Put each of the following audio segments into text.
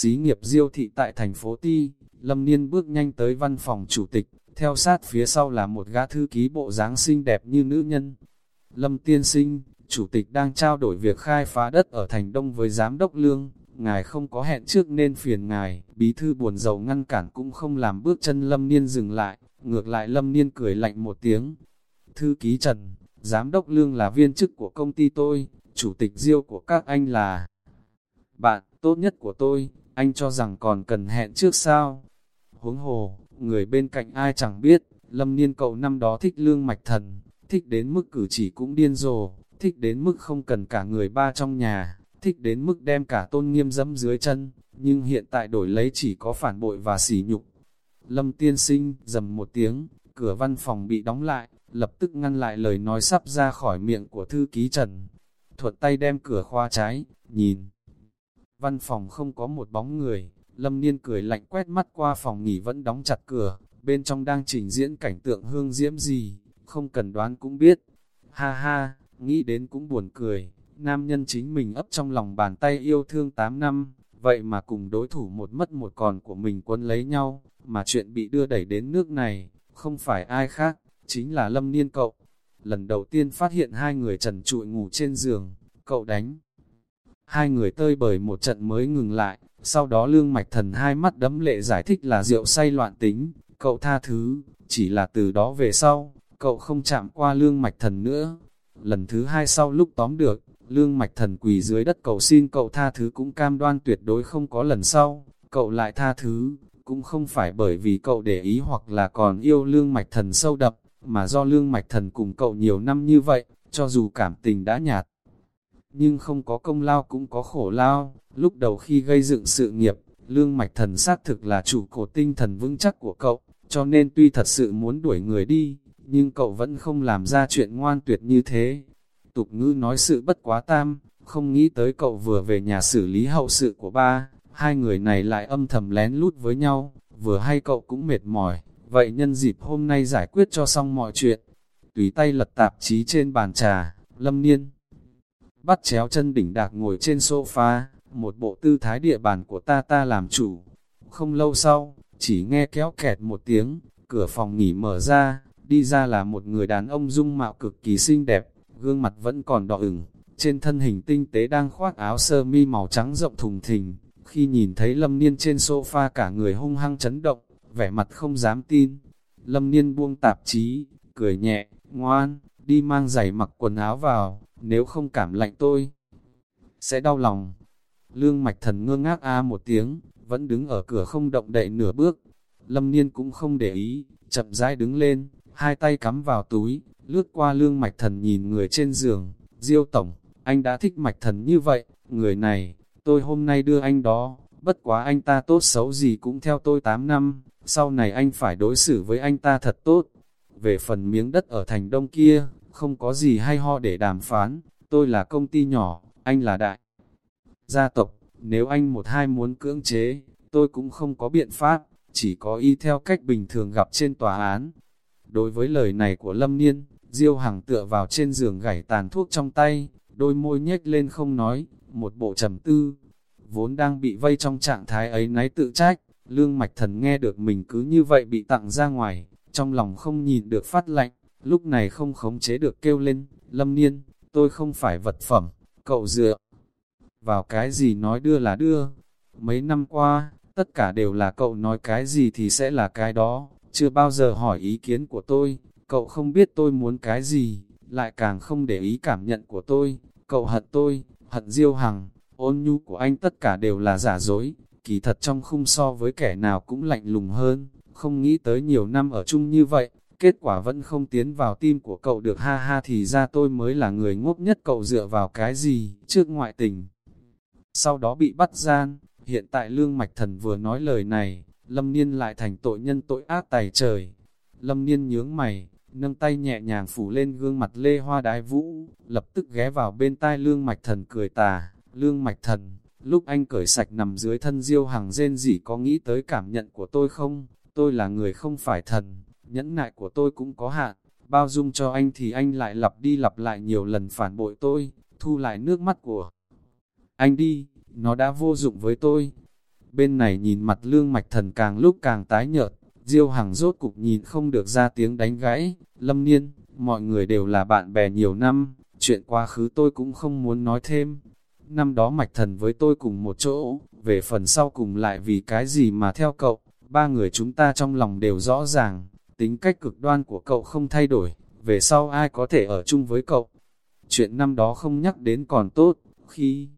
Xí nghiệp diêu thị tại thành phố Ti, Lâm Niên bước nhanh tới văn phòng chủ tịch, theo sát phía sau là một gã thư ký bộ dáng xinh đẹp như nữ nhân. Lâm tiên sinh, chủ tịch đang trao đổi việc khai phá đất ở thành đông với giám đốc lương, ngài không có hẹn trước nên phiền ngài, bí thư buồn giàu ngăn cản cũng không làm bước chân Lâm Niên dừng lại, ngược lại Lâm Niên cười lạnh một tiếng. Thư ký Trần, giám đốc lương là viên chức của công ty tôi, chủ tịch diêu của các anh là bạn tốt nhất của tôi, anh cho rằng còn cần hẹn trước sao? Huống hồ, người bên cạnh ai chẳng biết, Lâm Niên cậu năm đó thích lương mạch thần, thích đến mức cử chỉ cũng điên rồ, thích đến mức không cần cả người ba trong nhà, thích đến mức đem cả tôn nghiêm dẫm dưới chân, nhưng hiện tại đổi lấy chỉ có phản bội và sỉ nhục. Lâm tiên sinh, dầm một tiếng, cửa văn phòng bị đóng lại, lập tức ngăn lại lời nói sắp ra khỏi miệng của thư ký Trần. Thuật tay đem cửa khoa trái, nhìn. Văn phòng không có một bóng người, Lâm Niên cười lạnh quét mắt qua phòng nghỉ vẫn đóng chặt cửa, bên trong đang trình diễn cảnh tượng hương diễm gì, không cần đoán cũng biết. Ha ha, nghĩ đến cũng buồn cười, nam nhân chính mình ấp trong lòng bàn tay yêu thương 8 năm, vậy mà cùng đối thủ một mất một còn của mình quân lấy nhau, mà chuyện bị đưa đẩy đến nước này, không phải ai khác, chính là Lâm Niên cậu. Lần đầu tiên phát hiện hai người trần trụi ngủ trên giường, cậu đánh. Hai người tơi bởi một trận mới ngừng lại, sau đó lương mạch thần hai mắt đấm lệ giải thích là rượu say loạn tính, cậu tha thứ, chỉ là từ đó về sau, cậu không chạm qua lương mạch thần nữa. Lần thứ hai sau lúc tóm được, lương mạch thần quỳ dưới đất cầu xin cậu tha thứ cũng cam đoan tuyệt đối không có lần sau, cậu lại tha thứ, cũng không phải bởi vì cậu để ý hoặc là còn yêu lương mạch thần sâu đậm, mà do lương mạch thần cùng cậu nhiều năm như vậy, cho dù cảm tình đã nhạt. Nhưng không có công lao cũng có khổ lao, lúc đầu khi gây dựng sự nghiệp, lương mạch thần xác thực là chủ cột tinh thần vững chắc của cậu, cho nên tuy thật sự muốn đuổi người đi, nhưng cậu vẫn không làm ra chuyện ngoan tuyệt như thế. Tục Ngư nói sự bất quá tam, không nghĩ tới cậu vừa về nhà xử lý hậu sự của ba, hai người này lại âm thầm lén lút với nhau, vừa hay cậu cũng mệt mỏi, vậy nhân dịp hôm nay giải quyết cho xong mọi chuyện. Tùy tay lật tạp chí trên bàn trà, lâm niên. Bắt chéo chân đỉnh đạc ngồi trên sofa, một bộ tư thái địa bàn của ta ta làm chủ. Không lâu sau, chỉ nghe kéo kẹt một tiếng, cửa phòng nghỉ mở ra, đi ra là một người đàn ông dung mạo cực kỳ xinh đẹp, gương mặt vẫn còn đỏ ửng, trên thân hình tinh tế đang khoác áo sơ mi màu trắng rộng thùng thình, khi nhìn thấy Lâm Niên trên sofa cả người hung hăng chấn động, vẻ mặt không dám tin. Lâm Niên buông tạp chí, cười nhẹ, ngoan, đi mang giày mặc quần áo vào, nếu không cảm lạnh tôi, sẽ đau lòng. Lương mạch thần ngơ ngác a một tiếng, vẫn đứng ở cửa không động đậy nửa bước. Lâm Niên cũng không để ý, chậm rãi đứng lên, hai tay cắm vào túi, lướt qua lương mạch thần nhìn người trên giường. Diêu Tổng, anh đã thích mạch thần như vậy, người này, tôi hôm nay đưa anh đó, bất quá anh ta tốt xấu gì cũng theo tôi 8 năm, sau này anh phải đối xử với anh ta thật tốt. Về phần miếng đất ở thành đông kia, không có gì hay ho để đàm phán, tôi là công ty nhỏ, anh là đại gia tộc, nếu anh một hai muốn cưỡng chế, tôi cũng không có biện pháp, chỉ có y theo cách bình thường gặp trên tòa án. Đối với lời này của Lâm Niên, Diêu Hằng tựa vào trên giường gảy tàn thuốc trong tay, đôi môi nhếch lên không nói, một bộ trầm tư. Vốn đang bị vây trong trạng thái ấy náy tự trách, lương mạch thần nghe được mình cứ như vậy bị tặng ra ngoài, trong lòng không nhìn được phát lạnh, lúc này không khống chế được kêu lên, Lâm Niên, tôi không phải vật phẩm, cậu dựa. Vào cái gì nói đưa là đưa. Mấy năm qua, tất cả đều là cậu nói cái gì thì sẽ là cái đó, chưa bao giờ hỏi ý kiến của tôi, cậu không biết tôi muốn cái gì, lại càng không để ý cảm nhận của tôi, cậu hận tôi, hận diêu hằng, ôn nhu của anh tất cả đều là giả dối, kỳ thật trong khung so với kẻ nào cũng lạnh lùng hơn, không nghĩ tới nhiều năm ở chung như vậy, kết quả vẫn không tiến vào tim của cậu được ha ha thì ra tôi mới là người ngốc nhất cậu dựa vào cái gì, trước ngoại tình. Sau đó bị bắt gian, hiện tại Lương Mạch Thần vừa nói lời này, Lâm Niên lại thành tội nhân tội ác tài trời. Lâm Niên nhướng mày, nâng tay nhẹ nhàng phủ lên gương mặt lê hoa đái vũ, lập tức ghé vào bên tai Lương Mạch Thần cười tà, Lương Mạch Thần, lúc anh cởi sạch nằm dưới thân diêu hàng rên gì có nghĩ tới cảm nhận của tôi không? Tôi là người không phải thần, nhẫn nại của tôi cũng có hạn, bao dung cho anh thì anh lại lặp đi lặp lại nhiều lần phản bội tôi, thu lại nước mắt của anh đi, nó đã vô dụng với tôi. Bên này nhìn mặt lương mạch thần càng lúc càng tái nhợt, Diêu Hằng rốt cục nhìn không được ra tiếng đánh gãy, lâm niên, mọi người đều là bạn bè nhiều năm, chuyện quá khứ tôi cũng không muốn nói thêm. Năm đó mạch thần với tôi cùng một chỗ, về phần sau cùng lại vì cái gì mà theo cậu, ba người chúng ta trong lòng đều rõ ràng, tính cách cực đoan của cậu không thay đổi, về sau ai có thể ở chung với cậu. Chuyện năm đó không nhắc đến còn tốt, khi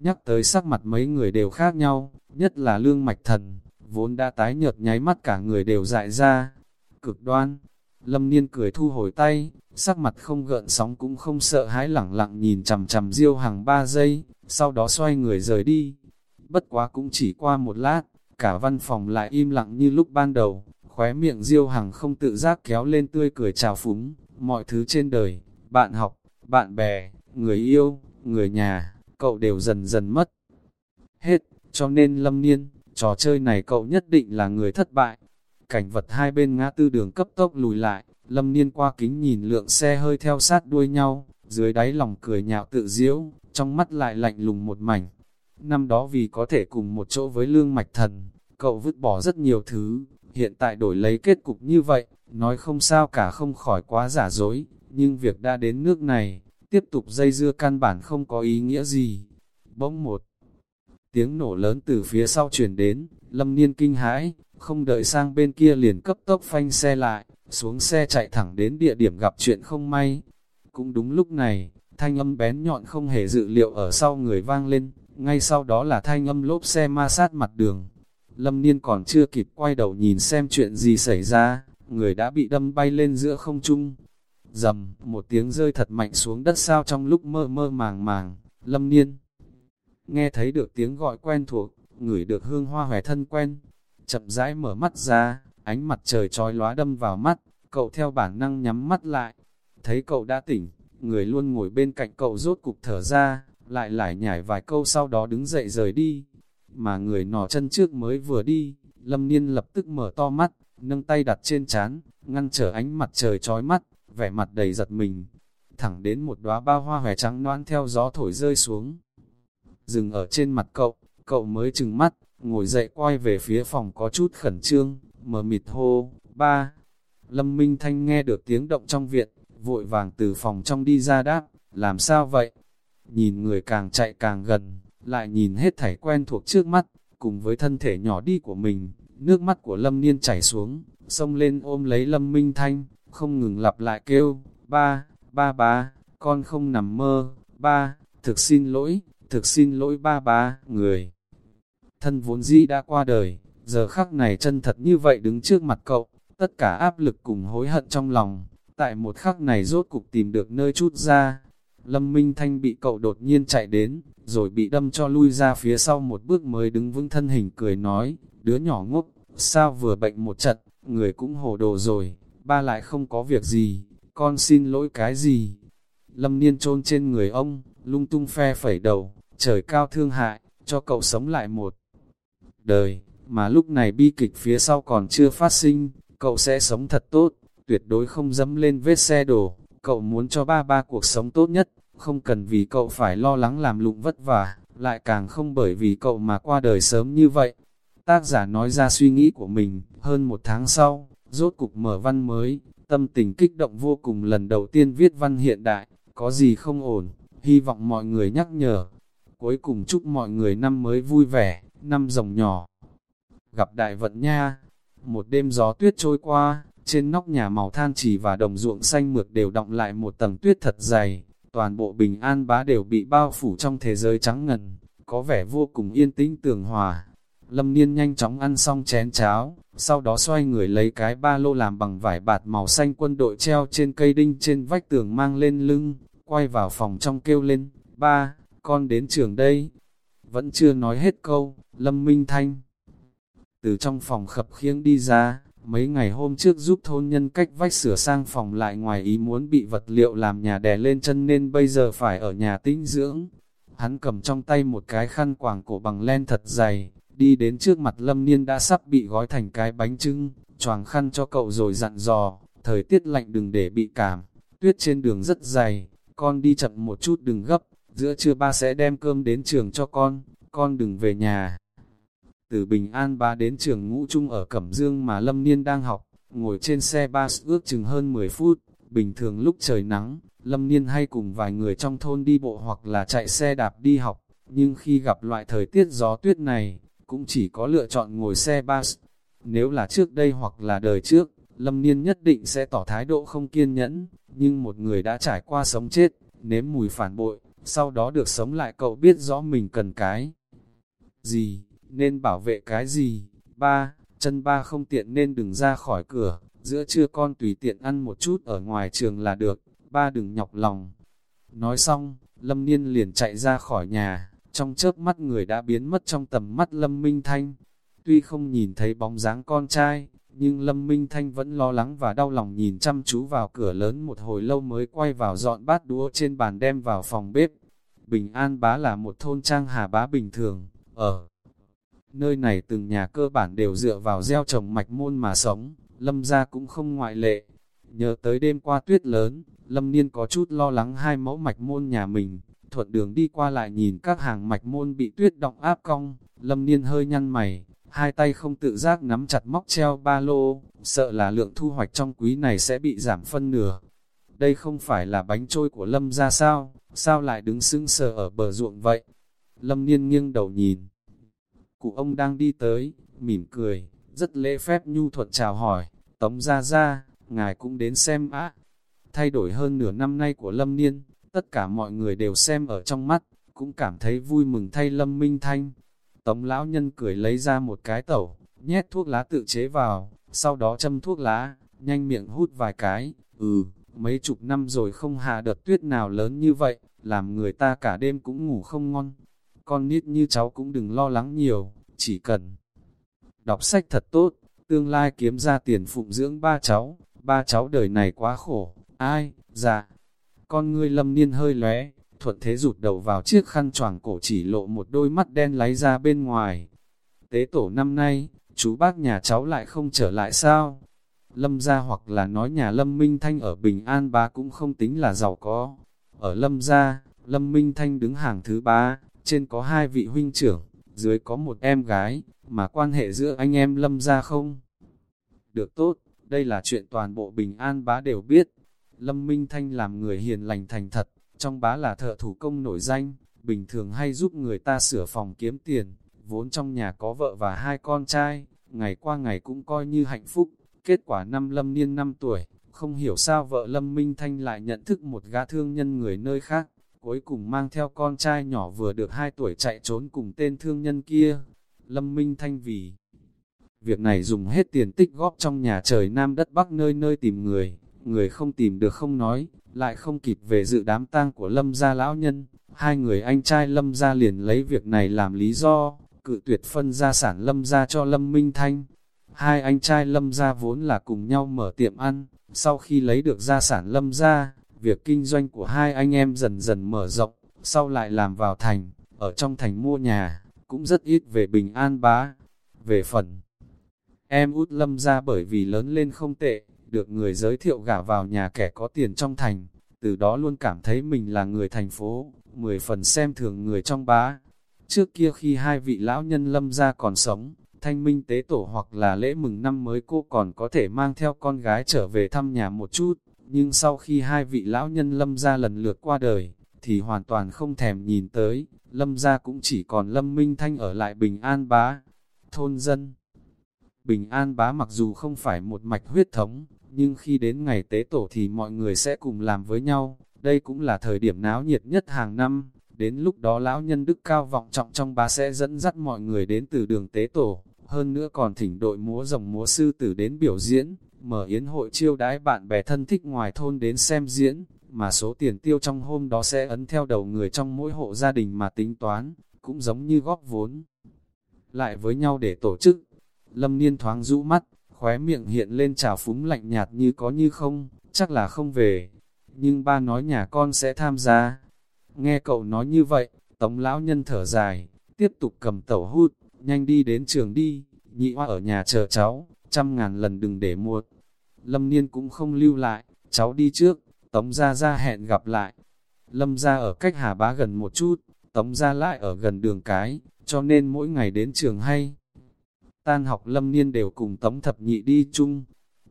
nhắc tới sắc mặt mấy người đều khác nhau, nhất là lương mạch thần, vốn đã tái nhợt nháy mắt cả người đều dại ra. Cực đoan, lâm niên cười thu hồi tay, sắc mặt không gợn sóng cũng không sợ hãi lẳng lặng nhìn chằm chằm diêu hàng ba giây, sau đó xoay người rời đi. Bất quá cũng chỉ qua một lát, cả văn phòng lại im lặng như lúc ban đầu, khóe miệng diêu hàng không tự giác kéo lên tươi cười chào phúng, mọi thứ trên đời, bạn học, bạn bè, người yêu, người nhà, cậu đều dần dần mất. Hết, cho nên lâm niên, trò chơi này cậu nhất định là người thất bại. Cảnh vật hai bên ngã tư đường cấp tốc lùi lại, lâm niên qua kính nhìn lượng xe hơi theo sát đuôi nhau, dưới đáy lòng cười nhạo tự diễu, trong mắt lại lạnh lùng một mảnh. Năm đó vì có thể cùng một chỗ với lương mạch thần, cậu vứt bỏ rất nhiều thứ, hiện tại đổi lấy kết cục như vậy, nói không sao cả không khỏi quá giả dối, nhưng việc đã đến nước này, tiếp tục dây dưa căn bản không có ý nghĩa gì. Bỗng một tiếng nổ lớn từ phía sau chuyển đến, lâm niên kinh hãi, không đợi sang bên kia liền cấp tốc phanh xe lại, xuống xe chạy thẳng đến địa điểm gặp chuyện không may. Cũng đúng lúc này, thanh âm bén nhọn không hề dự liệu ở sau người vang lên, ngay sau đó là thanh âm lốp xe ma sát mặt đường. Lâm Niên còn chưa kịp quay đầu nhìn xem chuyện gì xảy ra, người đã bị đâm bay lên giữa không trung. Dầm, một tiếng rơi thật mạnh xuống đất sao trong lúc mơ mơ màng màng, Lâm Niên. Nghe thấy được tiếng gọi quen thuộc, ngửi được hương hoa hòe thân quen, chậm rãi mở mắt ra, ánh mặt trời trói lóa đâm vào mắt, cậu theo bản năng nhắm mắt lại. Thấy cậu đã tỉnh, người luôn ngồi bên cạnh cậu rốt cục thở ra, lại lại nhảy vài câu sau đó đứng dậy rời đi. Mà người nọ chân trước mới vừa đi, lâm niên lập tức mở to mắt, nâng tay đặt trên chán, ngăn trở ánh mặt trời trói mắt, vẻ mặt đầy giật mình. Thẳng đến một đóa bao hoa hòe trắng noan theo gió thổi rơi xuống. Dừng ở trên mặt cậu, cậu mới chừng mắt, ngồi dậy quay về phía phòng có chút khẩn trương, mở mịt hô, ba. Lâm Minh Thanh nghe được tiếng động trong viện, vội vàng từ phòng trong đi ra đáp, làm sao vậy? Nhìn người càng chạy càng gần, lại nhìn hết thảy quen thuộc trước mắt, cùng với thân thể nhỏ đi của mình, nước mắt của Lâm Niên chảy xuống, xông lên ôm lấy Lâm Minh Thanh, không ngừng lặp lại kêu, ba, ba ba, con không nằm mơ, ba, thực xin lỗi, thực xin lỗi ba ba, người. Thân vốn dĩ đã qua đời, giờ khắc này chân thật như vậy đứng trước mặt cậu, tất cả áp lực cùng hối hận trong lòng, tại một khắc này rốt cục tìm được nơi chút ra. Lâm Minh Thanh bị cậu đột nhiên chạy đến, rồi bị đâm cho lui ra phía sau một bước mới đứng vững thân hình cười nói, đứa nhỏ ngốc, sao vừa bệnh một trận, người cũng hồ đồ rồi, ba lại không có việc gì, con xin lỗi cái gì. Lâm Niên trôn trên người ông, lung tung phe phẩy đầu, trời cao thương hại, cho cậu sống lại một đời, mà lúc này bi kịch phía sau còn chưa phát sinh, cậu sẽ sống thật tốt, tuyệt đối không dẫm lên vết xe đổ, cậu muốn cho ba ba cuộc sống tốt nhất, không cần vì cậu phải lo lắng làm lụng vất vả, lại càng không bởi vì cậu mà qua đời sớm như vậy. Tác giả nói ra suy nghĩ của mình, hơn một tháng sau, rốt cục mở văn mới, tâm tình kích động vô cùng lần đầu tiên viết văn hiện đại, có gì không ổn, hy vọng mọi người nhắc nhở. Cuối cùng chúc mọi người năm mới vui vẻ, năm rồng nhỏ. Gặp đại vận nha, một đêm gió tuyết trôi qua, trên nóc nhà màu than chỉ và đồng ruộng xanh mượt đều động lại một tầng tuyết thật dày, toàn bộ bình an bá đều bị bao phủ trong thế giới trắng ngần, có vẻ vô cùng yên tĩnh tường hòa. Lâm Niên nhanh chóng ăn xong chén cháo, sau đó xoay người lấy cái ba lô làm bằng vải bạt màu xanh quân đội treo trên cây đinh trên vách tường mang lên lưng, quay vào phòng trong kêu lên, ba, con đến trường đây. Vẫn chưa nói hết câu, Lâm Minh Thanh. Từ trong phòng khập khiếng đi ra, mấy ngày hôm trước giúp thôn nhân cách vách sửa sang phòng lại ngoài ý muốn bị vật liệu làm nhà đè lên chân nên bây giờ phải ở nhà tĩnh dưỡng. Hắn cầm trong tay một cái khăn quàng cổ bằng len thật dày, đi đến trước mặt lâm niên đã sắp bị gói thành cái bánh trưng, choàng khăn cho cậu rồi dặn dò, thời tiết lạnh đừng để bị cảm, tuyết trên đường rất dày, con đi chậm một chút đừng gấp, giữa trưa ba sẽ đem cơm đến trường cho con, con đừng về nhà. Từ Bình An ba đến trường ngũ trung ở Cẩm Dương mà Lâm Niên đang học, ngồi trên xe bus ước chừng hơn 10 phút. Bình thường lúc trời nắng, Lâm Niên hay cùng vài người trong thôn đi bộ hoặc là chạy xe đạp đi học, nhưng khi gặp loại thời tiết gió tuyết này, cũng chỉ có lựa chọn ngồi xe bus. Nếu là trước đây hoặc là đời trước, Lâm Niên nhất định sẽ tỏ thái độ không kiên nhẫn, nhưng một người đã trải qua sống chết, nếm mùi phản bội, sau đó được sống lại cậu biết rõ mình cần cái gì, nên bảo vệ cái gì. Ba, chân ba không tiện nên đừng ra khỏi cửa, giữa trưa con tùy tiện ăn một chút ở ngoài trường là được, ba đừng nhọc lòng. Nói xong, Lâm Niên liền chạy ra khỏi nhà, trong chớp mắt người đã biến mất trong tầm mắt Lâm Minh Thanh. Tuy không nhìn thấy bóng dáng con trai, nhưng Lâm Minh Thanh vẫn lo lắng và đau lòng nhìn chăm chú vào cửa lớn một hồi lâu mới quay vào dọn bát đũa trên bàn đem vào phòng bếp. Bình An Bá là một thôn trang hà bá bình thường, ở nơi này từng nhà cơ bản đều dựa vào gieo trồng mạch môn mà sống, Lâm gia cũng không ngoại lệ. Nhớ tới đêm qua tuyết lớn, Lâm Niên có chút lo lắng hai mẫu mạch môn nhà mình, thuận đường đi qua lại nhìn các hàng mạch môn bị tuyết động áp cong, Lâm Niên hơi nhăn mày, hai tay không tự giác nắm chặt móc treo ba lô, sợ là lượng thu hoạch trong quý này sẽ bị giảm phân nửa. Đây không phải là bánh trôi của Lâm ra sao, sao lại đứng sững sờ ở bờ ruộng vậy? Lâm Niên nghiêng đầu nhìn. Cụ ông đang đi tới, mỉm cười, rất lễ phép nhu thuận chào hỏi, tống ra ra, ngài cũng đến xem á. Thay đổi hơn nửa năm nay của Lâm Niên, tất cả mọi người đều xem ở trong mắt, cũng cảm thấy vui mừng thay Lâm Minh Thanh. Tống lão nhân cười lấy ra một cái tẩu, nhét thuốc lá tự chế vào, sau đó châm thuốc lá, nhanh miệng hút vài cái, ừ, mấy chục năm rồi không hạ đợt tuyết nào lớn như vậy, làm người ta cả đêm cũng ngủ không ngon. Con nít như cháu cũng đừng lo lắng nhiều, chỉ cần đọc sách thật tốt, tương lai kiếm ra tiền phụng dưỡng ba cháu, ba cháu đời này quá khổ, ai, dạ. Con ngươi lâm niên hơi lóe, thuận thế rụt đầu vào chiếc khăn choàng cổ chỉ lộ một đôi mắt đen láy ra bên ngoài. Tế tổ năm nay, chú bác nhà cháu lại không trở lại sao? Lâm gia hoặc là nói nhà Lâm Minh Thanh ở Bình An bá cũng không tính là giàu có. Ở Lâm gia, Lâm Minh Thanh đứng hàng thứ ba, trên có hai vị huynh trưởng, dưới có một em gái, mà quan hệ giữa anh em Lâm gia không? Được tốt, đây là chuyện toàn bộ Bình An bá đều biết. Lâm Minh Thanh làm người hiền lành thành thật, trong bá là thợ thủ công nổi danh, bình thường hay giúp người ta sửa phòng kiếm tiền, vốn trong nhà có vợ và hai con trai, ngày qua ngày cũng coi như hạnh phúc. Kết quả năm lâm niên 5 tuổi, không hiểu sao vợ Lâm Minh Thanh lại nhận thức một gã thương nhân người nơi khác, cuối cùng mang theo con trai nhỏ vừa được 2 tuổi chạy trốn cùng tên thương nhân kia. Lâm Minh Thanh vì việc này dùng hết tiền tích góp trong nhà trời Nam đất Bắc nơi nơi tìm người, người không tìm được không nói, lại không kịp về dự đám tang của Lâm gia lão nhân, hai người anh trai Lâm gia liền lấy việc này làm lý do, cự tuyệt phân gia sản Lâm gia cho Lâm Minh Thanh. Hai anh trai Lâm gia vốn là cùng nhau mở tiệm ăn, sau khi lấy được gia sản Lâm gia, việc kinh doanh của hai anh em dần dần mở rộng, sau lại làm vào thành, ở trong thành mua nhà, cũng rất ít về bình an bá. Về phần, em út Lâm gia bởi vì lớn lên không tệ, được người giới thiệu gả vào nhà kẻ có tiền trong thành, từ đó luôn cảm thấy mình là người thành phố, mười phần xem thường người trong bá. Trước kia khi hai vị lão nhân lâm ra còn sống, thanh minh tế tổ hoặc là lễ mừng năm mới cô còn có thể mang theo con gái trở về thăm nhà một chút, nhưng sau khi hai vị lão nhân lâm ra lần lượt qua đời, thì hoàn toàn không thèm nhìn tới, lâm ra cũng chỉ còn lâm minh thanh ở lại bình an bá. Thôn dân. Bình an bá mặc dù không phải một mạch huyết thống, nhưng khi đến ngày tế tổ thì mọi người sẽ cùng làm với nhau, đây cũng là thời điểm náo nhiệt nhất hàng năm, đến lúc đó lão nhân đức cao vọng trọng trong bá sẽ dẫn dắt mọi người đến từ đường tế tổ, hơn nữa còn thỉnh đội múa rồng múa sư tử đến biểu diễn, mở yến hội chiêu đãi bạn bè thân thích ngoài thôn đến xem diễn, mà số tiền tiêu trong hôm đó sẽ ấn theo đầu người trong mỗi hộ gia đình mà tính toán, cũng giống như góp vốn. Lại với nhau để tổ chức, lâm niên thoáng rũ mắt, khóe miệng hiện lên trào phúng lạnh nhạt như có như không, chắc là không về. Nhưng ba nói nhà con sẽ tham gia. Nghe cậu nói như vậy, tống lão nhân thở dài, tiếp tục cầm tẩu hút, nhanh đi đến trường đi, nhị hoa ở nhà chờ cháu, trăm ngàn lần đừng để muộn. Lâm Niên cũng không lưu lại, cháu đi trước, Tống gia gia hẹn gặp lại. Lâm gia ở cách Hà Bá gần một chút, Tống gia lại ở gần đường cái, cho nên mỗi ngày đến trường hay. Tan học lâm niên đều cùng Tống Thập Nhị đi chung.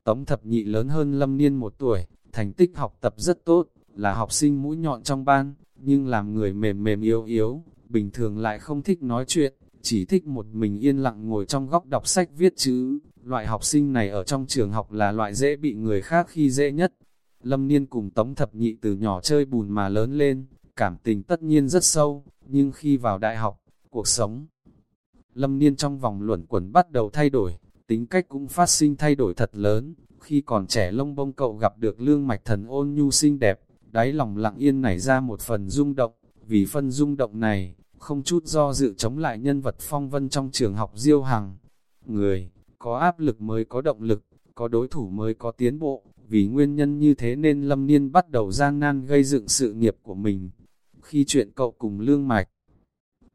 Tống Thập Nhị lớn hơn lâm niên một tuổi, thành tích học tập rất tốt, là học sinh mũi nhọn trong ban, nhưng làm người mềm mềm yếu yếu, bình thường lại không thích nói chuyện, chỉ thích một mình yên lặng ngồi trong góc đọc sách viết chữ. Loại học sinh này ở trong trường học là loại dễ bị người khác khi dễ nhất. Lâm Niên cùng Tống Thập Nhị từ nhỏ chơi bùn mà lớn lên, cảm tình tất nhiên rất sâu, nhưng khi vào đại học, cuộc sống Lâm Niên trong vòng luẩn quẩn bắt đầu thay đổi, tính cách cũng phát sinh thay đổi thật lớn. Khi còn trẻ lông bông cậu gặp được lương mạch thần ôn nhu xinh đẹp, đáy lòng lặng yên nảy ra một phần rung động. Vì phân rung động này, không chút do dự chống lại nhân vật phong vân trong trường học diêu hằng. Người, có áp lực mới có động lực, có đối thủ mới có tiến bộ. Vì nguyên nhân như thế nên Lâm Niên bắt đầu gian nan gây dựng sự nghiệp của mình. Khi chuyện cậu cùng lương mạch,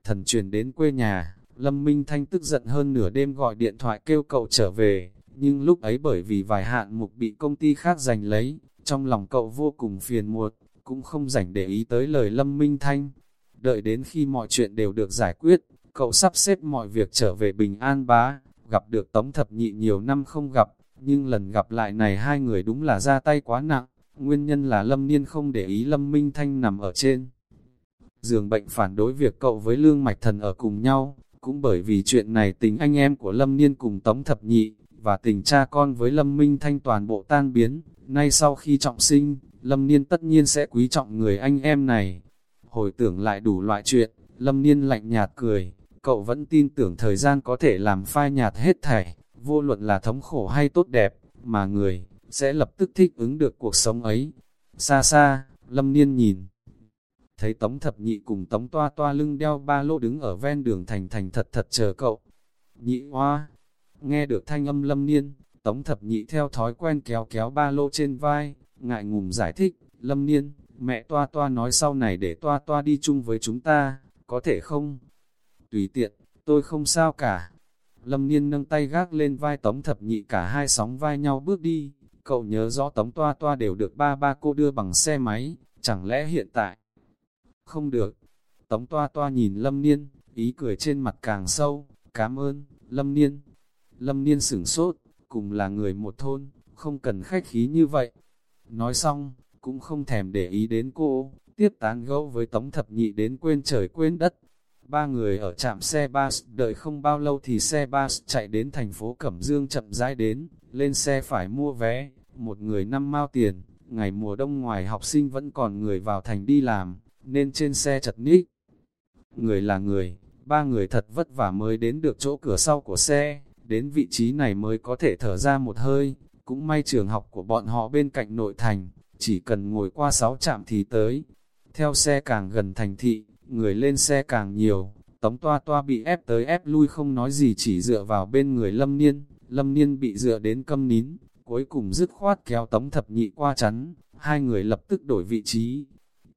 thần truyền đến quê nhà, Lâm Minh Thanh tức giận hơn nửa đêm gọi điện thoại kêu cậu trở về, nhưng lúc ấy bởi vì vài hạn mục bị công ty khác giành lấy, trong lòng cậu vô cùng phiền muộn, cũng không rảnh để ý tới lời Lâm Minh Thanh. Đợi đến khi mọi chuyện đều được giải quyết, cậu sắp xếp mọi việc trở về bình an bá, gặp được Tống Thập Nhị nhiều năm không gặp, nhưng lần gặp lại này hai người đúng là ra tay quá nặng, nguyên nhân là Lâm Niên không để ý Lâm Minh Thanh nằm ở trên. Giường bệnh phản đối việc cậu với Lương Mạch Thần ở cùng nhau, cũng bởi vì chuyện này tình anh em của Lâm Niên cùng Tống Thập Nhị, và tình cha con với Lâm Minh Thanh toàn bộ tan biến, nay sau khi trọng sinh, Lâm Niên tất nhiên sẽ quý trọng người anh em này. Hồi tưởng lại đủ loại chuyện, Lâm Niên lạnh nhạt cười, cậu vẫn tin tưởng thời gian có thể làm phai nhạt hết thảy, vô luận là thống khổ hay tốt đẹp, mà người, sẽ lập tức thích ứng được cuộc sống ấy. Xa xa, Lâm Niên nhìn, thấy Tống Thập Nhị cùng Tống Toa Toa lưng đeo ba lô đứng ở ven đường thành thành thật thật chờ cậu. Nhị hoa, nghe được thanh âm lâm niên, Tống Thập Nhị theo thói quen kéo kéo ba lô trên vai, ngại ngùng giải thích, lâm niên, mẹ Toa Toa nói sau này để Toa Toa đi chung với chúng ta, có thể không? Tùy tiện, tôi không sao cả. Lâm Niên nâng tay gác lên vai Tống Thập Nhị cả hai sóng vai nhau bước đi, cậu nhớ rõ Tống Toa Toa đều được ba ba cô đưa bằng xe máy, chẳng lẽ hiện tại không được. Tống toa toa nhìn Lâm Niên, ý cười trên mặt càng sâu, cảm ơn, Lâm Niên. Lâm Niên sửng sốt, cùng là người một thôn, không cần khách khí như vậy. Nói xong, cũng không thèm để ý đến cô, tiếp tán gẫu với Tống Thập Nhị đến quên trời quên đất. Ba người ở trạm xe bus, đợi không bao lâu thì xe bus chạy đến thành phố Cẩm Dương chậm rãi đến, lên xe phải mua vé, một người năm mao tiền, ngày mùa đông ngoài học sinh vẫn còn người vào thành đi làm, nên trên xe chật ních. Người là người, ba người thật vất vả mới đến được chỗ cửa sau của xe, đến vị trí này mới có thể thở ra một hơi, cũng may trường học của bọn họ bên cạnh nội thành, chỉ cần ngồi qua sáu trạm thì tới. Theo xe càng gần thành thị, người lên xe càng nhiều, tống toa toa bị ép tới ép lui không nói gì chỉ dựa vào bên người lâm niên, lâm niên bị dựa đến câm nín, cuối cùng dứt khoát kéo tống thập nhị qua chắn, hai người lập tức đổi vị trí,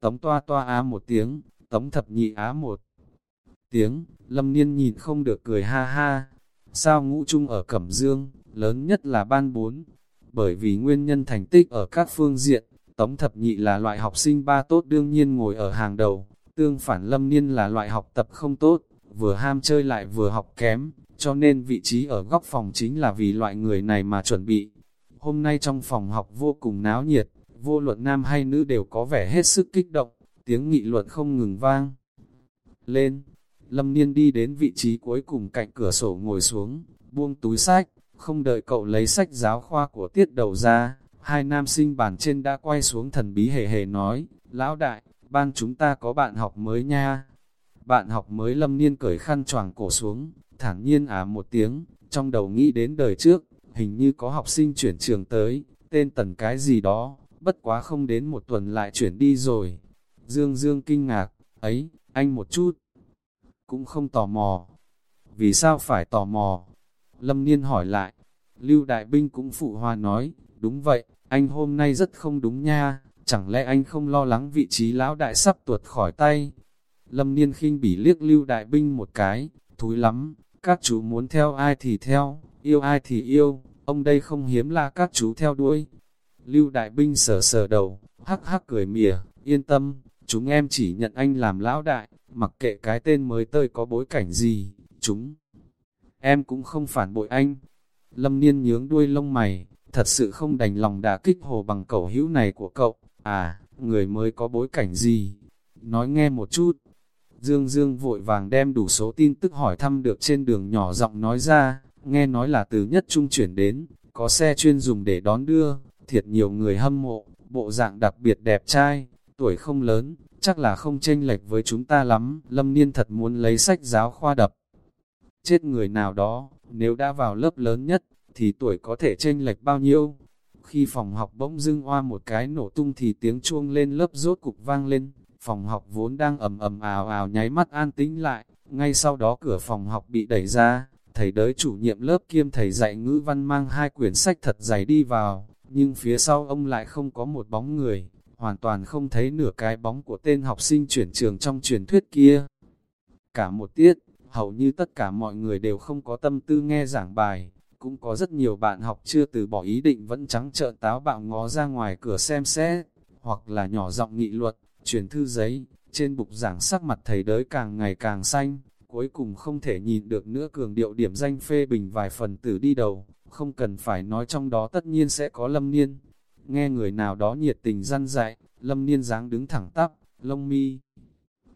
Tống toa toa á một tiếng, tống thập nhị á một tiếng, lâm niên nhìn không được cười ha ha. Sao ngũ chung ở Cẩm Dương, lớn nhất là ban bốn. Bởi vì nguyên nhân thành tích ở các phương diện, tống thập nhị là loại học sinh ba tốt đương nhiên ngồi ở hàng đầu. Tương phản lâm niên là loại học tập không tốt, vừa ham chơi lại vừa học kém, cho nên vị trí ở góc phòng chính là vì loại người này mà chuẩn bị. Hôm nay trong phòng học vô cùng náo nhiệt, vô luận nam hay nữ đều có vẻ hết sức kích động, tiếng nghị luận không ngừng vang. Lên, Lâm Niên đi đến vị trí cuối cùng cạnh cửa sổ ngồi xuống, buông túi sách, không đợi cậu lấy sách giáo khoa của tiết đầu ra, hai nam sinh bàn trên đã quay xuống thần bí hề hề nói, Lão đại, ban chúng ta có bạn học mới nha. Bạn học mới Lâm Niên cởi khăn choàng cổ xuống, thản nhiên à một tiếng, trong đầu nghĩ đến đời trước, hình như có học sinh chuyển trường tới, tên tần cái gì đó, bất quá không đến một tuần lại chuyển đi rồi. Dương Dương kinh ngạc, ấy, anh một chút, cũng không tò mò. Vì sao phải tò mò? Lâm Niên hỏi lại, Lưu Đại Binh cũng phụ hoa nói, đúng vậy, anh hôm nay rất không đúng nha, chẳng lẽ anh không lo lắng vị trí lão đại sắp tuột khỏi tay? Lâm Niên khinh bỉ liếc Lưu Đại Binh một cái, thúi lắm, các chú muốn theo ai thì theo, yêu ai thì yêu, ông đây không hiếm là các chú theo đuôi, Lưu Đại Binh sờ sờ đầu, hắc hắc cười mỉa, yên tâm, chúng em chỉ nhận anh làm lão đại, mặc kệ cái tên mới tơi có bối cảnh gì, chúng em cũng không phản bội anh. Lâm Niên nhướng đuôi lông mày, thật sự không đành lòng đả kích hồ bằng cẩu hữu này của cậu. À, người mới có bối cảnh gì? Nói nghe một chút. Dương Dương vội vàng đem đủ số tin tức hỏi thăm được trên đường nhỏ giọng nói ra, nghe nói là từ nhất trung chuyển đến, có xe chuyên dùng để đón đưa, thiệt nhiều người hâm mộ, bộ dạng đặc biệt đẹp trai, tuổi không lớn, chắc là không chênh lệch với chúng ta lắm. Lâm Niên thật muốn lấy sách giáo khoa đập. Chết người nào đó, nếu đã vào lớp lớn nhất, thì tuổi có thể chênh lệch bao nhiêu? Khi phòng học bỗng dưng hoa một cái nổ tung thì tiếng chuông lên lớp rốt cục vang lên. Phòng học vốn đang ầm ầm ào ào nháy mắt an tĩnh lại, ngay sau đó cửa phòng học bị đẩy ra, thầy đới chủ nhiệm lớp kiêm thầy dạy ngữ văn mang hai quyển sách thật dày đi vào, nhưng phía sau ông lại không có một bóng người, hoàn toàn không thấy nửa cái bóng của tên học sinh chuyển trường trong truyền thuyết kia. Cả một tiết, hầu như tất cả mọi người đều không có tâm tư nghe giảng bài, cũng có rất nhiều bạn học chưa từ bỏ ý định vẫn trắng trợn táo bạo ngó ra ngoài cửa xem xét, hoặc là nhỏ giọng nghị luật, truyền thư giấy, trên bục giảng sắc mặt thầy đới càng ngày càng xanh, cuối cùng không thể nhìn được nữa cường điệu điểm danh phê bình vài phần tử đi đầu, không cần phải nói trong đó tất nhiên sẽ có lâm niên. Nghe người nào đó nhiệt tình răn dạy, lâm niên dáng đứng thẳng tắp, lông mi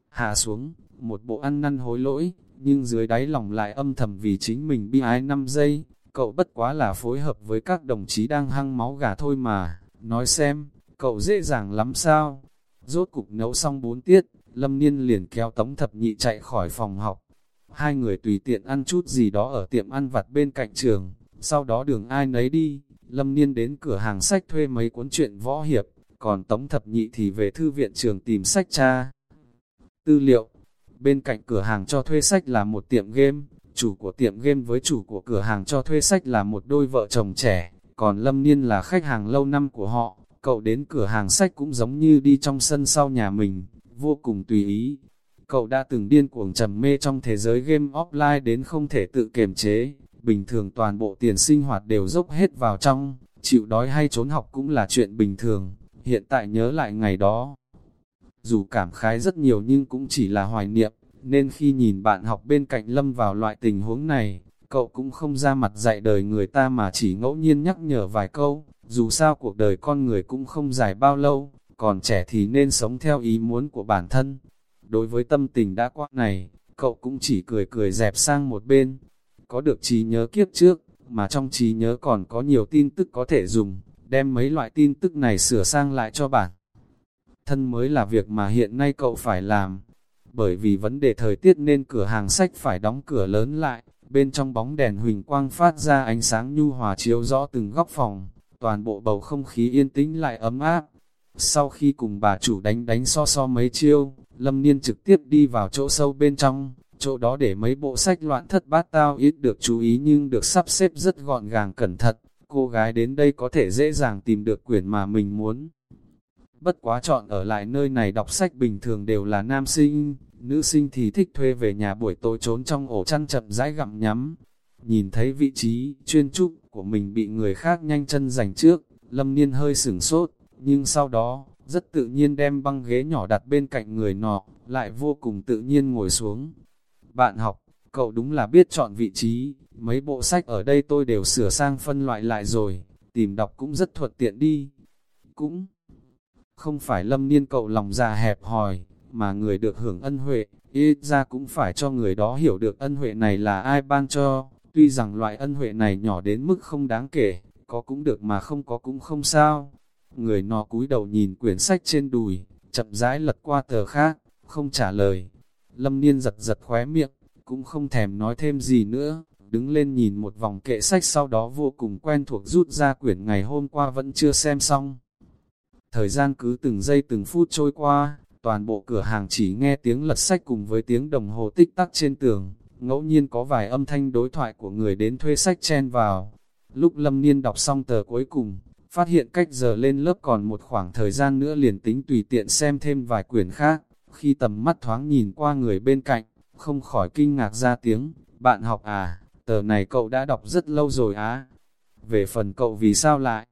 hạ xuống, một bộ ăn năn hối lỗi, nhưng dưới đáy lòng lại âm thầm vì chính mình bi ái 5 giây, cậu bất quá là phối hợp với các đồng chí đang hăng máu gà thôi mà, nói xem, cậu dễ dàng lắm sao? Rốt cục nấu xong bốn tiết, Lâm Niên liền kéo tống thập nhị chạy khỏi phòng học. Hai người tùy tiện ăn chút gì đó ở tiệm ăn vặt bên cạnh trường, sau đó đường ai nấy đi, Lâm Niên đến cửa hàng sách thuê mấy cuốn truyện võ hiệp, còn tống thập nhị thì về thư viện trường tìm sách cha. Tư liệu Bên cạnh cửa hàng cho thuê sách là một tiệm game, chủ của tiệm game với chủ của cửa hàng cho thuê sách là một đôi vợ chồng trẻ, còn Lâm Niên là khách hàng lâu năm của họ, cậu đến cửa hàng sách cũng giống như đi trong sân sau nhà mình, vô cùng tùy ý. Cậu đã từng điên cuồng trầm mê trong thế giới game offline đến không thể tự kiềm chế, bình thường toàn bộ tiền sinh hoạt đều dốc hết vào trong, chịu đói hay trốn học cũng là chuyện bình thường, hiện tại nhớ lại ngày đó. Dù cảm khái rất nhiều nhưng cũng chỉ là hoài niệm, nên khi nhìn bạn học bên cạnh Lâm vào loại tình huống này, cậu cũng không ra mặt dạy đời người ta mà chỉ ngẫu nhiên nhắc nhở vài câu, dù sao cuộc đời con người cũng không dài bao lâu, còn trẻ thì nên sống theo ý muốn của bản thân. Đối với tâm tình đã qua này, cậu cũng chỉ cười cười dẹp sang một bên. Có được trí nhớ kiếp trước, mà trong trí nhớ còn có nhiều tin tức có thể dùng, đem mấy loại tin tức này sửa sang lại cho bản. Thân mới là việc mà hiện nay cậu phải làm. Bởi vì vấn đề thời tiết nên cửa hàng sách phải đóng cửa lớn lại, bên trong bóng đèn huỳnh quang phát ra ánh sáng nhu hòa chiếu rõ từng góc phòng, toàn bộ bầu không khí yên tĩnh lại ấm áp. Sau khi cùng bà chủ đánh đánh so so mấy chiêu, Lâm Niên trực tiếp đi vào chỗ sâu bên trong, chỗ đó để mấy bộ sách loạn thất bát tao ít được chú ý nhưng được sắp xếp rất gọn gàng cẩn thận, cô gái đến đây có thể dễ dàng tìm được quyển mà mình muốn. Bất quá chọn ở lại nơi này đọc sách bình thường đều là nam sinh, nữ sinh thì thích thuê về nhà buổi tối trốn trong ổ chăn chậm rãi gặm nhắm. Nhìn thấy vị trí chuyên trúc của mình bị người khác nhanh chân giành trước, lâm niên hơi sửng sốt, nhưng sau đó, rất tự nhiên đem băng ghế nhỏ đặt bên cạnh người nọ, lại vô cùng tự nhiên ngồi xuống. Bạn học, cậu đúng là biết chọn vị trí, mấy bộ sách ở đây tôi đều sửa sang phân loại lại rồi, tìm đọc cũng rất thuận tiện đi. Cũng không phải lâm niên cậu lòng già hẹp hòi, mà người được hưởng ân huệ, ít ra cũng phải cho người đó hiểu được ân huệ này là ai ban cho, tuy rằng loại ân huệ này nhỏ đến mức không đáng kể, có cũng được mà không có cũng không sao. Người nọ cúi đầu nhìn quyển sách trên đùi, chậm rãi lật qua tờ khác, không trả lời. Lâm Niên giật giật khóe miệng, cũng không thèm nói thêm gì nữa, đứng lên nhìn một vòng kệ sách sau đó vô cùng quen thuộc rút ra quyển ngày hôm qua vẫn chưa xem xong. Thời gian cứ từng giây từng phút trôi qua, toàn bộ cửa hàng chỉ nghe tiếng lật sách cùng với tiếng đồng hồ tích tắc trên tường, ngẫu nhiên có vài âm thanh đối thoại của người đến thuê sách chen vào. Lúc Lâm Niên đọc xong tờ cuối cùng, phát hiện cách giờ lên lớp còn một khoảng thời gian nữa liền tính tùy tiện xem thêm vài quyển khác, khi tầm mắt thoáng nhìn qua người bên cạnh, không khỏi kinh ngạc ra tiếng, bạn học à, tờ này cậu đã đọc rất lâu rồi á. Về phần cậu vì sao lại?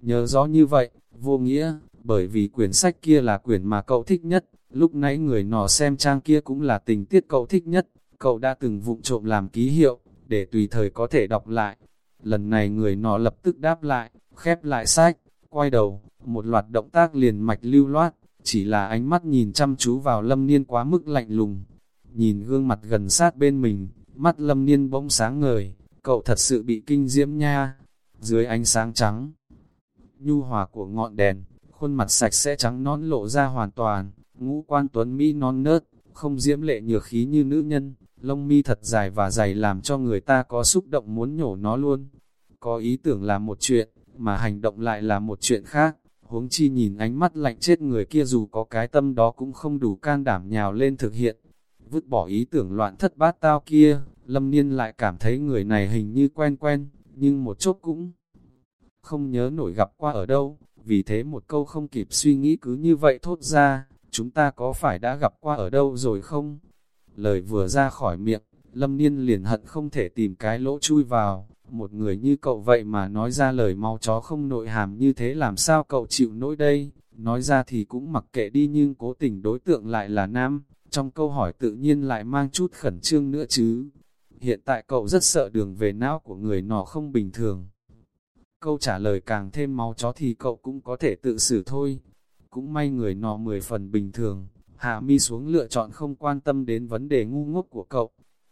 Nhớ rõ như vậy, vô nghĩa, bởi vì quyển sách kia là quyển mà cậu thích nhất, lúc nãy người nọ xem trang kia cũng là tình tiết cậu thích nhất, cậu đã từng vụng trộm làm ký hiệu, để tùy thời có thể đọc lại. Lần này người nọ lập tức đáp lại, khép lại sách, quay đầu, một loạt động tác liền mạch lưu loát, chỉ là ánh mắt nhìn chăm chú vào lâm niên quá mức lạnh lùng. Nhìn gương mặt gần sát bên mình, mắt lâm niên bỗng sáng ngời, cậu thật sự bị kinh diễm nha. Dưới ánh sáng trắng, nhu hòa của ngọn đèn, khuôn mặt sạch sẽ trắng nón lộ ra hoàn toàn, ngũ quan tuấn Mỹ non nớt, không diễm lệ nhược khí như nữ nhân, lông mi thật dài và dày làm cho người ta có xúc động muốn nhổ nó luôn. Có ý tưởng là một chuyện, mà hành động lại là một chuyện khác, huống chi nhìn ánh mắt lạnh chết người kia dù có cái tâm đó cũng không đủ can đảm nhào lên thực hiện. Vứt bỏ ý tưởng loạn thất bát tao kia, Lâm Niên lại cảm thấy người này hình như quen quen, nhưng một chốc cũng không nhớ nổi gặp qua ở đâu, vì thế một câu không kịp suy nghĩ cứ như vậy thốt ra, chúng ta có phải đã gặp qua ở đâu rồi không? Lời vừa ra khỏi miệng, Lâm Niên liền hận không thể tìm cái lỗ chui vào, một người như cậu vậy mà nói ra lời mau chó không nội hàm như thế làm sao cậu chịu nỗi đây, nói ra thì cũng mặc kệ đi nhưng cố tình đối tượng lại là nam, trong câu hỏi tự nhiên lại mang chút khẩn trương nữa chứ. Hiện tại cậu rất sợ đường về não của người nọ không bình thường. Câu trả lời càng thêm máu chó thì cậu cũng có thể tự xử thôi. Cũng may người nọ mười phần bình thường, hạ mi xuống lựa chọn không quan tâm đến vấn đề ngu ngốc của cậu.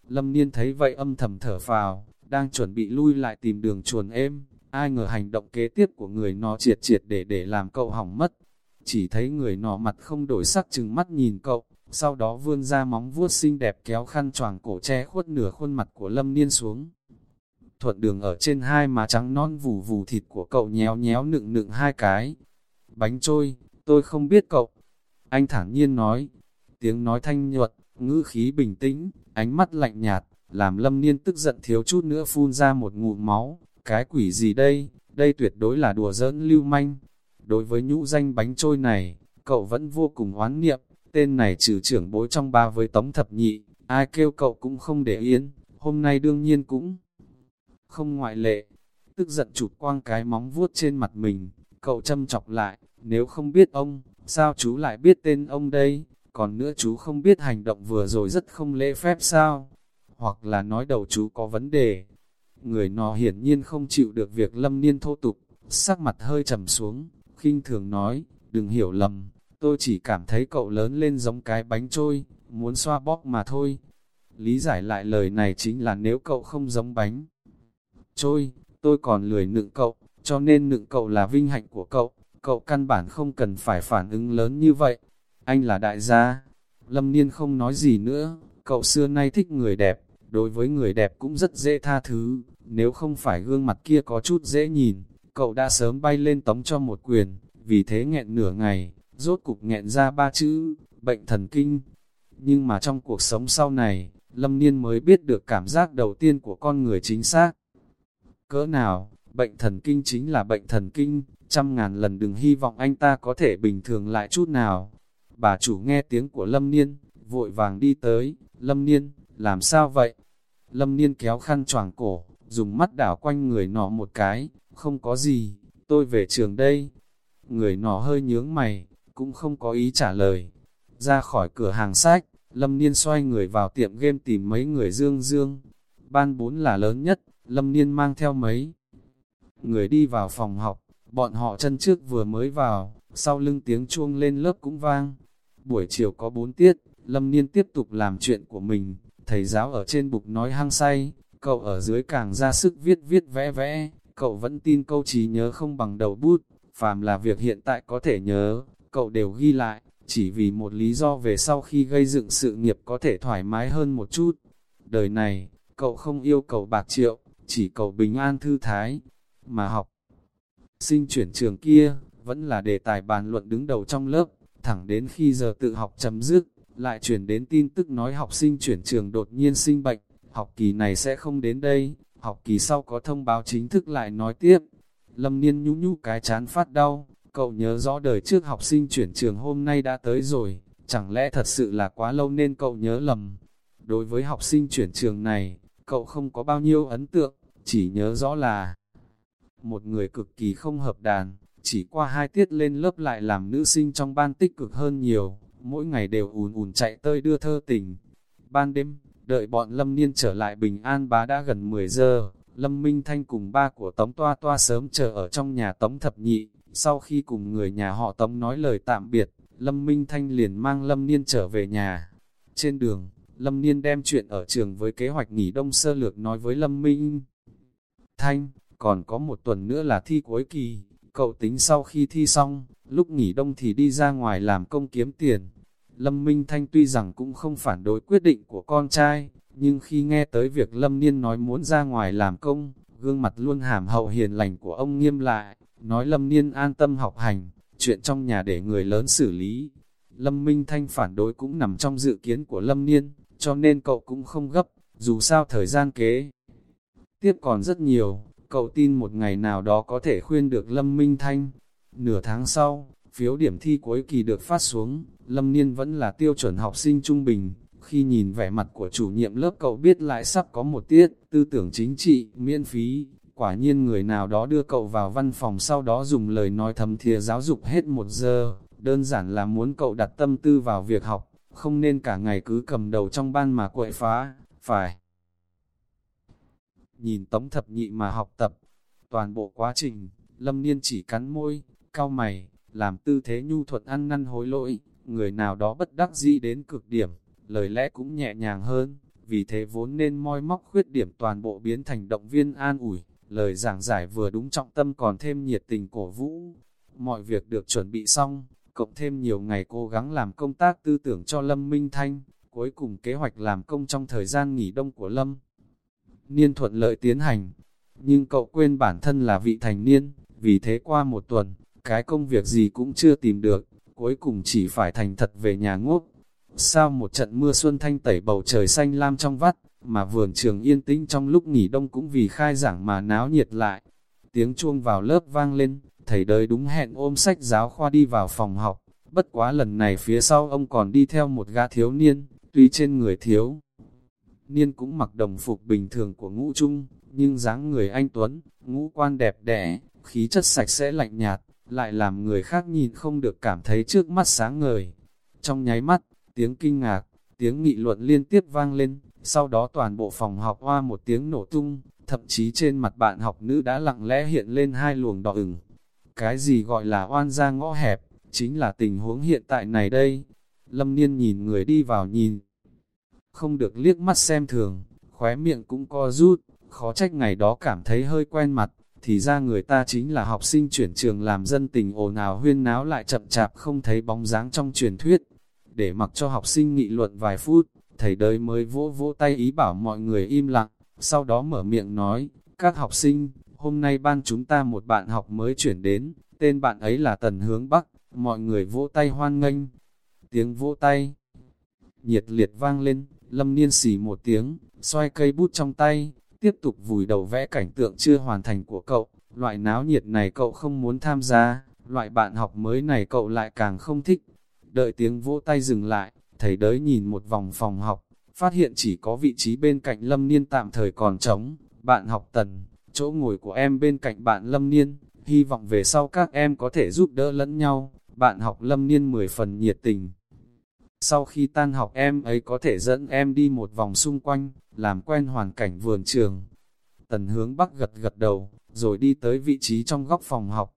Lâm Niên thấy vậy âm thầm thở phào, đang chuẩn bị lui lại tìm đường chuồn êm, ai ngờ hành động kế tiếp của người nó triệt triệt để để làm cậu hỏng mất. Chỉ thấy người nó mặt không đổi sắc chừng mắt nhìn cậu, sau đó vươn ra móng vuốt xinh đẹp kéo khăn choàng cổ che khuất nửa khuôn mặt của Lâm Niên xuống. Thuận đường ở trên hai má trắng non vù vù thịt của cậu nhéo nhéo nựng nựng hai cái. Bánh trôi, tôi không biết cậu. Anh thản nhiên nói, tiếng nói thanh nhuận, ngữ khí bình tĩnh, ánh mắt lạnh nhạt, làm lâm niên tức giận thiếu chút nữa phun ra một ngụm máu, cái quỷ gì đây, đây tuyệt đối là đùa giỡn lưu manh. Đối với nhũ danh bánh trôi này, cậu vẫn vô cùng oán niệm, tên này trừ trưởng bối trong ba với tống thập nhị, ai kêu cậu cũng không để yên, hôm nay đương nhiên cũng không ngoại lệ. Tức giận chụp quang cái móng vuốt trên mặt mình, cậu châm chọc lại, nếu không biết ông, sao chú lại biết tên ông đây, còn nữa chú không biết hành động vừa rồi rất không lễ phép sao? hoặc là nói đầu chú có vấn đề. Người nọ hiển nhiên không chịu được việc lâm niên thô tục, sắc mặt hơi trầm xuống, khinh thường nói, đừng hiểu lầm, tôi chỉ cảm thấy cậu lớn lên giống cái bánh trôi, muốn xoa bóp mà thôi. Lý giải lại lời này chính là nếu cậu không giống bánh trôi, tôi còn lười nựng cậu, cho nên nựng cậu là vinh hạnh của cậu, cậu căn bản không cần phải phản ứng lớn như vậy. Anh là đại gia. Lâm Niên không nói gì nữa, cậu xưa nay thích người đẹp, đối với người đẹp cũng rất dễ tha thứ, nếu không phải gương mặt kia có chút dễ nhìn, cậu đã sớm bay lên tống cho một quyền, vì thế nghẹn nửa ngày, rốt cục nghẹn ra ba chữ, bệnh thần kinh. Nhưng mà trong cuộc sống sau này, Lâm Niên mới biết được cảm giác đầu tiên của con người chính xác. Cỡ nào, bệnh thần kinh chính là bệnh thần kinh, trăm ngàn lần đừng hy vọng anh ta có thể bình thường lại chút nào. Bà chủ nghe tiếng của Lâm Niên, vội vàng đi tới, Lâm Niên, làm sao vậy? Lâm Niên kéo khăn choàng cổ, dùng mắt đảo quanh người nọ một cái, không có gì, tôi về trường đây. Người nọ hơi nhướng mày, cũng không có ý trả lời. Ra khỏi cửa hàng sách, Lâm Niên xoay người vào tiệm game tìm mấy người dương dương. Ban bốn là lớn nhất, Lâm Niên mang theo mấy. Người đi vào phòng học, bọn họ chân trước vừa mới vào, sau lưng tiếng chuông lên lớp cũng vang. Buổi chiều có bốn tiết, Lâm Niên tiếp tục làm chuyện của mình, thầy giáo ở trên bục nói hăng say, cậu ở dưới càng ra sức viết viết vẽ vẽ, cậu vẫn tin câu trí nhớ không bằng đầu bút, phàm là việc hiện tại có thể nhớ, cậu đều ghi lại, chỉ vì một lý do về sau khi gây dựng sự nghiệp có thể thoải mái hơn một chút. Đời này, cậu không yêu cầu bạc triệu, chỉ cầu bình an thư thái, mà học. Sinh chuyển trường kia, vẫn là đề tài bàn luận đứng đầu trong lớp, thẳng đến khi giờ tự học chấm dứt, lại chuyển đến tin tức nói học sinh chuyển trường đột nhiên sinh bệnh, học kỳ này sẽ không đến đây, học kỳ sau có thông báo chính thức lại nói tiếp. Lâm Niên nhũ nhũ cái chán phát đau, cậu nhớ rõ đời trước học sinh chuyển trường hôm nay đã tới rồi, chẳng lẽ thật sự là quá lâu nên cậu nhớ lầm. Đối với học sinh chuyển trường này, cậu không có bao nhiêu ấn tượng, chỉ nhớ rõ là một người cực kỳ không hợp đàn, chỉ qua hai tiết lên lớp lại làm nữ sinh trong ban tích cực hơn nhiều mỗi ngày đều ùn ùn chạy tơi đưa thơ tình. Ban đêm, Đợi bọn Lâm Niên trở lại Bình An bá đã gần 10 giờ, Lâm Minh Thanh cùng ba của Tống Toa Toa sớm chờ ở trong nhà Tống Thập Nhị, sau khi cùng người nhà họ Tống nói lời tạm biệt, Lâm Minh Thanh liền mang Lâm Niên trở về nhà. Trên đường, Lâm Niên đem chuyện ở trường với kế hoạch nghỉ đông sơ lược nói với Lâm Minh Thanh, còn có một tuần nữa là thi cuối kỳ, cậu tính sau khi thi xong, lúc nghỉ đông thì đi ra ngoài làm công kiếm tiền. Lâm Minh Thanh tuy rằng cũng không phản đối quyết định của con trai, nhưng khi nghe tới việc Lâm Niên nói muốn ra ngoài làm công, gương mặt luôn hàm hậu hiền lành của ông nghiêm lại, nói Lâm Niên an tâm học hành, chuyện trong nhà để người lớn xử lý. Lâm Minh Thanh phản đối cũng nằm trong dự kiến của Lâm Niên, cho nên cậu cũng không gấp, dù sao thời gian kế. Tiếp còn rất nhiều, cậu tin một ngày nào đó có thể khuyên được Lâm Minh Thanh. Nửa tháng sau, phiếu điểm thi cuối kỳ được phát xuống, Lâm Niên vẫn là tiêu chuẩn học sinh trung bình. Khi nhìn vẻ mặt của chủ nhiệm lớp cậu biết lại sắp có một tiết, tư tưởng chính trị, miễn phí. Quả nhiên người nào đó đưa cậu vào văn phòng sau đó dùng lời nói thầm thìa giáo dục hết một giờ, đơn giản là muốn cậu đặt tâm tư vào việc học, không nên cả ngày cứ cầm đầu trong ban mà quậy phá, phải. Nhìn tống thập nhị mà học tập, toàn bộ quá trình, lâm niên chỉ cắn môi, cau mày, làm tư thế nhu thuận ăn năn hối lỗi, người nào đó bất đắc dĩ đến cực điểm, lời lẽ cũng nhẹ nhàng hơn, vì thế vốn nên moi móc khuyết điểm toàn bộ biến thành động viên an ủi, lời giảng giải vừa đúng trọng tâm còn thêm nhiệt tình cổ vũ. Mọi việc được chuẩn bị xong, cộng thêm nhiều ngày cố gắng làm công tác tư tưởng cho Lâm Minh Thanh, cuối cùng kế hoạch làm công trong thời gian nghỉ đông của Lâm. Niên thuận lợi tiến hành, nhưng cậu quên bản thân là vị thành niên, vì thế qua một tuần, cái công việc gì cũng chưa tìm được, cuối cùng chỉ phải thành thật về nhà ngốc. Sao một trận mưa xuân thanh tẩy bầu trời xanh lam trong vắt, mà vườn trường yên tĩnh trong lúc nghỉ đông cũng vì khai giảng mà náo nhiệt lại. Tiếng chuông vào lớp vang lên, thầy đời đúng hẹn ôm sách giáo khoa đi vào phòng học, bất quá lần này phía sau ông còn đi theo một gã thiếu niên, tuy trên người thiếu. Niên cũng mặc đồng phục bình thường của ngũ trung, nhưng dáng người anh Tuấn, ngũ quan đẹp đẽ, khí chất sạch sẽ lạnh nhạt, lại làm người khác nhìn không được cảm thấy trước mắt sáng ngời. Trong nháy mắt, tiếng kinh ngạc, tiếng nghị luận liên tiếp vang lên, sau đó toàn bộ phòng học hoa một tiếng nổ tung, thậm chí trên mặt bạn học nữ đã lặng lẽ hiện lên hai luồng đỏ ửng. Cái gì gọi là oan ra ngõ hẹp, chính là tình huống hiện tại này đây. Lâm Niên nhìn người đi vào nhìn, không được liếc mắt xem thường, khóe miệng cũng co rút, khó trách ngày đó cảm thấy hơi quen mặt, thì ra người ta chính là học sinh chuyển trường làm dân tình ồn ào huyên náo lại chậm chạp không thấy bóng dáng trong truyền thuyết. Để mặc cho học sinh nghị luận vài phút, thầy đời mới vỗ vỗ tay ý bảo mọi người im lặng, sau đó mở miệng nói, các học sinh, hôm nay ban chúng ta một bạn học mới chuyển đến, tên bạn ấy là Tần Hướng Bắc, mọi người vỗ tay hoan nghênh. Tiếng vỗ tay nhiệt liệt vang lên, lâm niên xỉ một tiếng, xoay cây bút trong tay, tiếp tục vùi đầu vẽ cảnh tượng chưa hoàn thành của cậu. Loại náo nhiệt này cậu không muốn tham gia, loại bạn học mới này cậu lại càng không thích. Đợi tiếng vỗ tay dừng lại, thầy đới nhìn một vòng phòng học, phát hiện chỉ có vị trí bên cạnh lâm niên tạm thời còn trống. Bạn học tần, chỗ ngồi của em bên cạnh bạn lâm niên, hy vọng về sau các em có thể giúp đỡ lẫn nhau. Bạn học lâm niên mười phần nhiệt tình. Sau khi tan học em ấy có thể dẫn em đi một vòng xung quanh, làm quen hoàn cảnh vườn trường. Tần hướng bắc gật gật đầu, rồi đi tới vị trí trong góc phòng học.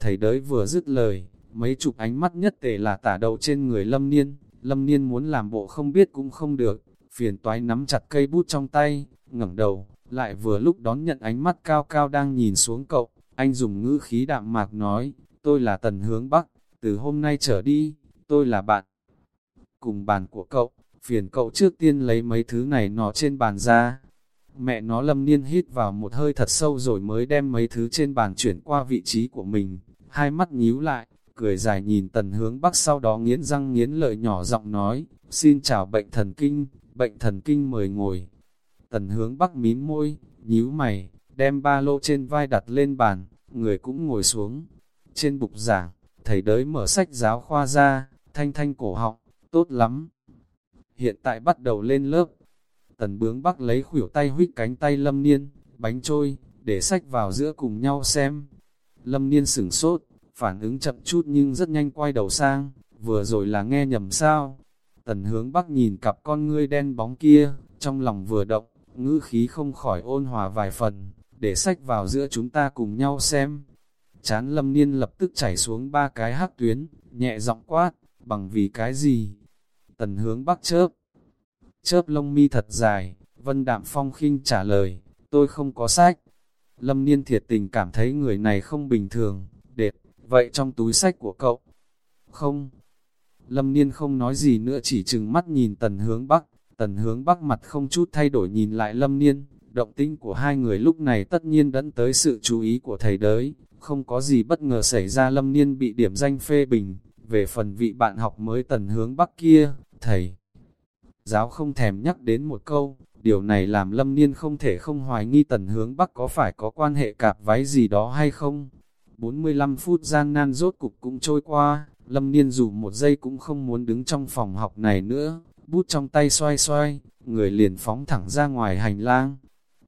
Thầy đới vừa dứt lời, mấy chục ánh mắt nhất tề là tả đầu trên người lâm niên. Lâm niên muốn làm bộ không biết cũng không được, phiền toái nắm chặt cây bút trong tay, ngẩng đầu, lại vừa lúc đón nhận ánh mắt cao cao đang nhìn xuống cậu. Anh dùng ngữ khí đạm mạc nói, tôi là tần hướng bắc, từ hôm nay trở đi, tôi là bạn. Cùng bàn của cậu, phiền cậu trước tiên lấy mấy thứ này nọ trên bàn ra. Mẹ nó lâm niên hít vào một hơi thật sâu rồi mới đem mấy thứ trên bàn chuyển qua vị trí của mình, hai mắt nhíu lại, cười dài nhìn tần hướng bắc sau đó nghiến răng nghiến lợi nhỏ giọng nói, xin chào bệnh thần kinh, bệnh thần kinh mời ngồi. Tần hướng bắc mím môi, nhíu mày, đem ba lô trên vai đặt lên bàn, người cũng ngồi xuống. Trên bục giảng, thầy đới mở sách giáo khoa ra, thanh thanh cổ họng, tốt lắm. Hiện tại bắt đầu lên lớp. Tần bướng bắc lấy khuỷu tay huyết cánh tay lâm niên, bánh trôi, để sách vào giữa cùng nhau xem. Lâm niên sửng sốt, phản ứng chậm chút nhưng rất nhanh quay đầu sang, vừa rồi là nghe nhầm sao. Tần hướng bắc nhìn cặp con ngươi đen bóng kia, trong lòng vừa động, ngữ khí không khỏi ôn hòa vài phần, để sách vào giữa chúng ta cùng nhau xem. Chán lâm niên lập tức chảy xuống ba cái hắc tuyến, nhẹ giọng quát, bằng vì cái gì? Tần hướng bắc chớp, chớp lông mi thật dài, vân đạm phong khinh trả lời, tôi không có sách. Lâm niên thiệt tình cảm thấy người này không bình thường, đệt, vậy trong túi sách của cậu? Không. Lâm niên không nói gì nữa chỉ chừng mắt nhìn tần hướng bắc, tần hướng bắc mặt không chút thay đổi nhìn lại lâm niên, động tĩnh của hai người lúc này tất nhiên dẫn tới sự chú ý của thầy đới, không có gì bất ngờ xảy ra lâm niên bị điểm danh phê bình, về phần vị bạn học mới tần hướng bắc kia, thầy giáo không thèm nhắc đến một câu, điều này làm lâm niên không thể không hoài nghi tần hướng bắc có phải có quan hệ cạp váy gì đó hay không. 45 phút gian nan rốt cục cũng trôi qua, lâm niên dù một giây cũng không muốn đứng trong phòng học này nữa, bút trong tay xoay xoay, người liền phóng thẳng ra ngoài hành lang.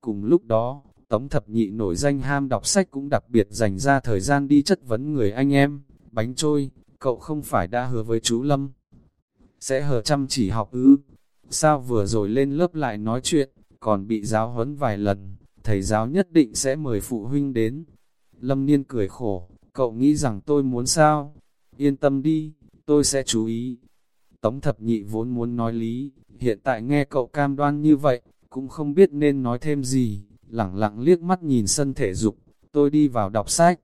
Cùng lúc đó, Tống Thập Nhị nổi danh ham đọc sách cũng đặc biệt dành ra thời gian đi chất vấn người anh em, bánh trôi, cậu không phải đã hứa với chú Lâm. Sẽ hờ chăm chỉ học ư, sao vừa rồi lên lớp lại nói chuyện, còn bị giáo huấn vài lần, thầy giáo nhất định sẽ mời phụ huynh đến. Lâm Niên cười khổ, cậu nghĩ rằng tôi muốn sao? Yên tâm đi, tôi sẽ chú ý. Tống thập nhị vốn muốn nói lý, hiện tại nghe cậu cam đoan như vậy, cũng không biết nên nói thêm gì, lẳng lặng liếc mắt nhìn sân thể dục, tôi đi vào đọc sách.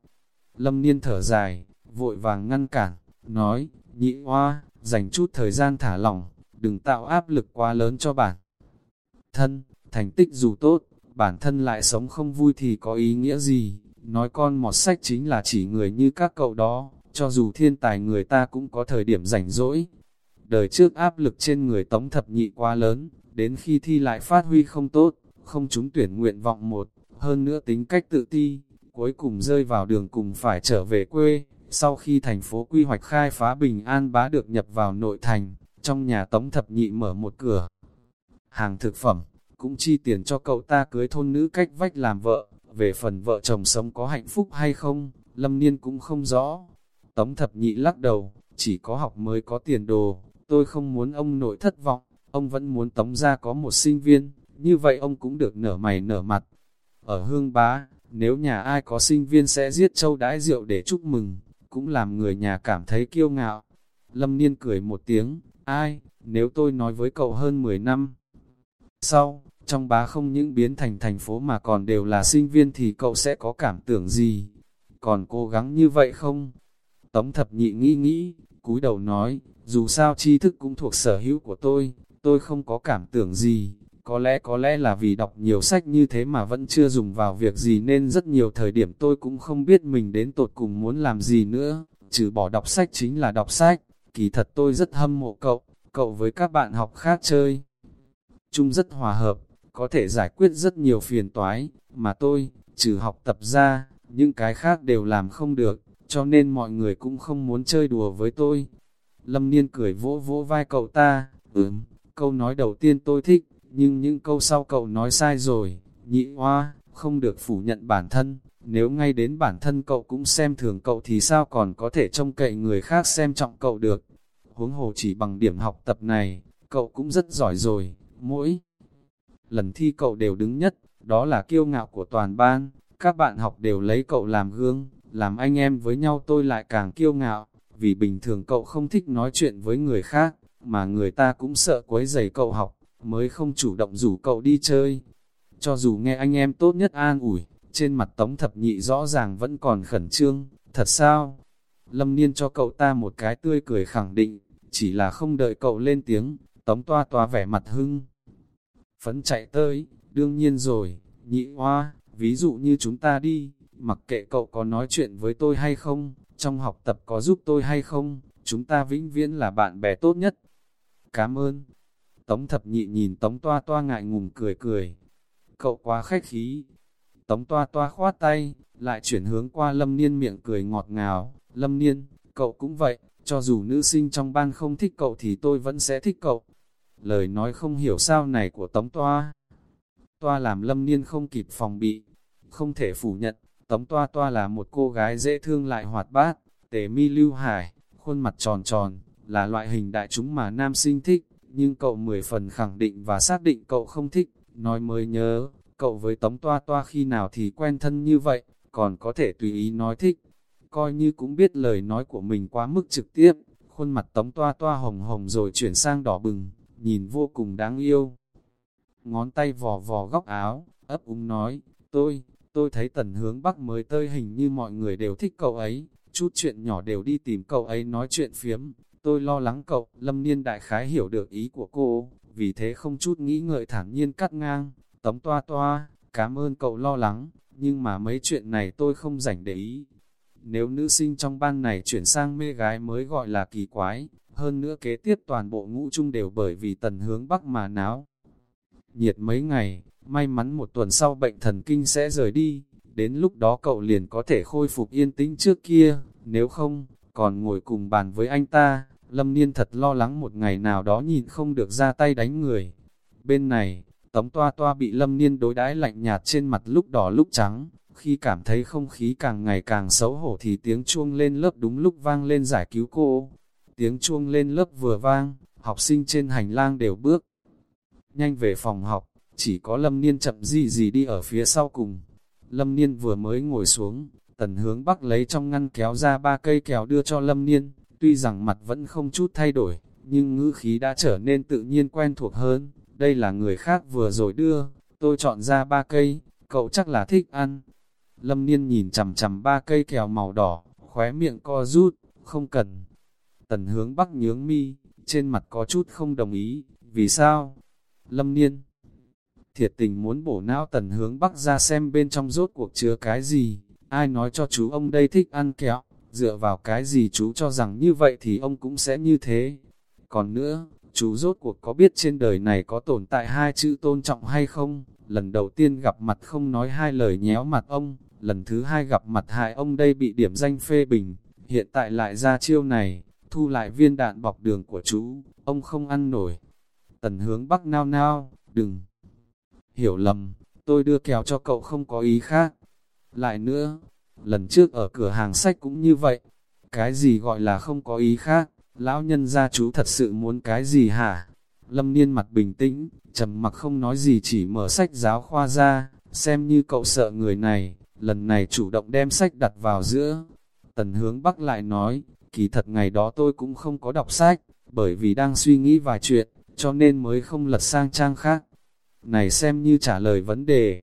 Lâm Niên thở dài, vội vàng ngăn cản, nói, nhị hoa, dành chút thời gian thả lỏng, đừng tạo áp lực quá lớn cho bản. Thân, thành tích dù tốt, bản thân lại sống không vui thì có ý nghĩa gì, nói con mọt sách chính là chỉ người như các cậu đó, cho dù thiên tài người ta cũng có thời điểm rảnh rỗi. Đời trước áp lực trên người tống thập nhị quá lớn, đến khi thi lại phát huy không tốt, không trúng tuyển nguyện vọng một, hơn nữa tính cách tự ti, cuối cùng rơi vào đường cùng phải trở về quê. Sau khi thành phố quy hoạch khai phá bình an bá được nhập vào nội thành, trong nhà tống thập nhị mở một cửa hàng thực phẩm, cũng chi tiền cho cậu ta cưới thôn nữ cách vách làm vợ, về phần vợ chồng sống có hạnh phúc hay không, lâm niên cũng không rõ. Tống thập nhị lắc đầu, chỉ có học mới có tiền đồ, tôi không muốn ông nội thất vọng, ông vẫn muốn tống ra có một sinh viên, như vậy ông cũng được nở mày nở mặt. Ở hương bá, nếu nhà ai có sinh viên sẽ giết châu đãi rượu để chúc mừng, cũng làm người nhà cảm thấy kiêu ngạo. Lâm Niên cười một tiếng, ai, nếu tôi nói với cậu hơn 10 năm. Sau, trong bá không những biến thành thành phố mà còn đều là sinh viên thì cậu sẽ có cảm tưởng gì? Còn cố gắng như vậy không? Tống thập nhị nghĩ nghĩ, cúi đầu nói, dù sao tri thức cũng thuộc sở hữu của tôi, tôi không có cảm tưởng gì, có lẽ có lẽ là vì đọc nhiều sách như thế mà vẫn chưa dùng vào việc gì nên rất nhiều thời điểm tôi cũng không biết mình đến tột cùng muốn làm gì nữa, trừ bỏ đọc sách chính là đọc sách, kỳ thật tôi rất hâm mộ cậu, cậu với các bạn học khác chơi. Chung rất hòa hợp, có thể giải quyết rất nhiều phiền toái, mà tôi, trừ học tập ra, những cái khác đều làm không được, cho nên mọi người cũng không muốn chơi đùa với tôi. Lâm Niên cười vỗ vỗ vai cậu ta, ừm, câu nói đầu tiên tôi thích, nhưng những câu sau cậu nói sai rồi, nhị hoa, không được phủ nhận bản thân, nếu ngay đến bản thân cậu cũng xem thường cậu thì sao còn có thể trông cậy người khác xem trọng cậu được. Huống hồ chỉ bằng điểm học tập này, cậu cũng rất giỏi rồi, mỗi lần thi cậu đều đứng nhất, đó là kiêu ngạo của toàn ban, các bạn học đều lấy cậu làm gương, làm anh em với nhau tôi lại càng kiêu ngạo, vì bình thường cậu không thích nói chuyện với người khác, mà người ta cũng sợ quấy giày cậu học, mới không chủ động rủ cậu đi chơi. Cho dù nghe anh em tốt nhất an ủi, trên mặt tống thập nhị rõ ràng vẫn còn khẩn trương, thật sao? Lâm Niên cho cậu ta một cái tươi cười khẳng định, chỉ là không đợi cậu lên tiếng, tống toa toa vẻ mặt hưng. Phấn chạy tới, đương nhiên rồi, nhị hoa, ví dụ như chúng ta đi, mặc kệ cậu có nói chuyện với tôi hay không, trong học tập có giúp tôi hay không, chúng ta vĩnh viễn là bạn bè tốt nhất. Cảm ơn. Tống thập nhị nhìn tống toa toa ngại ngùng cười cười. Cậu quá khách khí. Tống toa toa khoát tay, lại chuyển hướng qua lâm niên miệng cười ngọt ngào. Lâm niên, cậu cũng vậy, cho dù nữ sinh trong ban không thích cậu thì tôi vẫn sẽ thích cậu. Lời nói không hiểu sao này của tống toa. Toa làm lâm niên không kịp phòng bị. Không thể phủ nhận, tống toa toa là một cô gái dễ thương lại hoạt bát, tề mi lưu hải, khuôn mặt tròn tròn, là loại hình đại chúng mà nam sinh thích nhưng cậu mười phần khẳng định và xác định cậu không thích, nói mới nhớ, cậu với tống toa toa khi nào thì quen thân như vậy, còn có thể tùy ý nói thích, coi như cũng biết lời nói của mình quá mức trực tiếp, khuôn mặt tống toa toa hồng hồng rồi chuyển sang đỏ bừng, nhìn vô cùng đáng yêu. Ngón tay vò vò góc áo, ấp úng nói, tôi, tôi thấy tần hướng bắc mới tơi hình như mọi người đều thích cậu ấy, chút chuyện nhỏ đều đi tìm cậu ấy nói chuyện phiếm, tôi lo lắng cậu, lâm niên đại khái hiểu được ý của cô, vì thế không chút nghĩ ngợi thản nhiên cắt ngang, tống toa toa, cảm ơn cậu lo lắng, nhưng mà mấy chuyện này tôi không rảnh để ý. Nếu nữ sinh trong ban này chuyển sang mê gái mới gọi là kỳ quái, hơn nữa kế tiếp toàn bộ ngũ chung đều bởi vì tần hướng bắc mà náo. Nhiệt mấy ngày, may mắn một tuần sau bệnh thần kinh sẽ rời đi, đến lúc đó cậu liền có thể khôi phục yên tĩnh trước kia, nếu không, còn ngồi cùng bàn với anh ta, Lâm Niên thật lo lắng một ngày nào đó nhìn không được ra tay đánh người. Bên này, Tống Toa Toa bị Lâm Niên đối đãi lạnh nhạt trên mặt lúc đỏ lúc trắng, khi cảm thấy không khí càng ngày càng xấu hổ thì tiếng chuông lên lớp đúng lúc vang lên giải cứu cô. Tiếng chuông lên lớp vừa vang, học sinh trên hành lang đều bước. Nhanh về phòng học, chỉ có Lâm Niên chậm gì gì đi ở phía sau cùng. Lâm Niên vừa mới ngồi xuống, tần hướng bắc lấy trong ngăn kéo ra ba cây kèo đưa cho Lâm Niên, tuy rằng mặt vẫn không chút thay đổi, nhưng ngữ khí đã trở nên tự nhiên quen thuộc hơn. Đây là người khác vừa rồi đưa, tôi chọn ra ba cây, cậu chắc là thích ăn. Lâm Niên nhìn chằm chằm ba cây kèo màu đỏ, khóe miệng co rút, không cần. Tần hướng bắc nhướng mi, trên mặt có chút không đồng ý, vì sao? Lâm Niên thiệt tình muốn bổ não tần hướng bắc ra xem bên trong rốt cuộc chứa cái gì, ai nói cho chú ông đây thích ăn kẹo, dựa vào cái gì chú cho rằng như vậy thì ông cũng sẽ như thế. Còn nữa, chú rốt cuộc có biết trên đời này có tồn tại hai chữ tôn trọng hay không? Lần đầu tiên gặp mặt không nói hai lời nhéo mặt ông, lần thứ hai gặp mặt hại ông đây bị điểm danh phê bình, hiện tại lại ra chiêu này, thu lại viên đạn bọc đường của chú, ông không ăn nổi. Tần hướng bắc nao nao, đừng hiểu lầm, tôi đưa kèo cho cậu không có ý khác. Lại nữa, lần trước ở cửa hàng sách cũng như vậy, cái gì gọi là không có ý khác, lão nhân gia chú thật sự muốn cái gì hả? Lâm Niên mặt bình tĩnh, trầm mặc không nói gì chỉ mở sách giáo khoa ra, xem như cậu sợ người này, lần này chủ động đem sách đặt vào giữa. Tần hướng Bắc lại nói, kỳ thật ngày đó tôi cũng không có đọc sách, bởi vì đang suy nghĩ vài chuyện, cho nên mới không lật sang trang khác này xem như trả lời vấn đề.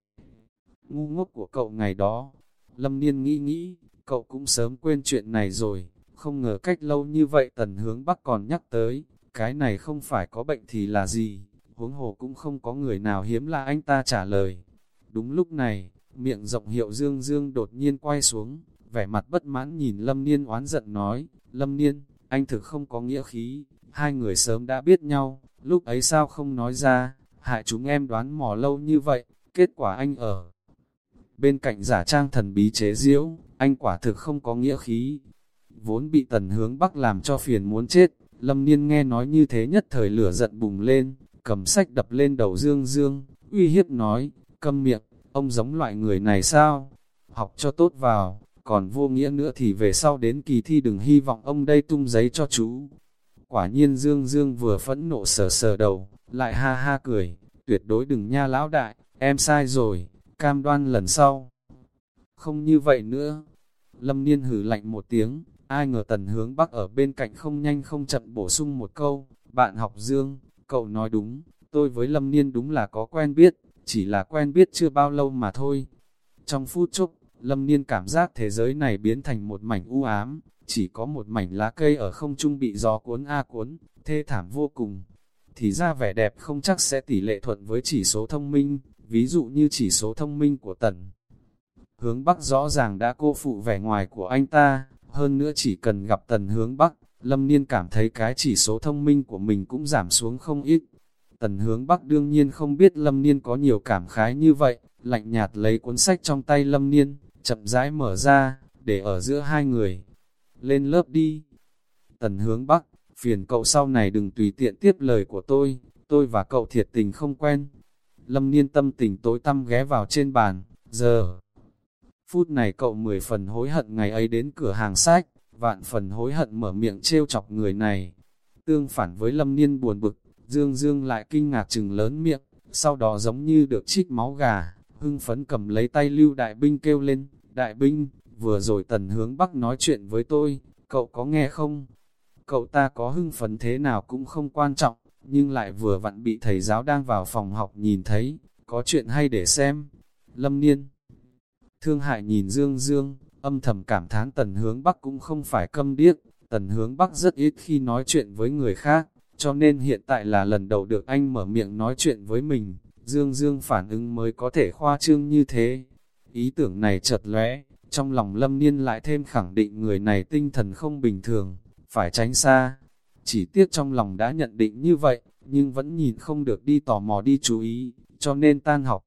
Ngu ngốc của cậu ngày đó, Lâm Niên nghĩ nghĩ, cậu cũng sớm quên chuyện này rồi, không ngờ cách lâu như vậy tần hướng bắc còn nhắc tới, cái này không phải có bệnh thì là gì, huống hồ cũng không có người nào hiếm là anh ta trả lời. Đúng lúc này, miệng rộng hiệu dương dương đột nhiên quay xuống, vẻ mặt bất mãn nhìn Lâm Niên oán giận nói, Lâm Niên, anh thực không có nghĩa khí, hai người sớm đã biết nhau, lúc ấy sao không nói ra, hại chúng em đoán mò lâu như vậy, kết quả anh ở. Bên cạnh giả trang thần bí chế diễu, anh quả thực không có nghĩa khí. Vốn bị tần hướng bắc làm cho phiền muốn chết, lâm niên nghe nói như thế nhất thời lửa giận bùng lên, cầm sách đập lên đầu dương dương, uy hiếp nói, câm miệng, ông giống loại người này sao? Học cho tốt vào, còn vô nghĩa nữa thì về sau đến kỳ thi đừng hy vọng ông đây tung giấy cho chú. Quả nhiên Dương Dương vừa phẫn nộ sờ sờ đầu, lại ha ha cười, tuyệt đối đừng nha lão đại, em sai rồi, cam đoan lần sau. Không như vậy nữa. Lâm Niên hử lạnh một tiếng, ai ngờ tần hướng bắc ở bên cạnh không nhanh không chậm bổ sung một câu, bạn học Dương, cậu nói đúng, tôi với Lâm Niên đúng là có quen biết, chỉ là quen biết chưa bao lâu mà thôi. Trong phút chốc, Lâm Niên cảm giác thế giới này biến thành một mảnh u ám, chỉ có một mảnh lá cây ở không trung bị gió cuốn a cuốn, thê thảm vô cùng thì ra vẻ đẹp không chắc sẽ tỷ lệ thuận với chỉ số thông minh, ví dụ như chỉ số thông minh của tần. Hướng Bắc rõ ràng đã cô phụ vẻ ngoài của anh ta, hơn nữa chỉ cần gặp tần hướng Bắc, Lâm Niên cảm thấy cái chỉ số thông minh của mình cũng giảm xuống không ít. Tần hướng Bắc đương nhiên không biết Lâm Niên có nhiều cảm khái như vậy, lạnh nhạt lấy cuốn sách trong tay Lâm Niên, chậm rãi mở ra, để ở giữa hai người. Lên lớp đi. Tần hướng Bắc, phiền cậu sau này đừng tùy tiện tiếp lời của tôi, tôi và cậu thiệt tình không quen. Lâm niên tâm tình tối tăm ghé vào trên bàn, giờ. Phút này cậu mười phần hối hận ngày ấy đến cửa hàng sách, vạn phần hối hận mở miệng trêu chọc người này. Tương phản với lâm niên buồn bực, Dương Dương lại kinh ngạc chừng lớn miệng, sau đó giống như được trích máu gà, hưng phấn cầm lấy tay lưu đại binh kêu lên, đại binh, vừa rồi tần hướng bắc nói chuyện với tôi, cậu có nghe không? Cậu ta có hưng phấn thế nào cũng không quan trọng, nhưng lại vừa vặn bị thầy giáo đang vào phòng học nhìn thấy, có chuyện hay để xem. Lâm Niên Thương hại nhìn Dương Dương, âm thầm cảm thán tần hướng Bắc cũng không phải câm điếc, tần hướng Bắc rất ít khi nói chuyện với người khác, cho nên hiện tại là lần đầu được anh mở miệng nói chuyện với mình, Dương Dương phản ứng mới có thể khoa trương như thế. Ý tưởng này chợt lóe, trong lòng lâm niên lại thêm khẳng định người này tinh thần không bình thường, phải tránh xa. Chỉ tiếc trong lòng đã nhận định như vậy, nhưng vẫn nhìn không được đi tò mò đi chú ý, cho nên tan học.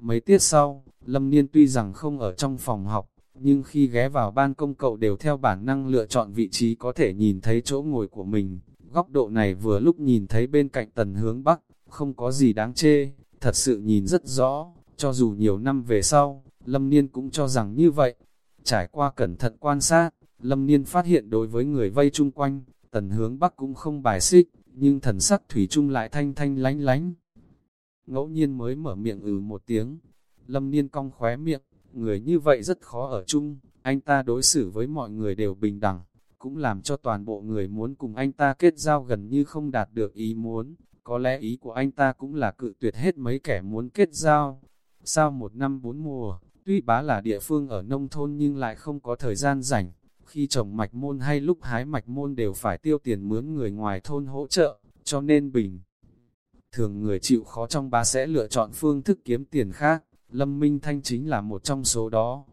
Mấy tiết sau, Lâm Niên tuy rằng không ở trong phòng học, nhưng khi ghé vào ban công cậu đều theo bản năng lựa chọn vị trí có thể nhìn thấy chỗ ngồi của mình. Góc độ này vừa lúc nhìn thấy bên cạnh tần hướng Bắc, không có gì đáng chê, thật sự nhìn rất rõ, cho dù nhiều năm về sau, Lâm Niên cũng cho rằng như vậy. Trải qua cẩn thận quan sát, Lâm Niên phát hiện đối với người vây chung quanh, tần hướng Bắc cũng không bài xích, nhưng thần sắc thủy chung lại thanh thanh lánh lánh. Ngẫu nhiên mới mở miệng ừ một tiếng, Lâm Niên cong khóe miệng, người như vậy rất khó ở chung, anh ta đối xử với mọi người đều bình đẳng, cũng làm cho toàn bộ người muốn cùng anh ta kết giao gần như không đạt được ý muốn, có lẽ ý của anh ta cũng là cự tuyệt hết mấy kẻ muốn kết giao. Sau một năm bốn mùa, tuy bá là địa phương ở nông thôn nhưng lại không có thời gian rảnh, khi trồng mạch môn hay lúc hái mạch môn đều phải tiêu tiền mướn người ngoài thôn hỗ trợ, cho nên bình. Thường người chịu khó trong bá sẽ lựa chọn phương thức kiếm tiền khác, Lâm Minh Thanh chính là một trong số đó.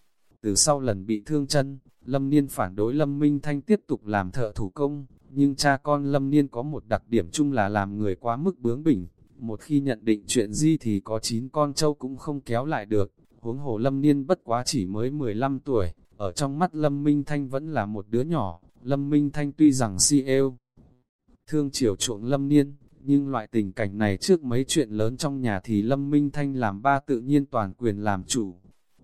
Từ sau lần bị thương chân, Lâm Niên phản đối Lâm Minh Thanh tiếp tục làm thợ thủ công, nhưng cha con Lâm Niên có một đặc điểm chung là làm người quá mức bướng bỉnh. Một khi nhận định chuyện gì thì có chín con trâu cũng không kéo lại được. Huống hồ Lâm Niên bất quá chỉ mới 15 tuổi, ở trong mắt Lâm Minh Thanh vẫn là một đứa nhỏ. Lâm Minh Thanh tuy rằng si êu, thương chiều chuộng Lâm Niên, nhưng loại tình cảnh này trước mấy chuyện lớn trong nhà thì Lâm Minh Thanh làm ba tự nhiên toàn quyền làm chủ.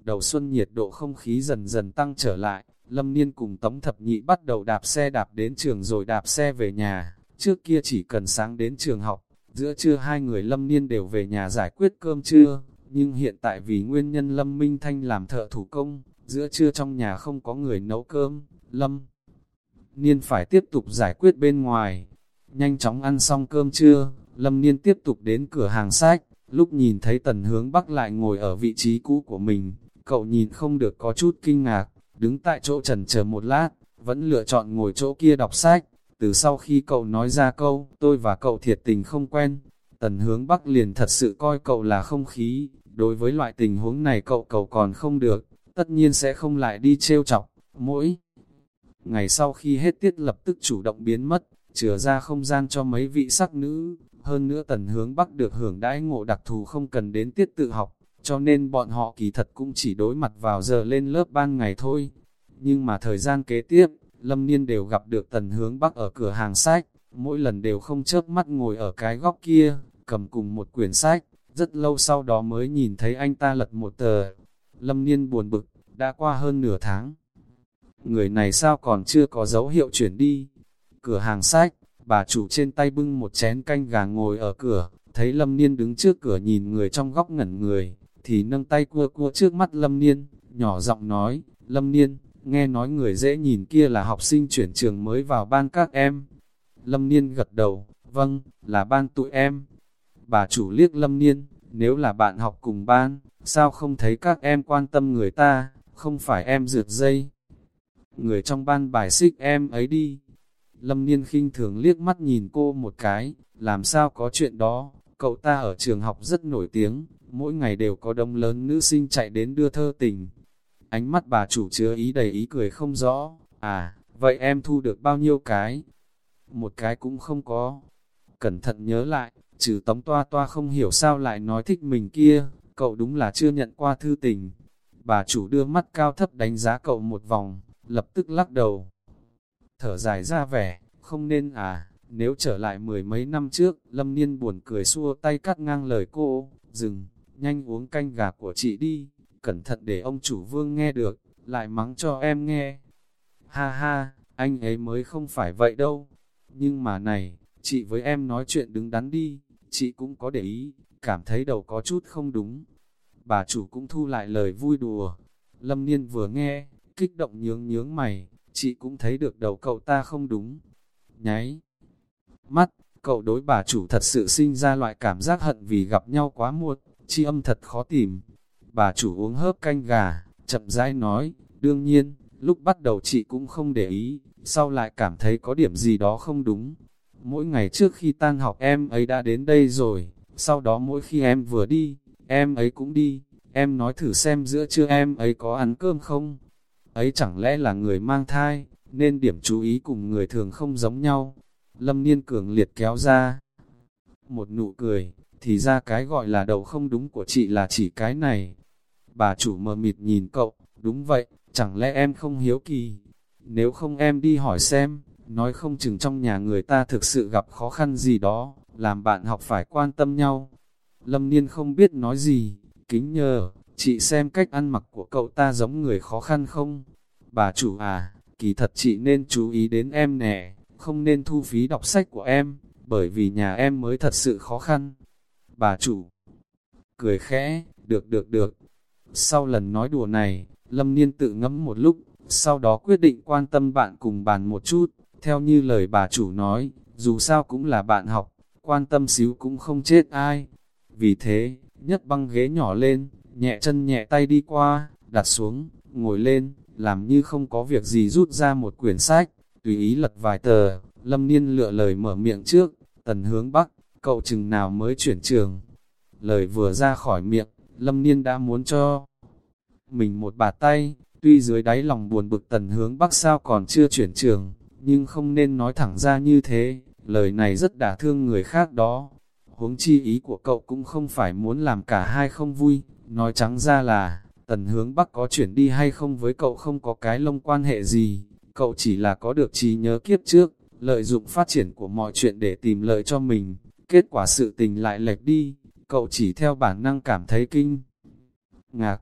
Đầu xuân nhiệt độ không khí dần dần tăng trở lại, Lâm Niên cùng Tống Thập Nhị bắt đầu đạp xe đạp đến trường rồi đạp xe về nhà. Trước kia chỉ cần sáng đến trường học, giữa trưa hai người Lâm Niên đều về nhà giải quyết cơm trưa. Nhưng hiện tại vì nguyên nhân Lâm Minh Thanh làm thợ thủ công, giữa trưa trong nhà không có người nấu cơm, Lâm Niên phải tiếp tục giải quyết bên ngoài. Nhanh chóng ăn xong cơm trưa, Lâm Niên tiếp tục đến cửa hàng sách, lúc nhìn thấy tần hướng bắc lại ngồi ở vị trí cũ của mình, cậu nhìn không được có chút kinh ngạc, đứng tại chỗ trần chờ một lát, vẫn lựa chọn ngồi chỗ kia đọc sách. Từ sau khi cậu nói ra câu, tôi và cậu thiệt tình không quen, tần hướng bắc liền thật sự coi cậu là không khí, đối với loại tình huống này cậu cậu còn không được, tất nhiên sẽ không lại đi trêu chọc, mỗi ngày sau khi hết tiết lập tức chủ động biến mất, chừa ra không gian cho mấy vị sắc nữ, hơn nữa tần hướng bắc được hưởng đãi ngộ đặc thù không cần đến tiết tự học, cho nên bọn họ kỳ thật cũng chỉ đối mặt vào giờ lên lớp ban ngày thôi. Nhưng mà thời gian kế tiếp, Lâm Niên đều gặp được tần hướng bắc ở cửa hàng sách, mỗi lần đều không chớp mắt ngồi ở cái góc kia, cầm cùng một quyển sách, rất lâu sau đó mới nhìn thấy anh ta lật một tờ. Lâm Niên buồn bực, đã qua hơn nửa tháng. Người này sao còn chưa có dấu hiệu chuyển đi? Cửa hàng sách, bà chủ trên tay bưng một chén canh gà ngồi ở cửa, thấy Lâm Niên đứng trước cửa nhìn người trong góc ngẩn người, thì nâng tay cua cua trước mắt Lâm Niên, nhỏ giọng nói, Lâm Niên, nghe nói người dễ nhìn kia là học sinh chuyển trường mới vào ban các em. Lâm Niên gật đầu, vâng, là ban tụi em. Bà chủ liếc Lâm Niên, nếu là bạn học cùng ban, sao không thấy các em quan tâm người ta, không phải em rượt dây. Người trong ban bài xích em ấy đi. Lâm Niên khinh thường liếc mắt nhìn cô một cái, làm sao có chuyện đó, cậu ta ở trường học rất nổi tiếng, mỗi ngày đều có đông lớn nữ sinh chạy đến đưa thơ tình. Ánh mắt bà chủ chứa ý đầy ý cười không rõ, à, vậy em thu được bao nhiêu cái? Một cái cũng không có. Cẩn thận nhớ lại, trừ tống toa toa không hiểu sao lại nói thích mình kia, cậu đúng là chưa nhận qua thư tình. Bà chủ đưa mắt cao thấp đánh giá cậu một vòng, lập tức lắc đầu. Thở dài ra vẻ, không nên à, nếu trở lại mười mấy năm trước, Lâm Niên buồn cười xua tay cắt ngang lời cô, dừng, nhanh uống canh gà của chị đi, cẩn thận để ông chủ vương nghe được, lại mắng cho em nghe. Ha ha, anh ấy mới không phải vậy đâu. Nhưng mà này, chị với em nói chuyện đứng đắn đi, chị cũng có để ý, cảm thấy đầu có chút không đúng. Bà chủ cũng thu lại lời vui đùa. Lâm Niên vừa nghe, kích động nhướng nhướng mày, chị cũng thấy được đầu cậu ta không đúng. Nháy mắt, cậu đối bà chủ thật sự sinh ra loại cảm giác hận vì gặp nhau quá muộn, chi âm thật khó tìm. Bà chủ uống hớp canh gà, chậm rãi nói, đương nhiên, lúc bắt đầu chị cũng không để ý, sau lại cảm thấy có điểm gì đó không đúng. Mỗi ngày trước khi tan học em ấy đã đến đây rồi, sau đó mỗi khi em vừa đi, em ấy cũng đi, em nói thử xem giữa trưa em ấy có ăn cơm không? Ấy chẳng lẽ là người mang thai, nên điểm chú ý cùng người thường không giống nhau. Lâm Niên cường liệt kéo ra. Một nụ cười, thì ra cái gọi là đầu không đúng của chị là chỉ cái này. Bà chủ mờ mịt nhìn cậu, đúng vậy, chẳng lẽ em không hiếu kỳ? Nếu không em đi hỏi xem, nói không chừng trong nhà người ta thực sự gặp khó khăn gì đó, làm bạn học phải quan tâm nhau. Lâm Niên không biết nói gì, kính nhờ, chị xem cách ăn mặc của cậu ta giống người khó khăn không? Bà chủ à, kỳ thật chị nên chú ý đến em nè, không nên thu phí đọc sách của em, bởi vì nhà em mới thật sự khó khăn. Bà chủ cười khẽ, được được được. Sau lần nói đùa này, Lâm Niên tự ngẫm một lúc, sau đó quyết định quan tâm bạn cùng bàn một chút, theo như lời bà chủ nói, dù sao cũng là bạn học, quan tâm xíu cũng không chết ai. Vì thế, nhất băng ghế nhỏ lên, nhẹ chân nhẹ tay đi qua, đặt xuống, ngồi lên, làm như không có việc gì rút ra một quyển sách, tùy ý lật vài tờ, lâm niên lựa lời mở miệng trước, tần hướng bắc, cậu chừng nào mới chuyển trường. Lời vừa ra khỏi miệng, lâm niên đã muốn cho mình một bà tay, tuy dưới đáy lòng buồn bực tần hướng bắc sao còn chưa chuyển trường, nhưng không nên nói thẳng ra như thế, lời này rất đả thương người khác đó. Huống chi ý của cậu cũng không phải muốn làm cả hai không vui, nói trắng ra là, tần hướng bắc có chuyển đi hay không với cậu không có cái lông quan hệ gì, cậu chỉ là có được trí nhớ kiếp trước, lợi dụng phát triển của mọi chuyện để tìm lợi cho mình, kết quả sự tình lại lệch đi, cậu chỉ theo bản năng cảm thấy kinh. Ngạc,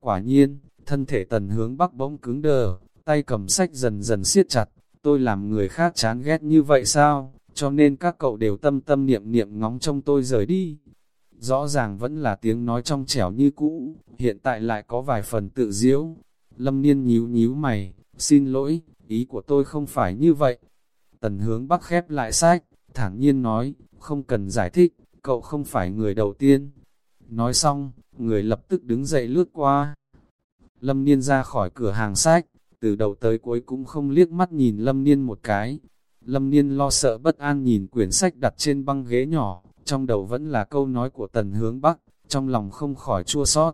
quả nhiên, thân thể tần hướng bắc bỗng cứng đờ, tay cầm sách dần dần siết chặt, tôi làm người khác chán ghét như vậy sao, cho nên các cậu đều tâm tâm niệm niệm ngóng trông tôi rời đi. Rõ ràng vẫn là tiếng nói trong trẻo như cũ, hiện tại lại có vài phần tự diễu. Lâm Niên nhíu nhíu mày, xin lỗi, ý của tôi không phải như vậy. Tần hướng bắc khép lại sách, thản nhiên nói, không cần giải thích, cậu không phải người đầu tiên. Nói xong, người lập tức đứng dậy lướt qua. Lâm Niên ra khỏi cửa hàng sách, từ đầu tới cuối cũng không liếc mắt nhìn Lâm Niên một cái. Lâm Niên lo sợ bất an nhìn quyển sách đặt trên băng ghế nhỏ, trong đầu vẫn là câu nói của Tần Hướng Bắc, trong lòng không khỏi chua sót.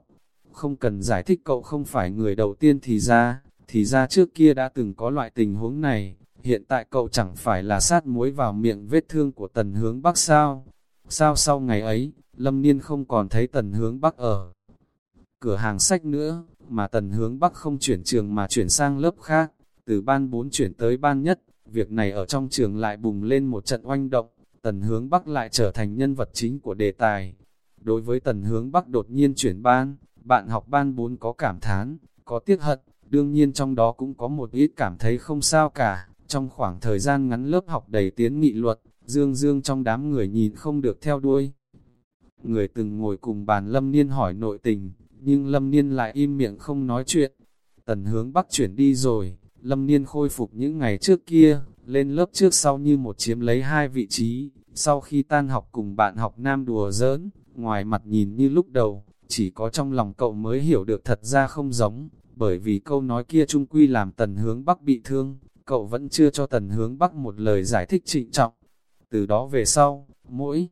Không cần giải thích cậu không phải người đầu tiên thì ra, thì ra trước kia đã từng có loại tình huống này, hiện tại cậu chẳng phải là sát muối vào miệng vết thương của Tần Hướng Bắc sao? Sao sau ngày ấy, Lâm Niên không còn thấy Tần Hướng Bắc ở cửa hàng sách nữa, mà Tần Hướng Bắc không chuyển trường mà chuyển sang lớp khác, từ ban 4 chuyển tới ban nhất, việc này ở trong trường lại bùng lên một trận oanh động, Tần Hướng Bắc lại trở thành nhân vật chính của đề tài. Đối với Tần Hướng Bắc đột nhiên chuyển ban, bạn học ban 4 có cảm thán, có tiếc hận, đương nhiên trong đó cũng có một ít cảm thấy không sao cả. Trong khoảng thời gian ngắn lớp học đầy tiến nghị luật, Dương Dương trong đám người nhìn không được theo đuôi. Người từng ngồi cùng bàn Lâm Niên hỏi nội tình, nhưng Lâm Niên lại im miệng không nói chuyện. Tần hướng Bắc chuyển đi rồi, Lâm Niên khôi phục những ngày trước kia, lên lớp trước sau như một chiếm lấy hai vị trí, sau khi tan học cùng bạn học nam đùa giỡn, ngoài mặt nhìn như lúc đầu, chỉ có trong lòng cậu mới hiểu được thật ra không giống, bởi vì câu nói kia trung quy làm tần hướng Bắc bị thương, cậu vẫn chưa cho tần hướng Bắc một lời giải thích trịnh trọng. Từ đó về sau, mỗi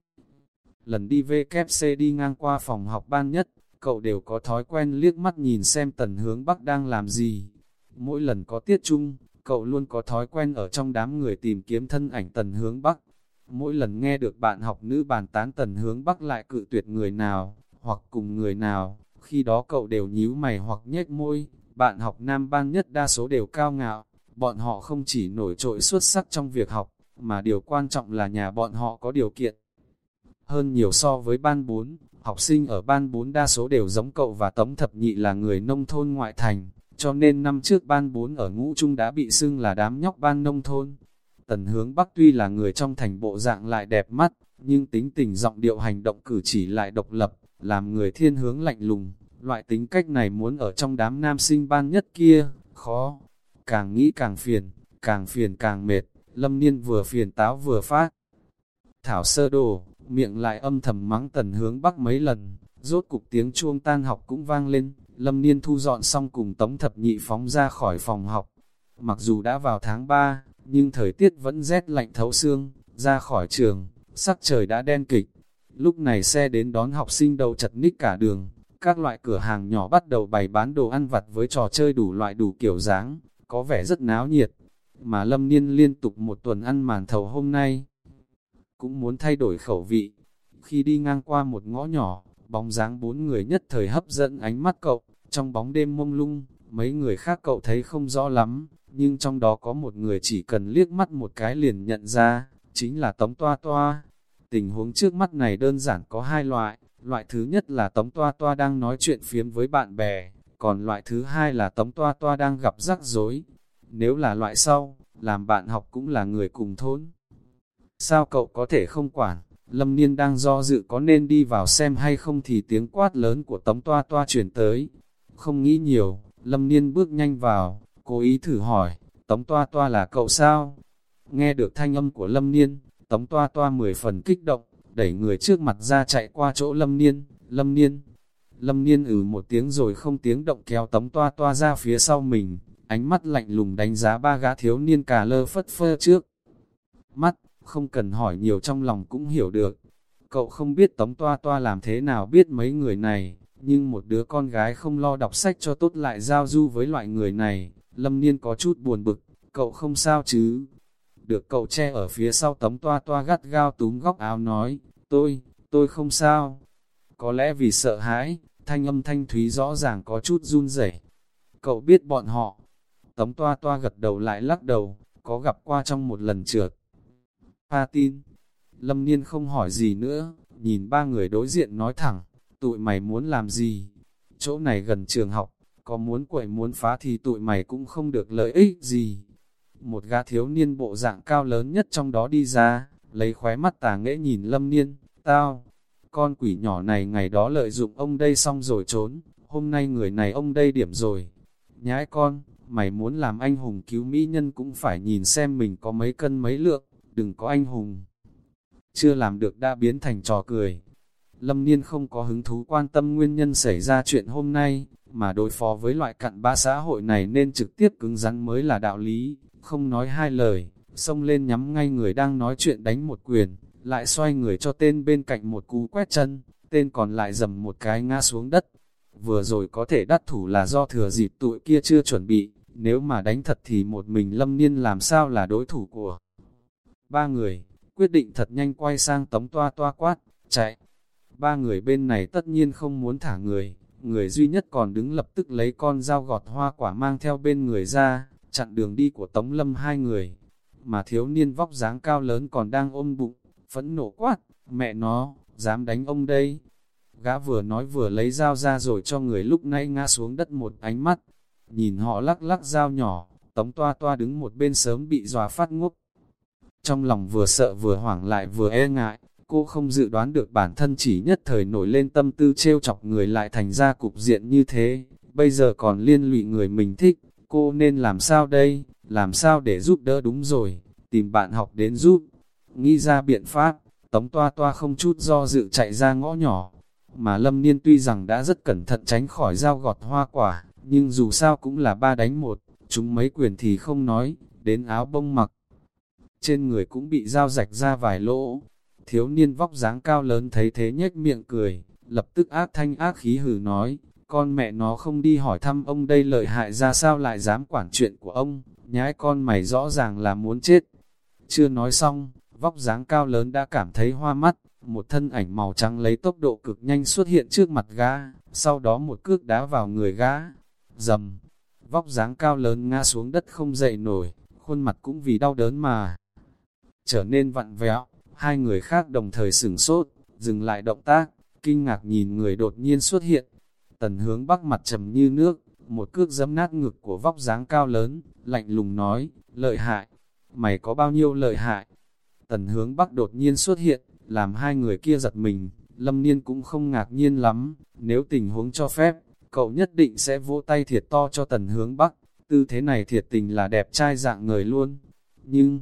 lần đi VKC đi ngang qua phòng học ban nhất, cậu đều có thói quen liếc mắt nhìn xem tần hướng Bắc đang làm gì. Mỗi lần có tiết chung, cậu luôn có thói quen ở trong đám người tìm kiếm thân ảnh tần hướng Bắc. Mỗi lần nghe được bạn học nữ bàn tán tần hướng Bắc lại cự tuyệt người nào, hoặc cùng người nào, khi đó cậu đều nhíu mày hoặc nhếch môi, bạn học nam ban nhất đa số đều cao ngạo, bọn họ không chỉ nổi trội xuất sắc trong việc học, mà điều quan trọng là nhà bọn họ có điều kiện. Hơn nhiều so với ban 4, học sinh ở ban 4 đa số đều giống cậu và Tống Thập Nhị là người nông thôn ngoại thành, cho nên năm trước ban 4 ở ngũ trung đã bị xưng là đám nhóc ban nông thôn. Tần hướng Bắc tuy là người trong thành bộ dạng lại đẹp mắt, nhưng tính tình giọng điệu hành động cử chỉ lại độc lập, làm người thiên hướng lạnh lùng. Loại tính cách này muốn ở trong đám nam sinh ban nhất kia, khó. Càng nghĩ càng phiền, càng phiền càng mệt, lâm niên vừa phiền táo vừa phát. Thảo sơ đồ, miệng lại âm thầm mắng tần hướng bắc mấy lần, rốt cục tiếng chuông tan học cũng vang lên, lâm niên thu dọn xong cùng tống thập nhị phóng ra khỏi phòng học. Mặc dù đã vào tháng 3, nhưng thời tiết vẫn rét lạnh thấu xương, ra khỏi trường, sắc trời đã đen kịch. Lúc này xe đến đón học sinh đầu chật ních cả đường, các loại cửa hàng nhỏ bắt đầu bày bán đồ ăn vặt với trò chơi đủ loại đủ kiểu dáng, có vẻ rất náo nhiệt. Mà Lâm Niên liên tục một tuần ăn màn thầu hôm nay, cũng muốn thay đổi khẩu vị. Khi đi ngang qua một ngõ nhỏ, bóng dáng bốn người nhất thời hấp dẫn ánh mắt cậu, trong bóng đêm mông lung, mấy người khác cậu thấy không rõ lắm, nhưng trong đó có một người chỉ cần liếc mắt một cái liền nhận ra, chính là Tống Toa Toa. Tình huống trước mắt này đơn giản có hai loại, loại thứ nhất là Tống Toa Toa đang nói chuyện phiếm với bạn bè, còn loại thứ hai là Tống Toa Toa đang gặp rắc rối. Nếu là loại sau, làm bạn học cũng là người cùng thôn. Sao cậu có thể không quản, Lâm Niên đang do dự có nên đi vào xem hay không thì tiếng quát lớn của Tống Toa Toa chuyển tới. Không nghĩ nhiều, Lâm Niên bước nhanh vào, cố ý thử hỏi, Tống Toa Toa là cậu sao? Nghe được thanh âm của Lâm Niên, Tống Toa Toa mười phần kích động, đẩy người trước mặt ra chạy qua chỗ Lâm Niên, Lâm Niên. Lâm Niên ử ừ một tiếng rồi không tiếng động kéo Tống Toa Toa ra phía sau mình, ánh mắt lạnh lùng đánh giá ba gã thiếu niên cà lơ phất phơ trước. Mắt, không cần hỏi nhiều trong lòng cũng hiểu được. Cậu không biết Tống Toa Toa làm thế nào biết mấy người này, nhưng một đứa con gái không lo đọc sách cho tốt lại giao du với loại người này, Lâm Niên có chút buồn bực, cậu không sao chứ? Được cậu che ở phía sau tống toa toa gắt gao túm góc áo nói, tôi, tôi không sao. Có lẽ vì sợ hãi, thanh âm thanh thúy rõ ràng có chút run rẩy. Cậu biết bọn họ. Tống toa toa gật đầu lại lắc đầu, có gặp qua trong một lần trượt. Pha tin. Lâm Niên không hỏi gì nữa, nhìn ba người đối diện nói thẳng, tụi mày muốn làm gì? Chỗ này gần trường học, có muốn quậy muốn phá thì tụi mày cũng không được lợi ích gì. Một gã thiếu niên bộ dạng cao lớn nhất trong đó đi ra, lấy khóe mắt tà nghễ nhìn lâm niên, tao, con quỷ nhỏ này ngày đó lợi dụng ông đây xong rồi trốn, hôm nay người này ông đây điểm rồi. Nhãi con, mày muốn làm anh hùng cứu mỹ nhân cũng phải nhìn xem mình có mấy cân mấy lượng, đừng có anh hùng. Chưa làm được đã biến thành trò cười. Lâm Niên không có hứng thú quan tâm nguyên nhân xảy ra chuyện hôm nay, mà đối phó với loại cặn bã xã hội này nên trực tiếp cứng rắn mới là đạo lý, không nói hai lời, xông lên nhắm ngay người đang nói chuyện đánh một quyền, lại xoay người cho tên bên cạnh một cú quét chân, tên còn lại dầm một cái ngã xuống đất. Vừa rồi có thể đắc thủ là do thừa dịp tụi kia chưa chuẩn bị, nếu mà đánh thật thì một mình lâm niên làm sao là đối thủ của ba người, quyết định thật nhanh quay sang tống toa toa quát, chạy. Ba người bên này tất nhiên không muốn thả người, người duy nhất còn đứng lập tức lấy con dao gọt hoa quả mang theo bên người ra, chặn đường đi của Tống Lâm hai người. Mà thiếu niên vóc dáng cao lớn còn đang ôm bụng, phẫn nộ quát, mẹ nó, dám đánh ông đây. Gã vừa nói vừa lấy dao ra rồi cho người lúc nãy ngã xuống đất một ánh mắt. Nhìn họ lắc lắc dao nhỏ, Tống Toa Toa đứng một bên sớm bị dòa phát ngốc. Trong lòng vừa sợ vừa hoảng lại vừa e ngại, cô không dự đoán được bản thân chỉ nhất thời nổi lên tâm tư trêu chọc người lại thành ra cục diện như thế, bây giờ còn liên lụy người mình thích, cô nên làm sao đây, làm sao để giúp đỡ đúng rồi, tìm bạn học đến giúp, nghĩ ra biện pháp, tống toa toa không chút do dự chạy ra ngõ nhỏ, mà lâm niên tuy rằng đã rất cẩn thận tránh khỏi dao gọt hoa quả, nhưng dù sao cũng là ba đánh một, chúng mấy quyền thì không nói, đến áo bông mặc. Trên người cũng bị dao rạch ra vài lỗ, Thiếu niên vóc dáng cao lớn thấy thế nhếch miệng cười, lập tức ác thanh ác khí hử nói, con mẹ nó không đi hỏi thăm ông đây lợi hại ra sao lại dám quản chuyện của ông, nhái con mày rõ ràng là muốn chết. Chưa nói xong, vóc dáng cao lớn đã cảm thấy hoa mắt, một thân ảnh màu trắng lấy tốc độ cực nhanh xuất hiện trước mặt gã, sau đó một cước đá vào người gã. Dầm, vóc dáng cao lớn ngã xuống đất không dậy nổi, khuôn mặt cũng vì đau đớn mà trở nên vặn vẹo. Hai người khác đồng thời sửng sốt, dừng lại động tác, kinh ngạc nhìn người đột nhiên xuất hiện. Tần hướng bắc mặt trầm như nước, một cước giấm nát ngực của vóc dáng cao lớn, lạnh lùng nói, lợi hại. mày có bao nhiêu lợi hại? Tần hướng Bắc đột nhiên xuất hiện, làm hai người kia giật mình, Lâm Niên cũng không ngạc nhiên lắm, nếu tình huống cho phép, cậu nhất định sẽ vỗ tay thiệt to cho tần hướng Bắc, tư thế này thiệt tình là đẹp trai dạng người luôn. Nhưng,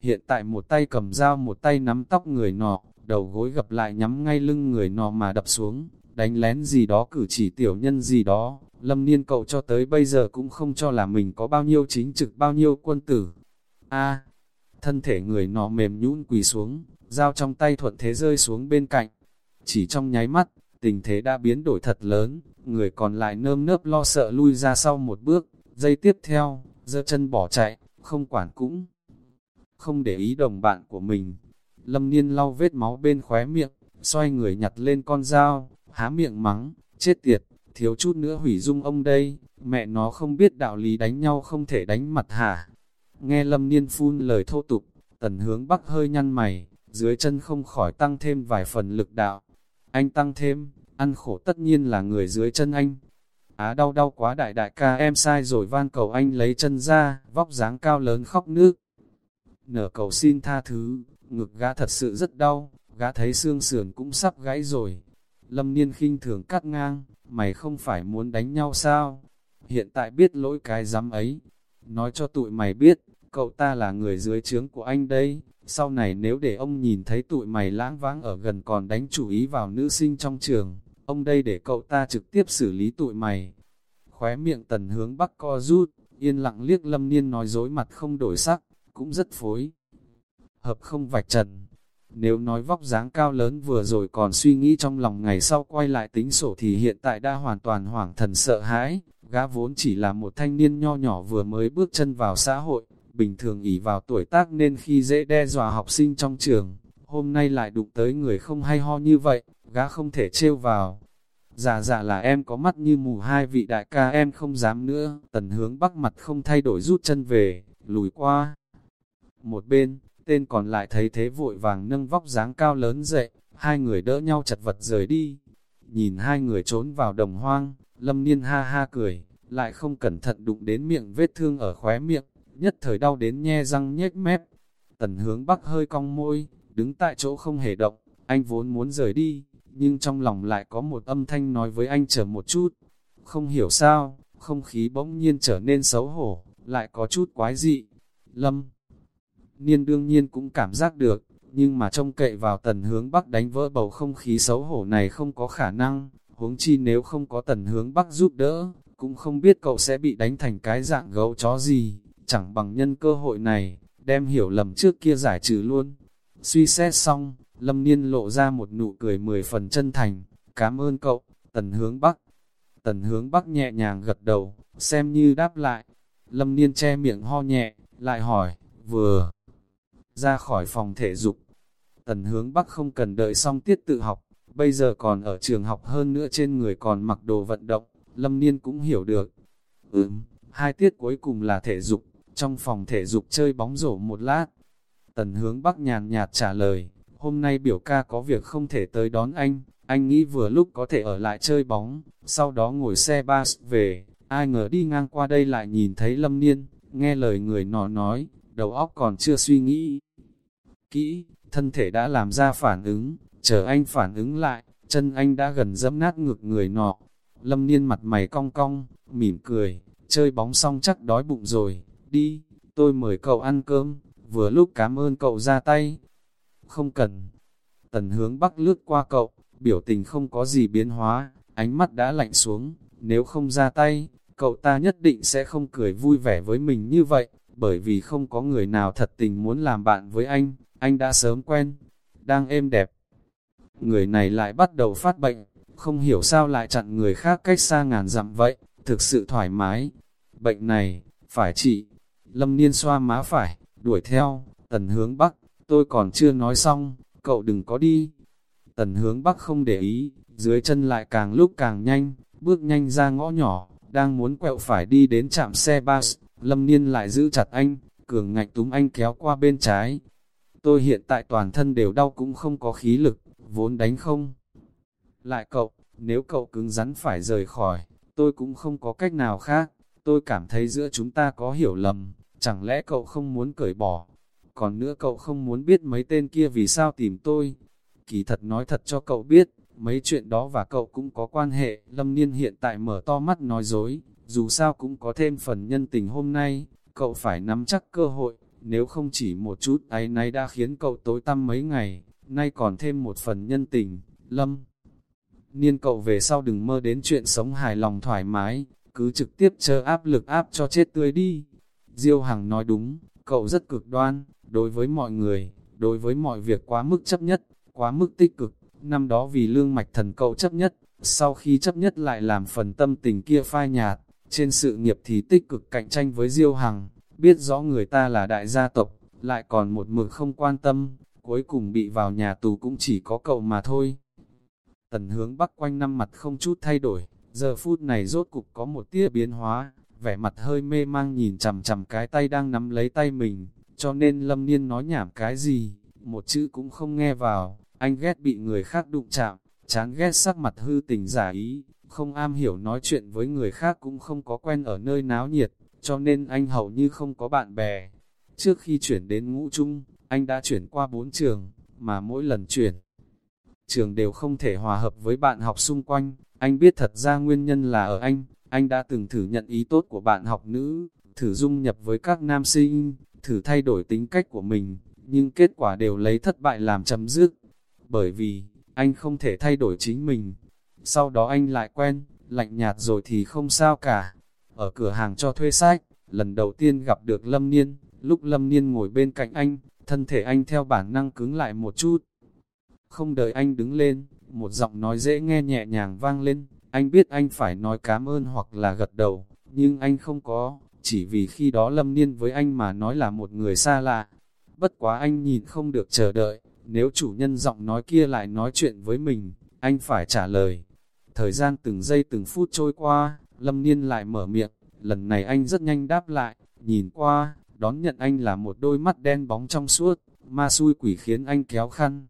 hiện tại một tay cầm dao một tay nắm tóc người nọ, đầu gối gập lại nhắm ngay lưng người nọ mà đập xuống, đánh lén gì đó cử chỉ tiểu nhân gì đó, lâm niên cậu cho tới bây giờ cũng không cho là mình có bao nhiêu chính trực bao nhiêu quân tử. a thân thể người nọ mềm nhũn quỳ xuống, dao trong tay thuận thế rơi xuống bên cạnh. Chỉ trong nháy mắt, tình thế đã biến đổi thật lớn, người còn lại nơm nớp lo sợ lui ra sau một bước, giây tiếp theo, giơ chân bỏ chạy, không quản cũng không để ý đồng bạn của mình. Lâm Niên lau vết máu bên khóe miệng, xoay người nhặt lên con dao, há miệng mắng, chết tiệt, thiếu chút nữa hủy dung ông đây, mẹ nó không biết đạo lý đánh nhau không thể đánh mặt hả. Nghe Lâm Niên phun lời thô tục, tần hướng bắc hơi nhăn mày, dưới chân không khỏi tăng thêm vài phần lực đạo. Anh tăng thêm, ăn khổ tất nhiên là người dưới chân anh. Á đau đau quá đại đại ca em sai rồi van cầu anh lấy chân ra, vóc dáng cao lớn khóc nước. Nở cầu xin tha thứ, ngực gã thật sự rất đau, gã thấy xương sườn cũng sắp gãy rồi. Lâm Niên khinh thường cắt ngang, mày không phải muốn đánh nhau sao? Hiện tại biết lỗi cái dám ấy. Nói cho tụi mày biết, cậu ta là người dưới trướng của anh đây. Sau này nếu để ông nhìn thấy tụi mày lãng vãng ở gần còn đánh chủ ý vào nữ sinh trong trường, ông đây để cậu ta trực tiếp xử lý tụi mày. Khóe miệng tần hướng bắc co rút, yên lặng liếc lâm niên nói dối mặt không đổi sắc, cũng rất phối. Hợp không vạch trần, nếu nói vóc dáng cao lớn vừa rồi còn suy nghĩ trong lòng ngày sau quay lại tính sổ thì hiện tại đã hoàn toàn hoảng thần sợ hãi, gã vốn chỉ là một thanh niên nho nhỏ vừa mới bước chân vào xã hội, bình thường ỉ vào tuổi tác nên khi dễ đe dọa học sinh trong trường, hôm nay lại đụng tới người không hay ho như vậy, gã không thể trêu vào. Dạ dạ là em có mắt như mù hai vị đại ca em không dám nữa, tần hướng bắc mặt không thay đổi rút chân về, lùi qua. Một bên, tên còn lại thấy thế vội vàng nâng vóc dáng cao lớn dậy, hai người đỡ nhau chật vật rời đi. Nhìn hai người trốn vào đồng hoang, lâm niên ha ha cười, lại không cẩn thận đụng đến miệng vết thương ở khóe miệng, nhất thời đau đến nhe răng nhếch mép. Tần hướng bắc hơi cong môi, đứng tại chỗ không hề động, anh vốn muốn rời đi, nhưng trong lòng lại có một âm thanh nói với anh chờ một chút. Không hiểu sao, không khí bỗng nhiên trở nên xấu hổ, lại có chút quái dị. Lâm Niên đương nhiên cũng cảm giác được, nhưng mà trông cậy vào tần hướng bắc đánh vỡ bầu không khí xấu hổ này không có khả năng, huống chi nếu không có tần hướng bắc giúp đỡ, cũng không biết cậu sẽ bị đánh thành cái dạng gấu chó gì, chẳng bằng nhân cơ hội này, đem hiểu lầm trước kia giải trừ luôn. Suy xét xong, Lâm Niên lộ ra một nụ cười mười phần chân thành, cảm ơn cậu, tần hướng bắc. Tần hướng bắc nhẹ nhàng gật đầu, xem như đáp lại. Lâm Niên che miệng ho nhẹ, lại hỏi, vừa ra khỏi phòng thể dục. Tần hướng bắc không cần đợi xong tiết tự học, bây giờ còn ở trường học hơn nữa trên người còn mặc đồ vận động, Lâm Niên cũng hiểu được. Ừm, hai tiết cuối cùng là thể dục, trong phòng thể dục chơi bóng rổ một lát. Tần hướng bắc nhàn nhạt trả lời, hôm nay biểu ca có việc không thể tới đón anh, anh nghĩ vừa lúc có thể ở lại chơi bóng, sau đó ngồi xe bus về, ai ngờ đi ngang qua đây lại nhìn thấy Lâm Niên, nghe lời người nọ nói, đầu óc còn chưa suy nghĩ, kỹ, thân thể đã làm ra phản ứng, chờ anh phản ứng lại, chân anh đã gần dẫm nát ngực người nọ. Lâm niên mặt mày cong cong, mỉm cười, chơi bóng xong chắc đói bụng rồi, đi, tôi mời cậu ăn cơm, vừa lúc cảm ơn cậu ra tay. Không cần. Tần hướng bắc lướt qua cậu, biểu tình không có gì biến hóa, ánh mắt đã lạnh xuống, nếu không ra tay, cậu ta nhất định sẽ không cười vui vẻ với mình như vậy, bởi vì không có người nào thật tình muốn làm bạn với anh, anh đã sớm quen, đang êm đẹp. Người này lại bắt đầu phát bệnh, không hiểu sao lại chặn người khác cách xa ngàn dặm vậy, thực sự thoải mái. Bệnh này, phải trị. Lâm Niên xoa má phải, đuổi theo, tần hướng bắc, tôi còn chưa nói xong, cậu đừng có đi. Tần hướng bắc không để ý, dưới chân lại càng lúc càng nhanh, bước nhanh ra ngõ nhỏ, đang muốn quẹo phải đi đến trạm xe bus, Lâm Niên lại giữ chặt anh, cường ngạch túm anh kéo qua bên trái, tôi hiện tại toàn thân đều đau cũng không có khí lực, vốn đánh không. Lại cậu, nếu cậu cứng rắn phải rời khỏi, tôi cũng không có cách nào khác, tôi cảm thấy giữa chúng ta có hiểu lầm, chẳng lẽ cậu không muốn cởi bỏ? Còn nữa cậu không muốn biết mấy tên kia vì sao tìm tôi? Kỳ thật nói thật cho cậu biết, mấy chuyện đó và cậu cũng có quan hệ. Lâm Niên hiện tại mở to mắt nói dối, dù sao cũng có thêm phần nhân tình hôm nay, cậu phải nắm chắc cơ hội, nếu không chỉ một chút ấy nay đã khiến cậu tối tăm mấy ngày, nay còn thêm một phần nhân tình, Lâm. Niên cậu về sau đừng mơ đến chuyện sống hài lòng thoải mái, cứ trực tiếp chờ áp lực áp cho chết tươi đi. Diêu Hằng nói đúng, cậu rất cực đoan, đối với mọi người, đối với mọi việc quá mức chấp nhất, quá mức tích cực, năm đó vì lương mạch thần cậu chấp nhất, sau khi chấp nhất lại làm phần tâm tình kia phai nhạt, trên sự nghiệp thì tích cực cạnh tranh với Diêu Hằng, biết rõ người ta là đại gia tộc, lại còn một mực không quan tâm, cuối cùng bị vào nhà tù cũng chỉ có cậu mà thôi. Tần hướng bắc quanh năm mặt không chút thay đổi, giờ phút này rốt cục có một tia biến hóa, vẻ mặt hơi mê mang nhìn chằm chằm cái tay đang nắm lấy tay mình, cho nên lâm niên nói nhảm cái gì, một chữ cũng không nghe vào, anh ghét bị người khác đụng chạm, chán ghét sắc mặt hư tình giả ý, không am hiểu nói chuyện với người khác cũng không có quen ở nơi náo nhiệt, cho nên anh hầu như không có bạn bè. Trước khi chuyển đến ngũ trung, anh đã chuyển qua bốn trường, mà mỗi lần chuyển, trường đều không thể hòa hợp với bạn học xung quanh. Anh biết thật ra nguyên nhân là ở anh, anh đã từng thử nhận ý tốt của bạn học nữ, thử dung nhập với các nam sinh, thử thay đổi tính cách của mình, nhưng kết quả đều lấy thất bại làm chấm dứt. Bởi vì, anh không thể thay đổi chính mình. Sau đó anh lại quen, lạnh nhạt rồi thì không sao cả. Ở cửa hàng cho thuê sách, lần đầu tiên gặp được Lâm Niên, lúc Lâm Niên ngồi bên cạnh anh, thân thể anh theo bản năng cứng lại một chút. Không đợi anh đứng lên, một giọng nói dễ nghe nhẹ nhàng vang lên, anh biết anh phải nói cảm ơn hoặc là gật đầu, nhưng anh không có, chỉ vì khi đó Lâm Niên với anh mà nói là một người xa lạ. Bất quá anh nhìn không được chờ đợi, nếu chủ nhân giọng nói kia lại nói chuyện với mình, anh phải trả lời. Thời gian từng giây từng phút trôi qua, Lâm Niên lại mở miệng, lần này anh rất nhanh đáp lại, nhìn qua, đón nhận anh là một đôi mắt đen bóng trong suốt, ma xui quỷ khiến anh kéo khăn.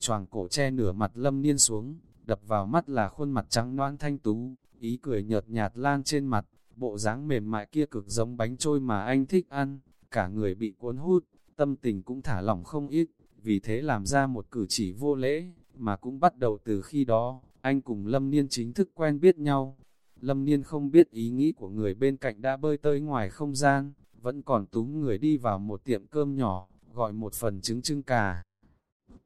Choàng cổ che nửa mặt Lâm Niên xuống, đập vào mắt là khuôn mặt trắng noan thanh tú, ý cười nhợt nhạt lan trên mặt, bộ dáng mềm mại kia cực giống bánh trôi mà anh thích ăn, cả người bị cuốn hút, tâm tình cũng thả lỏng không ít, vì thế làm ra một cử chỉ vô lễ, mà cũng bắt đầu từ khi đó, anh cùng Lâm Niên chính thức quen biết nhau. Lâm Niên không biết ý nghĩ của người bên cạnh đã bơi tới ngoài không gian, vẫn còn túm người đi vào một tiệm cơm nhỏ, gọi một phần trứng trưng cà.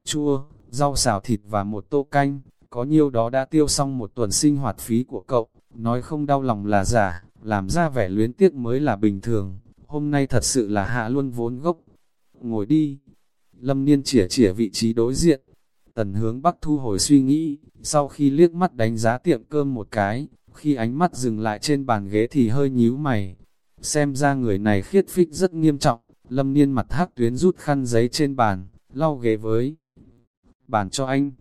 Chua, rau xào thịt và một tô canh, có nhiêu đó đã tiêu xong một tuần sinh hoạt phí của cậu, nói không đau lòng là giả, làm ra vẻ luyến tiếc mới là bình thường, hôm nay thật sự là hạ luôn vốn gốc. Ngồi đi, Lâm Niên chỉa chỉa vị trí đối diện, tần hướng bắc thu hồi suy nghĩ, sau khi liếc mắt đánh giá tiệm cơm một cái, khi ánh mắt dừng lại trên bàn ghế thì hơi nhíu mày. Xem ra người này khiết phích rất nghiêm trọng, lâm niên mặt hắc tuyến rút khăn giấy trên bàn, lau ghế với. Bàn cho anh,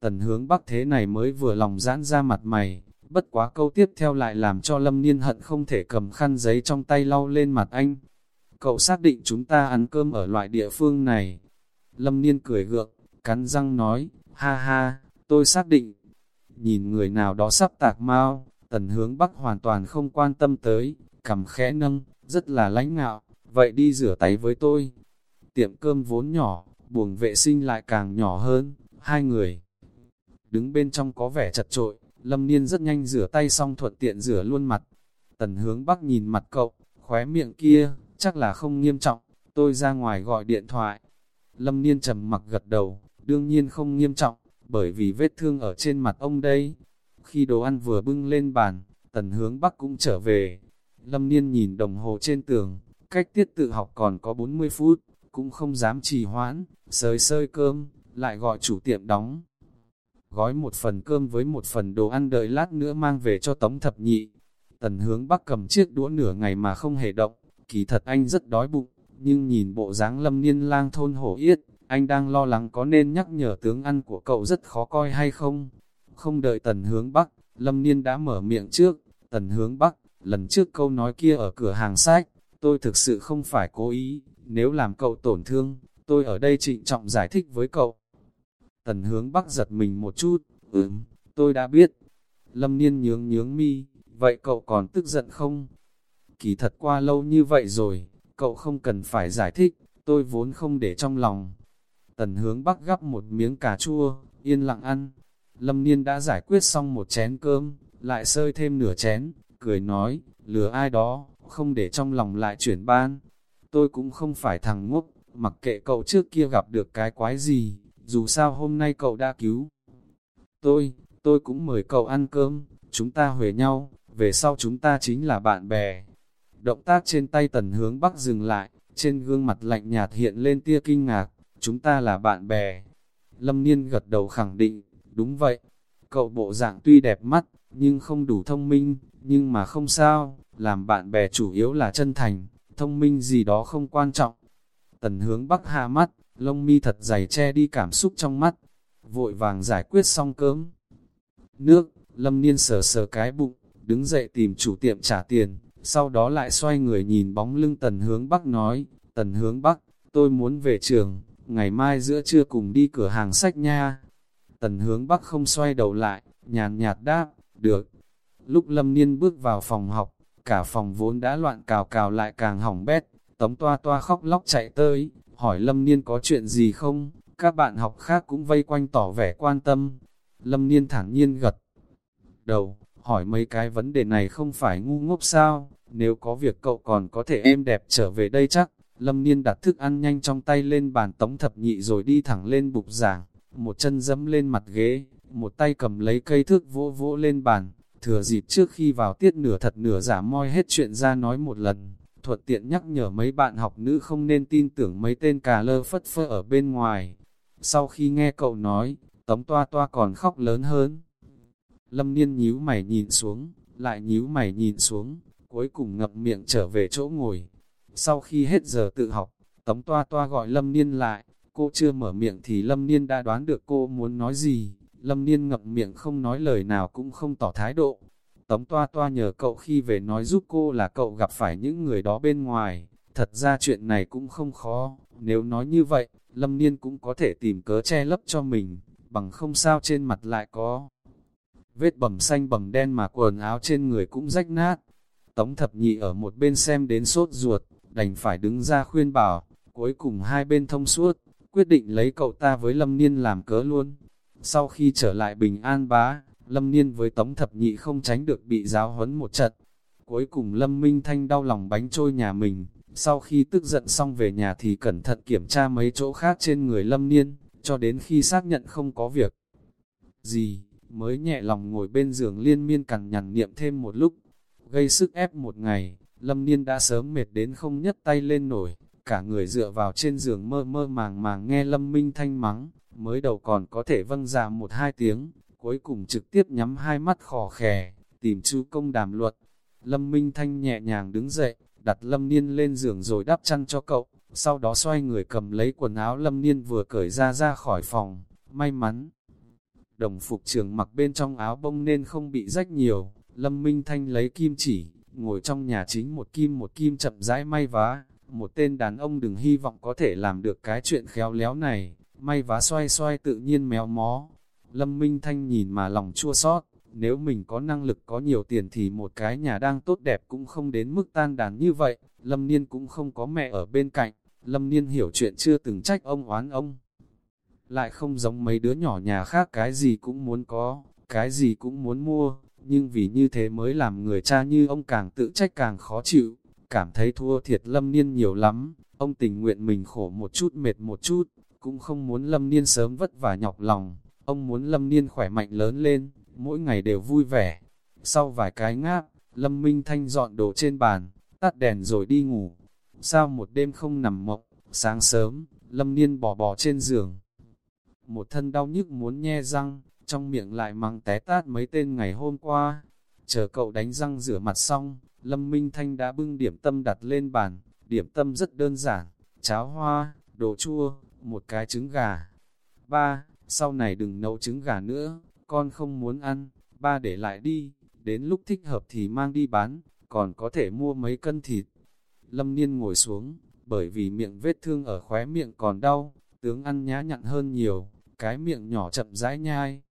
tần hướng bắc thế này mới vừa lòng giãn ra mặt mày, bất quá câu tiếp theo lại làm cho lâm niên hận không thể cầm khăn giấy trong tay lau lên mặt anh. Cậu xác định chúng ta ăn cơm ở loại địa phương này. Lâm niên cười gượng, cắn răng nói, ha ha, tôi xác định. Nhìn người nào đó sắp tạc mau, tần hướng bắc hoàn toàn không quan tâm tới, cầm khẽ nâng, rất là lãnh ngạo, vậy đi rửa tay với tôi. Tiệm cơm vốn nhỏ, buồng vệ sinh lại càng nhỏ hơn, hai người. Đứng bên trong có vẻ chật trội, lâm niên rất nhanh rửa tay xong thuận tiện rửa luôn mặt. Tần hướng bắc nhìn mặt cậu, khóe miệng kia, chắc là không nghiêm trọng, tôi ra ngoài gọi điện thoại. Lâm niên trầm mặc gật đầu, đương nhiên không nghiêm trọng, bởi vì vết thương ở trên mặt ông đây. Khi đồ ăn vừa bưng lên bàn, tần hướng bắc cũng trở về. Lâm niên nhìn đồng hồ trên tường, cách tiết tự học còn có 40 phút, cũng không dám trì hoãn, sới sơi cơm, lại gọi chủ tiệm đóng. Gói một phần cơm với một phần đồ ăn đợi lát nữa mang về cho tống thập nhị. Tần hướng bắc cầm chiếc đũa nửa ngày mà không hề động, kỳ thật anh rất đói bụng, nhưng nhìn bộ dáng lâm niên lang thôn hổ yết, anh đang lo lắng có nên nhắc nhở tướng ăn của cậu rất khó coi hay không. Không đợi tần hướng bắc, lâm niên đã mở miệng trước, tần hướng bắc, lần trước câu nói kia ở cửa hàng sách, tôi thực sự không phải cố ý, nếu làm cậu tổn thương, tôi ở đây trịnh trọng giải thích với cậu. Tần hướng bắc giật mình một chút, ừm, tôi đã biết. Lâm niên nhướng nhướng mi, vậy cậu còn tức giận không? Kỳ thật qua lâu như vậy rồi, cậu không cần phải giải thích, tôi vốn không để trong lòng. Tần hướng bắc gắp một miếng cà chua, yên lặng ăn. Lâm Niên đã giải quyết xong một chén cơm, lại sơi thêm nửa chén, cười nói, lừa ai đó, không để trong lòng lại chuyển ban. Tôi cũng không phải thằng ngốc, mặc kệ cậu trước kia gặp được cái quái gì, dù sao hôm nay cậu đã cứu. Tôi, tôi cũng mời cậu ăn cơm, chúng ta huề nhau, về sau chúng ta chính là bạn bè. Động tác trên tay tần hướng bắc dừng lại, trên gương mặt lạnh nhạt hiện lên tia kinh ngạc, chúng ta là bạn bè. Lâm Niên gật đầu khẳng định, đúng vậy, cậu bộ dạng tuy đẹp mắt, nhưng không đủ thông minh, nhưng mà không sao, làm bạn bè chủ yếu là chân thành, thông minh gì đó không quan trọng. Tần hướng bắc hạ mắt, lông mi thật dày che đi cảm xúc trong mắt, vội vàng giải quyết xong cơm. Nước, lâm niên sờ sờ cái bụng, đứng dậy tìm chủ tiệm trả tiền, sau đó lại xoay người nhìn bóng lưng tần hướng bắc nói, tần hướng bắc, tôi muốn về trường, ngày mai giữa trưa cùng đi cửa hàng sách nha. Tần hướng bắc không xoay đầu lại, nhàn nhạt đáp, được. Lúc lâm niên bước vào phòng học, cả phòng vốn đã loạn cào cào lại càng hỏng bét, tống toa toa khóc lóc chạy tới, hỏi lâm niên có chuyện gì không, các bạn học khác cũng vây quanh tỏ vẻ quan tâm. Lâm niên thản nhiên gật đầu, hỏi mấy cái vấn đề này không phải ngu ngốc sao, nếu có việc cậu còn có thể êm đẹp trở về đây chắc. Lâm Niên đặt thức ăn nhanh trong tay lên bàn tống thập nhị rồi đi thẳng lên bục giảng, một chân dẫm lên mặt ghế, một tay cầm lấy cây thước vỗ vỗ lên bàn, thừa dịp trước khi vào tiết nửa thật nửa giả moi hết chuyện ra nói một lần, thuận tiện nhắc nhở mấy bạn học nữ không nên tin tưởng mấy tên cà lơ phất phơ ở bên ngoài. Sau khi nghe cậu nói, tống toa toa còn khóc lớn hơn. Lâm Niên nhíu mày nhìn xuống, lại nhíu mày nhìn xuống, cuối cùng ngập miệng trở về chỗ ngồi. Sau khi hết giờ tự học, Tống Toa Toa gọi Lâm Niên lại, cô chưa mở miệng thì Lâm Niên đã đoán được cô muốn nói gì. Lâm Niên ngập miệng không nói lời nào cũng không tỏ thái độ. Tống Toa Toa nhờ cậu khi về nói giúp cô là cậu gặp phải những người đó bên ngoài. Thật ra chuyện này cũng không khó, nếu nói như vậy, Lâm Niên cũng có thể tìm cớ che lấp cho mình, bằng không sao trên mặt lại có vết bầm xanh bầm đen mà quần áo trên người cũng rách nát. Tống thập nhị ở một bên xem đến sốt ruột, đành phải đứng ra khuyên bảo, cuối cùng hai bên thông suốt, quyết định lấy cậu ta với Lâm Niên làm cớ luôn. Sau khi trở lại bình an bá, Lâm Niên với Tống thập nhị không tránh được bị giáo huấn một trận. Cuối cùng Lâm Minh Thanh đau lòng bánh trôi nhà mình, sau khi tức giận xong về nhà thì cẩn thận kiểm tra mấy chỗ khác trên người Lâm Niên, cho đến khi xác nhận không có việc gì mới nhẹ lòng ngồi bên giường liên miên cằn nhằn niệm thêm một lúc. Gây sức ép một ngày, Lâm Niên đã sớm mệt đến không nhấc tay lên nổi, cả người dựa vào trên giường mơ mơ màng màng nghe Lâm Minh Thanh mắng, mới đầu còn có thể vâng ra một hai tiếng, cuối cùng trực tiếp nhắm hai mắt khò khè, tìm chú công đàm luật. Lâm Minh Thanh nhẹ nhàng đứng dậy, đặt Lâm Niên lên giường rồi đắp chăn cho cậu, sau đó xoay người cầm lấy quần áo Lâm Niên vừa cởi ra ra khỏi phòng, may mắn đồng phục trường mặc bên trong áo bông nên không bị rách nhiều. Lâm Minh Thanh lấy kim chỉ, ngồi trong nhà chính một kim một kim chậm rãi may vá. Một tên đàn ông đừng hy vọng có thể làm được cái chuyện khéo léo này, may vá xoay xoay tự nhiên méo mó. Lâm Minh Thanh nhìn mà lòng chua xót nếu mình có năng lực có nhiều tiền thì một cái nhà đang tốt đẹp cũng không đến mức tan đàn như vậy. Lâm Niên cũng không có mẹ ở bên cạnh, Lâm Niên hiểu chuyện chưa từng trách ông oán ông lại không giống mấy đứa nhỏ nhà khác cái gì cũng muốn có, cái gì cũng muốn mua, nhưng vì như thế mới làm người cha như ông càng tự trách càng khó chịu, cảm thấy thua thiệt lâm niên nhiều lắm, ông tình nguyện mình khổ một chút mệt một chút, cũng không muốn lâm niên sớm vất vả nhọc lòng, ông muốn lâm niên khỏe mạnh lớn lên, mỗi ngày đều vui vẻ. Sau vài cái ngáp, lâm minh thanh dọn đồ trên bàn, tắt đèn rồi đi ngủ. Sao một đêm không nằm mộng, sáng sớm, lâm niên bò bò trên giường, một thân đau nhức muốn nhe răng, trong miệng lại mang té tát mấy tên ngày hôm qua. Chờ cậu đánh răng rửa mặt xong, Lâm Minh Thanh đã bưng điểm tâm đặt lên bàn, điểm tâm rất đơn giản, cháo hoa, đồ chua, một cái trứng gà. Ba, sau này đừng nấu trứng gà nữa, con không muốn ăn, ba để lại đi, đến lúc thích hợp thì mang đi bán, còn có thể mua mấy cân thịt. Lâm Niên ngồi xuống, bởi vì miệng vết thương ở khóe miệng còn đau, tướng ăn nhã nhặn hơn nhiều, cái miệng nhỏ chậm rãi nhai.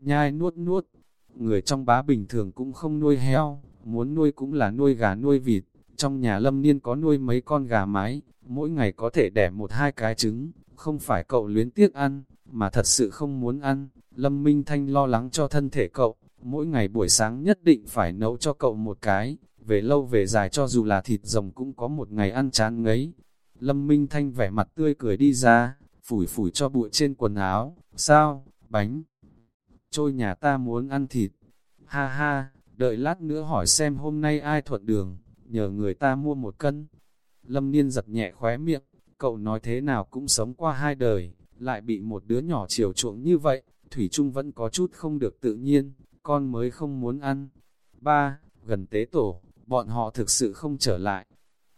Nhai nuốt nuốt, người trong bá bình thường cũng không nuôi heo, muốn nuôi cũng là nuôi gà nuôi vịt, Trong nhà lâm niên có nuôi mấy con gà mái, mỗi ngày có thể đẻ một hai cái trứng, không phải cậu luyến tiếc ăn, mà thật sự không muốn ăn. Lâm Minh Thanh lo lắng cho thân thể cậu, mỗi ngày buổi sáng nhất định phải nấu cho cậu một cái, về lâu về dài cho dù là thịt rồng cũng có một ngày ăn chán ngấy. Lâm Minh Thanh vẻ mặt tươi cười đi ra, phủi phủi cho bụi trên quần áo, sao, bánh, trôi nhà ta muốn ăn thịt, ha ha, đợi lát nữa hỏi xem hôm nay ai thuận đường, nhờ người ta mua một cân. Lâm Niên giật nhẹ khóe miệng, cậu nói thế nào cũng sống qua hai đời, lại bị một đứa nhỏ chiều chuộng như vậy, Thủy Trung vẫn có chút không được tự nhiên, con mới không muốn ăn. Ba, gần tế tổ, bọn họ thực sự không trở lại.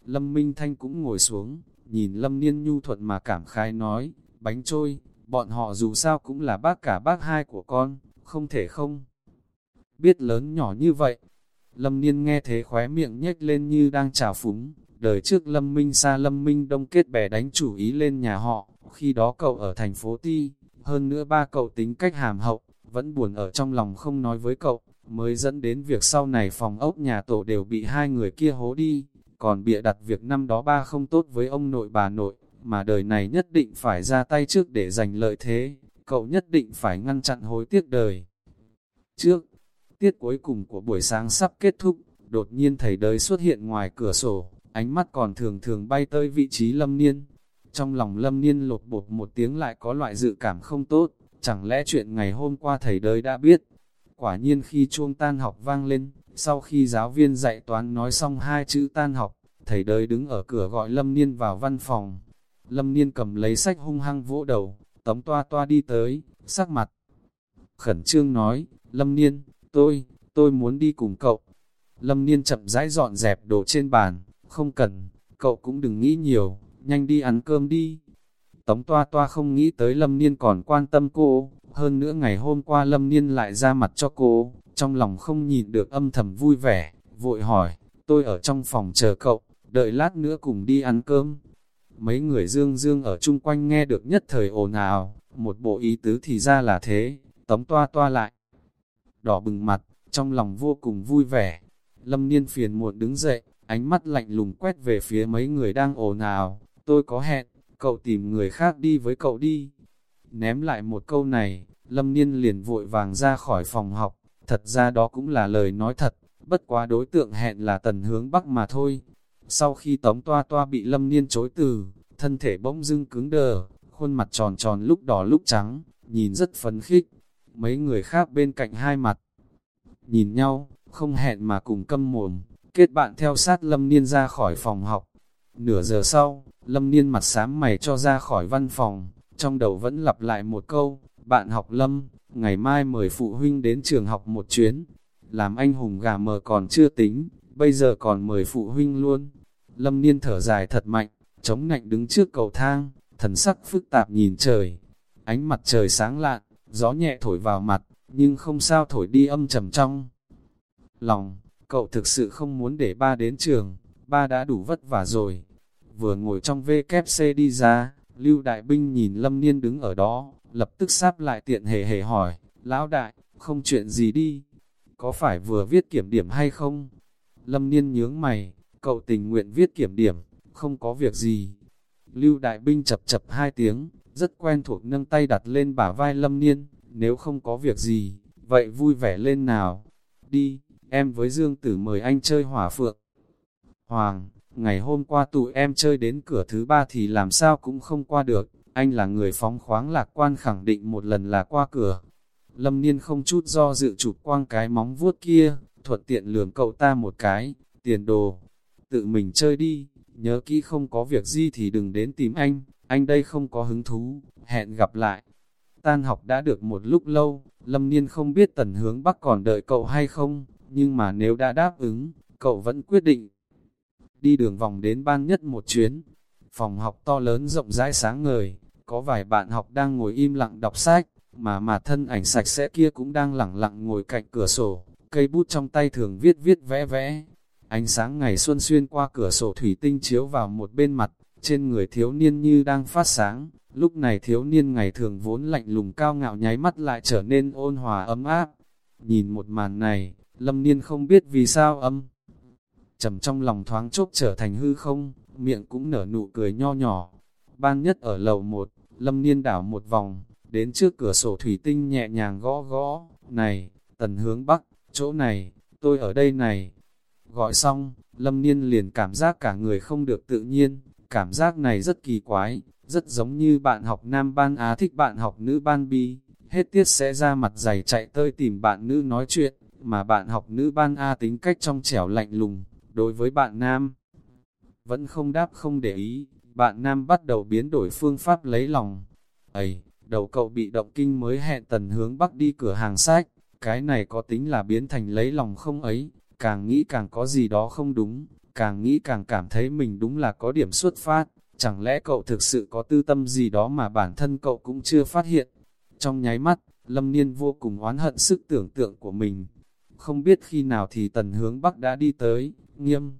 Lâm Minh Thanh cũng ngồi xuống, nhìn Lâm Niên nhu thuận mà cảm khai nói, bánh trôi, bọn họ dù sao cũng là bác cả bác hai của con, không thể không. Biết lớn nhỏ như vậy, Lâm Niên nghe thế khóe miệng nhếch lên như đang trào phúng, đời trước Lâm Minh xa Lâm Minh đông kết bè đánh chủ ý lên nhà họ, khi đó cậu ở thành phố Ti, hơn nữa ba cậu tính cách hàm hậu, vẫn buồn ở trong lòng không nói với cậu, mới dẫn đến việc sau này phòng ốc nhà tổ đều bị hai người kia hố đi, còn bịa đặt việc năm đó ba không tốt với ông nội bà nội, mà đời này nhất định phải ra tay trước để giành lợi thế, cậu nhất định phải ngăn chặn hối tiếc đời. Trước, tiết cuối cùng của buổi sáng sắp kết thúc, đột nhiên thầy đời xuất hiện ngoài cửa sổ, ánh mắt còn thường thường bay tới vị trí lâm niên. Trong lòng lâm niên lột bột một tiếng lại có loại dự cảm không tốt, chẳng lẽ chuyện ngày hôm qua thầy đời đã biết. Quả nhiên khi chuông tan học vang lên, sau khi giáo viên dạy toán nói xong hai chữ tan học, thầy đời đứng ở cửa gọi lâm niên vào văn phòng. Lâm niên cầm lấy sách hung hăng vỗ đầu, tống toa toa đi tới, sắc mặt. Khẩn trương nói, Lâm niên, tôi, tôi muốn đi cùng cậu. Lâm niên chậm rãi dọn dẹp đồ trên bàn, không cần, cậu cũng đừng nghĩ nhiều, nhanh đi ăn cơm đi. Tống toa toa không nghĩ tới Lâm Niên còn quan tâm cô, hơn nữa ngày hôm qua Lâm Niên lại ra mặt cho cô, trong lòng không nhìn được âm thầm vui vẻ, vội hỏi, tôi ở trong phòng chờ cậu, đợi lát nữa cùng đi ăn cơm. Mấy người dương dương ở chung quanh nghe được nhất thời ồn ào, một bộ ý tứ thì ra là thế, tống toa toa lại. Đỏ bừng mặt, trong lòng vô cùng vui vẻ. Lâm Niên phiền muộn đứng dậy, ánh mắt lạnh lùng quét về phía mấy người đang ồn ào, tôi có hẹn, cậu tìm người khác đi với cậu đi. Ném lại một câu này, Lâm Niên liền vội vàng ra khỏi phòng học, thật ra đó cũng là lời nói thật, bất quá đối tượng hẹn là tần hướng bắc mà thôi. Sau khi tống toa toa bị Lâm Niên chối từ, thân thể bỗng dưng cứng đờ, khuôn mặt tròn tròn lúc đỏ lúc trắng, nhìn rất phấn khích. Mấy người khác bên cạnh hai mặt, nhìn nhau, không hẹn mà cùng câm mồm, kết bạn theo sát Lâm Niên ra khỏi phòng học. Nửa giờ sau, Lâm Niên mặt xám mày cho ra khỏi văn phòng, trong đầu vẫn lặp lại một câu, bạn học Lâm, ngày mai mời phụ huynh đến trường học một chuyến. Làm anh hùng gà mờ còn chưa tính, bây giờ còn mời phụ huynh luôn. Lâm Niên thở dài thật mạnh, chống nạnh đứng trước cầu thang, thần sắc phức tạp nhìn trời. Ánh mặt trời sáng lạn, gió nhẹ thổi vào mặt, nhưng không sao thổi đi âm trầm trong. Lòng, cậu thực sự không muốn để ba đến trường, ba đã đủ vất vả rồi. Vừa ngồi trong VKC đi ra, Lưu Đại Binh nhìn Lâm Niên đứng ở đó, lập tức sáp lại tiện hề hề hỏi, Lão Đại, không chuyện gì đi, có phải vừa viết kiểm điểm hay không? Lâm Niên nhướng mày, cậu tình nguyện viết kiểm điểm, không có việc gì. Lưu Đại Binh chập chập hai tiếng, rất quen thuộc nâng tay đặt lên bả vai Lâm Niên, nếu không có việc gì, vậy vui vẻ lên nào. Đi, em với Dương Tử mời anh chơi hỏa phượng. Hoàng, ngày hôm qua tụi em chơi đến cửa thứ ba thì làm sao cũng không qua được, anh là người phóng khoáng lạc quan khẳng định một lần là qua cửa. Lâm Niên không chút do dự chụp quang cái móng vuốt kia, thuật tiện lường cậu ta một cái, tiền đồ, tự mình chơi đi, nhớ kỹ không có việc gì thì đừng đến tìm anh, anh đây không có hứng thú, hẹn gặp lại. Tan học đã được một lúc lâu, Lâm Niên không biết tần hướng Bắc còn đợi cậu hay không, nhưng mà nếu đã đáp ứng, cậu vẫn quyết định. Đi đường vòng đến ban nhất một chuyến, phòng học to lớn rộng rãi sáng ngời, có vài bạn học đang ngồi im lặng đọc sách, mà mà thân ảnh sạch sẽ kia cũng đang lặng lặng ngồi cạnh cửa sổ, cây bút trong tay thường viết viết vẽ vẽ. Ánh sáng ngày xuân xuyên qua cửa sổ thủy tinh chiếu vào một bên mặt, trên người thiếu niên như đang phát sáng, lúc này thiếu niên ngày thường vốn lạnh lùng cao ngạo nháy mắt lại trở nên ôn hòa ấm áp. Nhìn một màn này, lâm niên không biết vì sao âm trầm trong lòng thoáng chốc trở thành hư không, miệng cũng nở nụ cười nho nhỏ. Ban nhất ở lầu một, lâm niên đảo một vòng, đến trước cửa sổ thủy tinh nhẹ nhàng gõ gõ, này, tần hướng bắc, chỗ này, tôi ở đây này. Gọi xong, lâm niên liền cảm giác cả người không được tự nhiên, cảm giác này rất kỳ quái, rất giống như bạn học nam ban Á thích bạn học nữ ban bi, hết tiết sẽ ra mặt dày chạy tơi tìm bạn nữ nói chuyện, mà bạn học nữ ban A tính cách trong trẻo lạnh lùng, đối với bạn nam. Vẫn không đáp không để ý, bạn nam bắt đầu biến đổi phương pháp lấy lòng. Ấy, đầu cậu bị động kinh mới hẹn tần hướng bắc đi cửa hàng sách, cái này có tính là biến thành lấy lòng không ấy, càng nghĩ càng có gì đó không đúng, càng nghĩ càng cảm thấy mình đúng là có điểm xuất phát, chẳng lẽ cậu thực sự có tư tâm gì đó mà bản thân cậu cũng chưa phát hiện. Trong nháy mắt, Lâm Niên vô cùng oán hận sức tưởng tượng của mình. Không biết khi nào thì tần hướng Bắc đã đi tới, nghiêm.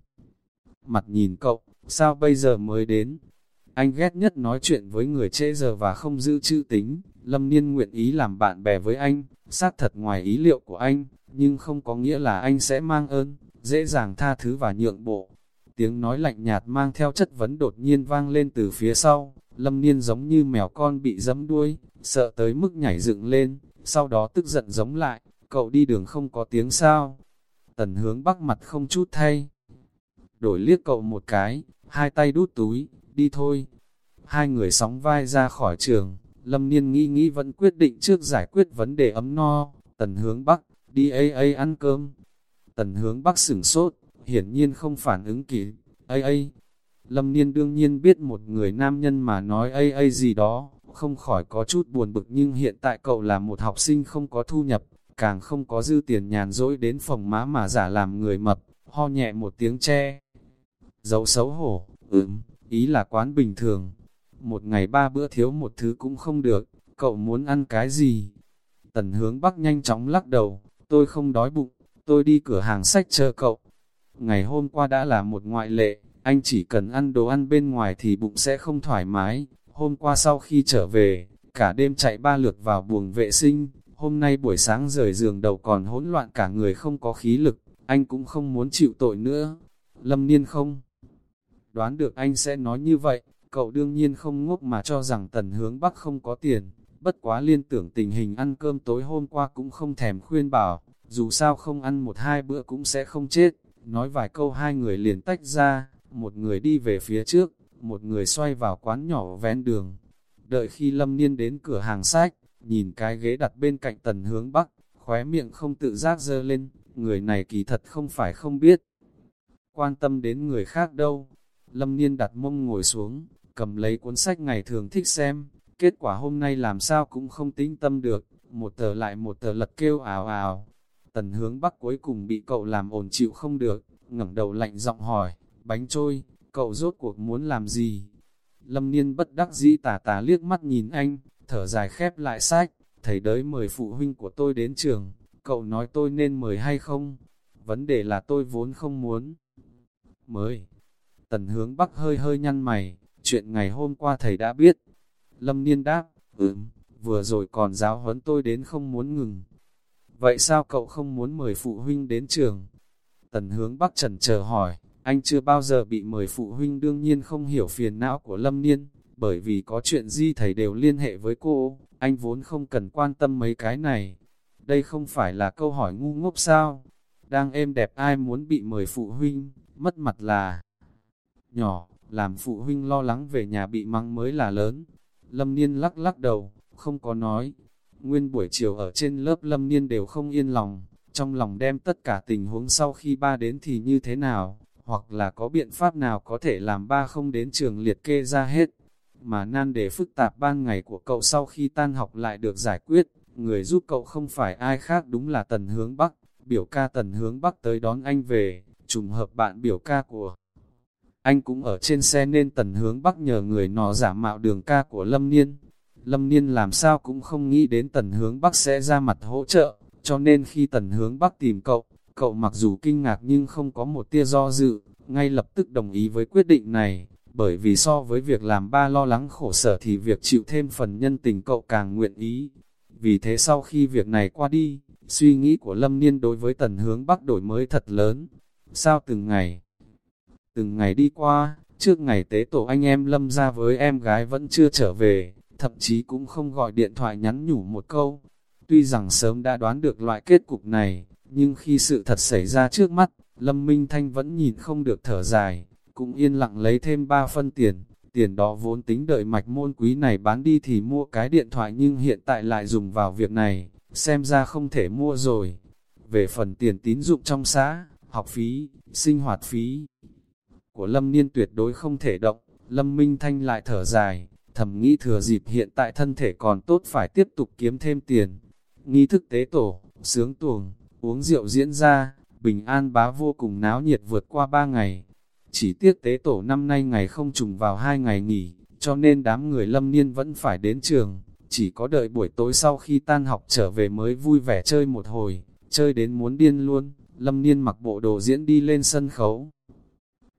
Mặt nhìn cậu, sao bây giờ mới đến? Anh ghét nhất nói chuyện với người trễ giờ và không giữ chữ tính. Lâm Niên nguyện ý làm bạn bè với anh, xác thật ngoài ý liệu của anh, nhưng không có nghĩa là anh sẽ mang ơn, dễ dàng tha thứ và nhượng bộ. Tiếng nói lạnh nhạt mang theo chất vấn đột nhiên vang lên từ phía sau, Lâm Niên giống như mèo con bị dẫm đuôi, sợ tới mức nhảy dựng lên, sau đó tức giận giống lại, cậu đi đường không có tiếng sao. Tần hướng bắc mặt không chút thay. Đổi liếc cậu một cái, hai tay đút túi, đi thôi. Hai người sóng vai ra khỏi trường, Lâm Niên nghĩ nghĩ vẫn quyết định trước giải quyết vấn đề ấm no. Tần hướng bắc, đi AA ăn cơm. Tần hướng bắc sửng sốt, hiển nhiên không phản ứng kịp. AA. Lâm Niên đương nhiên biết một người nam nhân mà nói AA gì đó, không khỏi có chút buồn bực nhưng hiện tại cậu là một học sinh không có thu nhập, càng không có dư tiền nhàn rỗi đến phòng má mà giả làm người mập, ho nhẹ một tiếng che. Dấu xấu hổ, ừm, ý là quán bình thường. Một ngày ba bữa thiếu một thứ cũng không được, cậu muốn ăn cái gì? Tần hướng bắc nhanh chóng lắc đầu, tôi không đói bụng, tôi đi cửa hàng sách chờ cậu. Ngày hôm qua đã là một ngoại lệ, anh chỉ cần ăn đồ ăn bên ngoài thì bụng sẽ không thoải mái. Hôm qua sau khi trở về, cả đêm chạy ba lượt vào buồng vệ sinh, hôm nay buổi sáng rời giường đầu còn hỗn loạn cả người không có khí lực, anh cũng không muốn chịu tội nữa. Lâm Niên không? Đoán được anh sẽ nói như vậy, cậu đương nhiên không ngốc mà cho rằng tần hướng bắc không có tiền, bất quá liên tưởng tình hình ăn cơm tối hôm qua cũng không thèm khuyên bảo, dù sao không ăn một hai bữa cũng sẽ không chết. Nói vài câu hai người liền tách ra, một người đi về phía trước, một người xoay vào quán nhỏ ven đường. Đợi khi Lâm Niên đến cửa hàng sách, nhìn cái ghế đặt bên cạnh tần hướng bắc, khóe miệng không tự giác dơ lên, người này kỳ thật không phải không biết. Quan tâm đến người khác đâu. Lâm Niên đặt mông ngồi xuống, cầm lấy cuốn sách ngày thường thích xem, kết quả hôm nay làm sao cũng không tính tâm được, một tờ lại một tờ lật kêu ào ào. Tần hướng bắc cuối cùng bị cậu làm ổn chịu không được, ngẩng đầu lạnh giọng hỏi, bánh trôi, cậu rốt cuộc muốn làm gì? Lâm Niên bất đắc dĩ tà tà liếc mắt nhìn anh, thở dài khép lại sách, thầy đới mời phụ huynh của tôi đến trường, cậu nói tôi nên mời hay không? Vấn đề là tôi vốn không muốn. Mời. Tần hướng bắc hơi hơi nhăn mày, chuyện ngày hôm qua thầy đã biết. Lâm Niên đáp, ừm, vừa rồi còn giáo huấn tôi đến không muốn ngừng. Vậy sao cậu không muốn mời phụ huynh đến trường? Tần hướng bắc trần chờ hỏi, anh chưa bao giờ bị mời phụ huynh đương nhiên không hiểu phiền não của Lâm Niên, bởi vì có chuyện gì thầy đều liên hệ với cô, anh vốn không cần quan tâm mấy cái này. Đây không phải là câu hỏi ngu ngốc sao? Đang êm đẹp ai muốn bị mời phụ huynh, mất mặt là nhỏ, làm phụ huynh lo lắng về nhà bị mắng mới là lớn. Lâm Niên lắc lắc đầu, không có nói. Nguyên buổi chiều ở trên lớp Lâm Niên đều không yên lòng, trong lòng đem tất cả tình huống sau khi ba đến thì như thế nào, hoặc là có biện pháp nào có thể làm ba không đến trường liệt kê ra hết. Mà nan đề phức tạp ban ngày của cậu sau khi tan học lại được giải quyết, người giúp cậu không phải ai khác đúng là Tần Hướng Bắc, biểu ca Tần Hướng Bắc tới đón anh về, trùng hợp bạn biểu ca của anh cũng ở trên xe nên Tần Hướng Bắc nhờ người nọ giả mạo đường ca của Lâm Niên. Lâm Niên làm sao cũng không nghĩ đến Tần Hướng Bắc sẽ ra mặt hỗ trợ, cho nên khi Tần Hướng Bắc tìm cậu, cậu mặc dù kinh ngạc nhưng không có một tia do dự, ngay lập tức đồng ý với quyết định này, bởi vì so với việc làm ba lo lắng khổ sở thì việc chịu thêm phần nhân tình cậu càng nguyện ý. Vì thế sau khi việc này qua đi, suy nghĩ của Lâm Niên đối với Tần Hướng Bắc đổi mới thật lớn. Sao từng ngày, Từng ngày đi qua, trước ngày tế tổ anh em lâm ra với em gái vẫn chưa trở về, thậm chí cũng không gọi điện thoại nhắn nhủ một câu. Tuy rằng sớm đã đoán được loại kết cục này, nhưng khi sự thật xảy ra trước mắt, Lâm Minh Thanh vẫn nhìn không được thở dài, cũng yên lặng lấy thêm 3 phân tiền, tiền đó vốn tính đợi mạch môn quý này bán đi thì mua cái điện thoại nhưng hiện tại lại dùng vào việc này, xem ra không thể mua rồi. Về phần tiền tín dụng trong xã, học phí, sinh hoạt phí của Lâm Niên tuyệt đối không thể động, Lâm Minh Thanh lại thở dài, thầm nghĩ thừa dịp hiện tại thân thể còn tốt phải tiếp tục kiếm thêm tiền. Nghi thức tế tổ, sướng tuồng, uống rượu diễn ra, bình an bá vô cùng náo nhiệt vượt qua ba ngày. Chỉ tiếc tế tổ năm nay ngày không trùng vào hai ngày nghỉ, cho nên đám người lâm niên vẫn phải đến trường, chỉ có đợi buổi tối sau khi tan học trở về mới vui vẻ chơi một hồi, chơi đến muốn điên luôn, lâm niên mặc bộ đồ diễn đi lên sân khấu.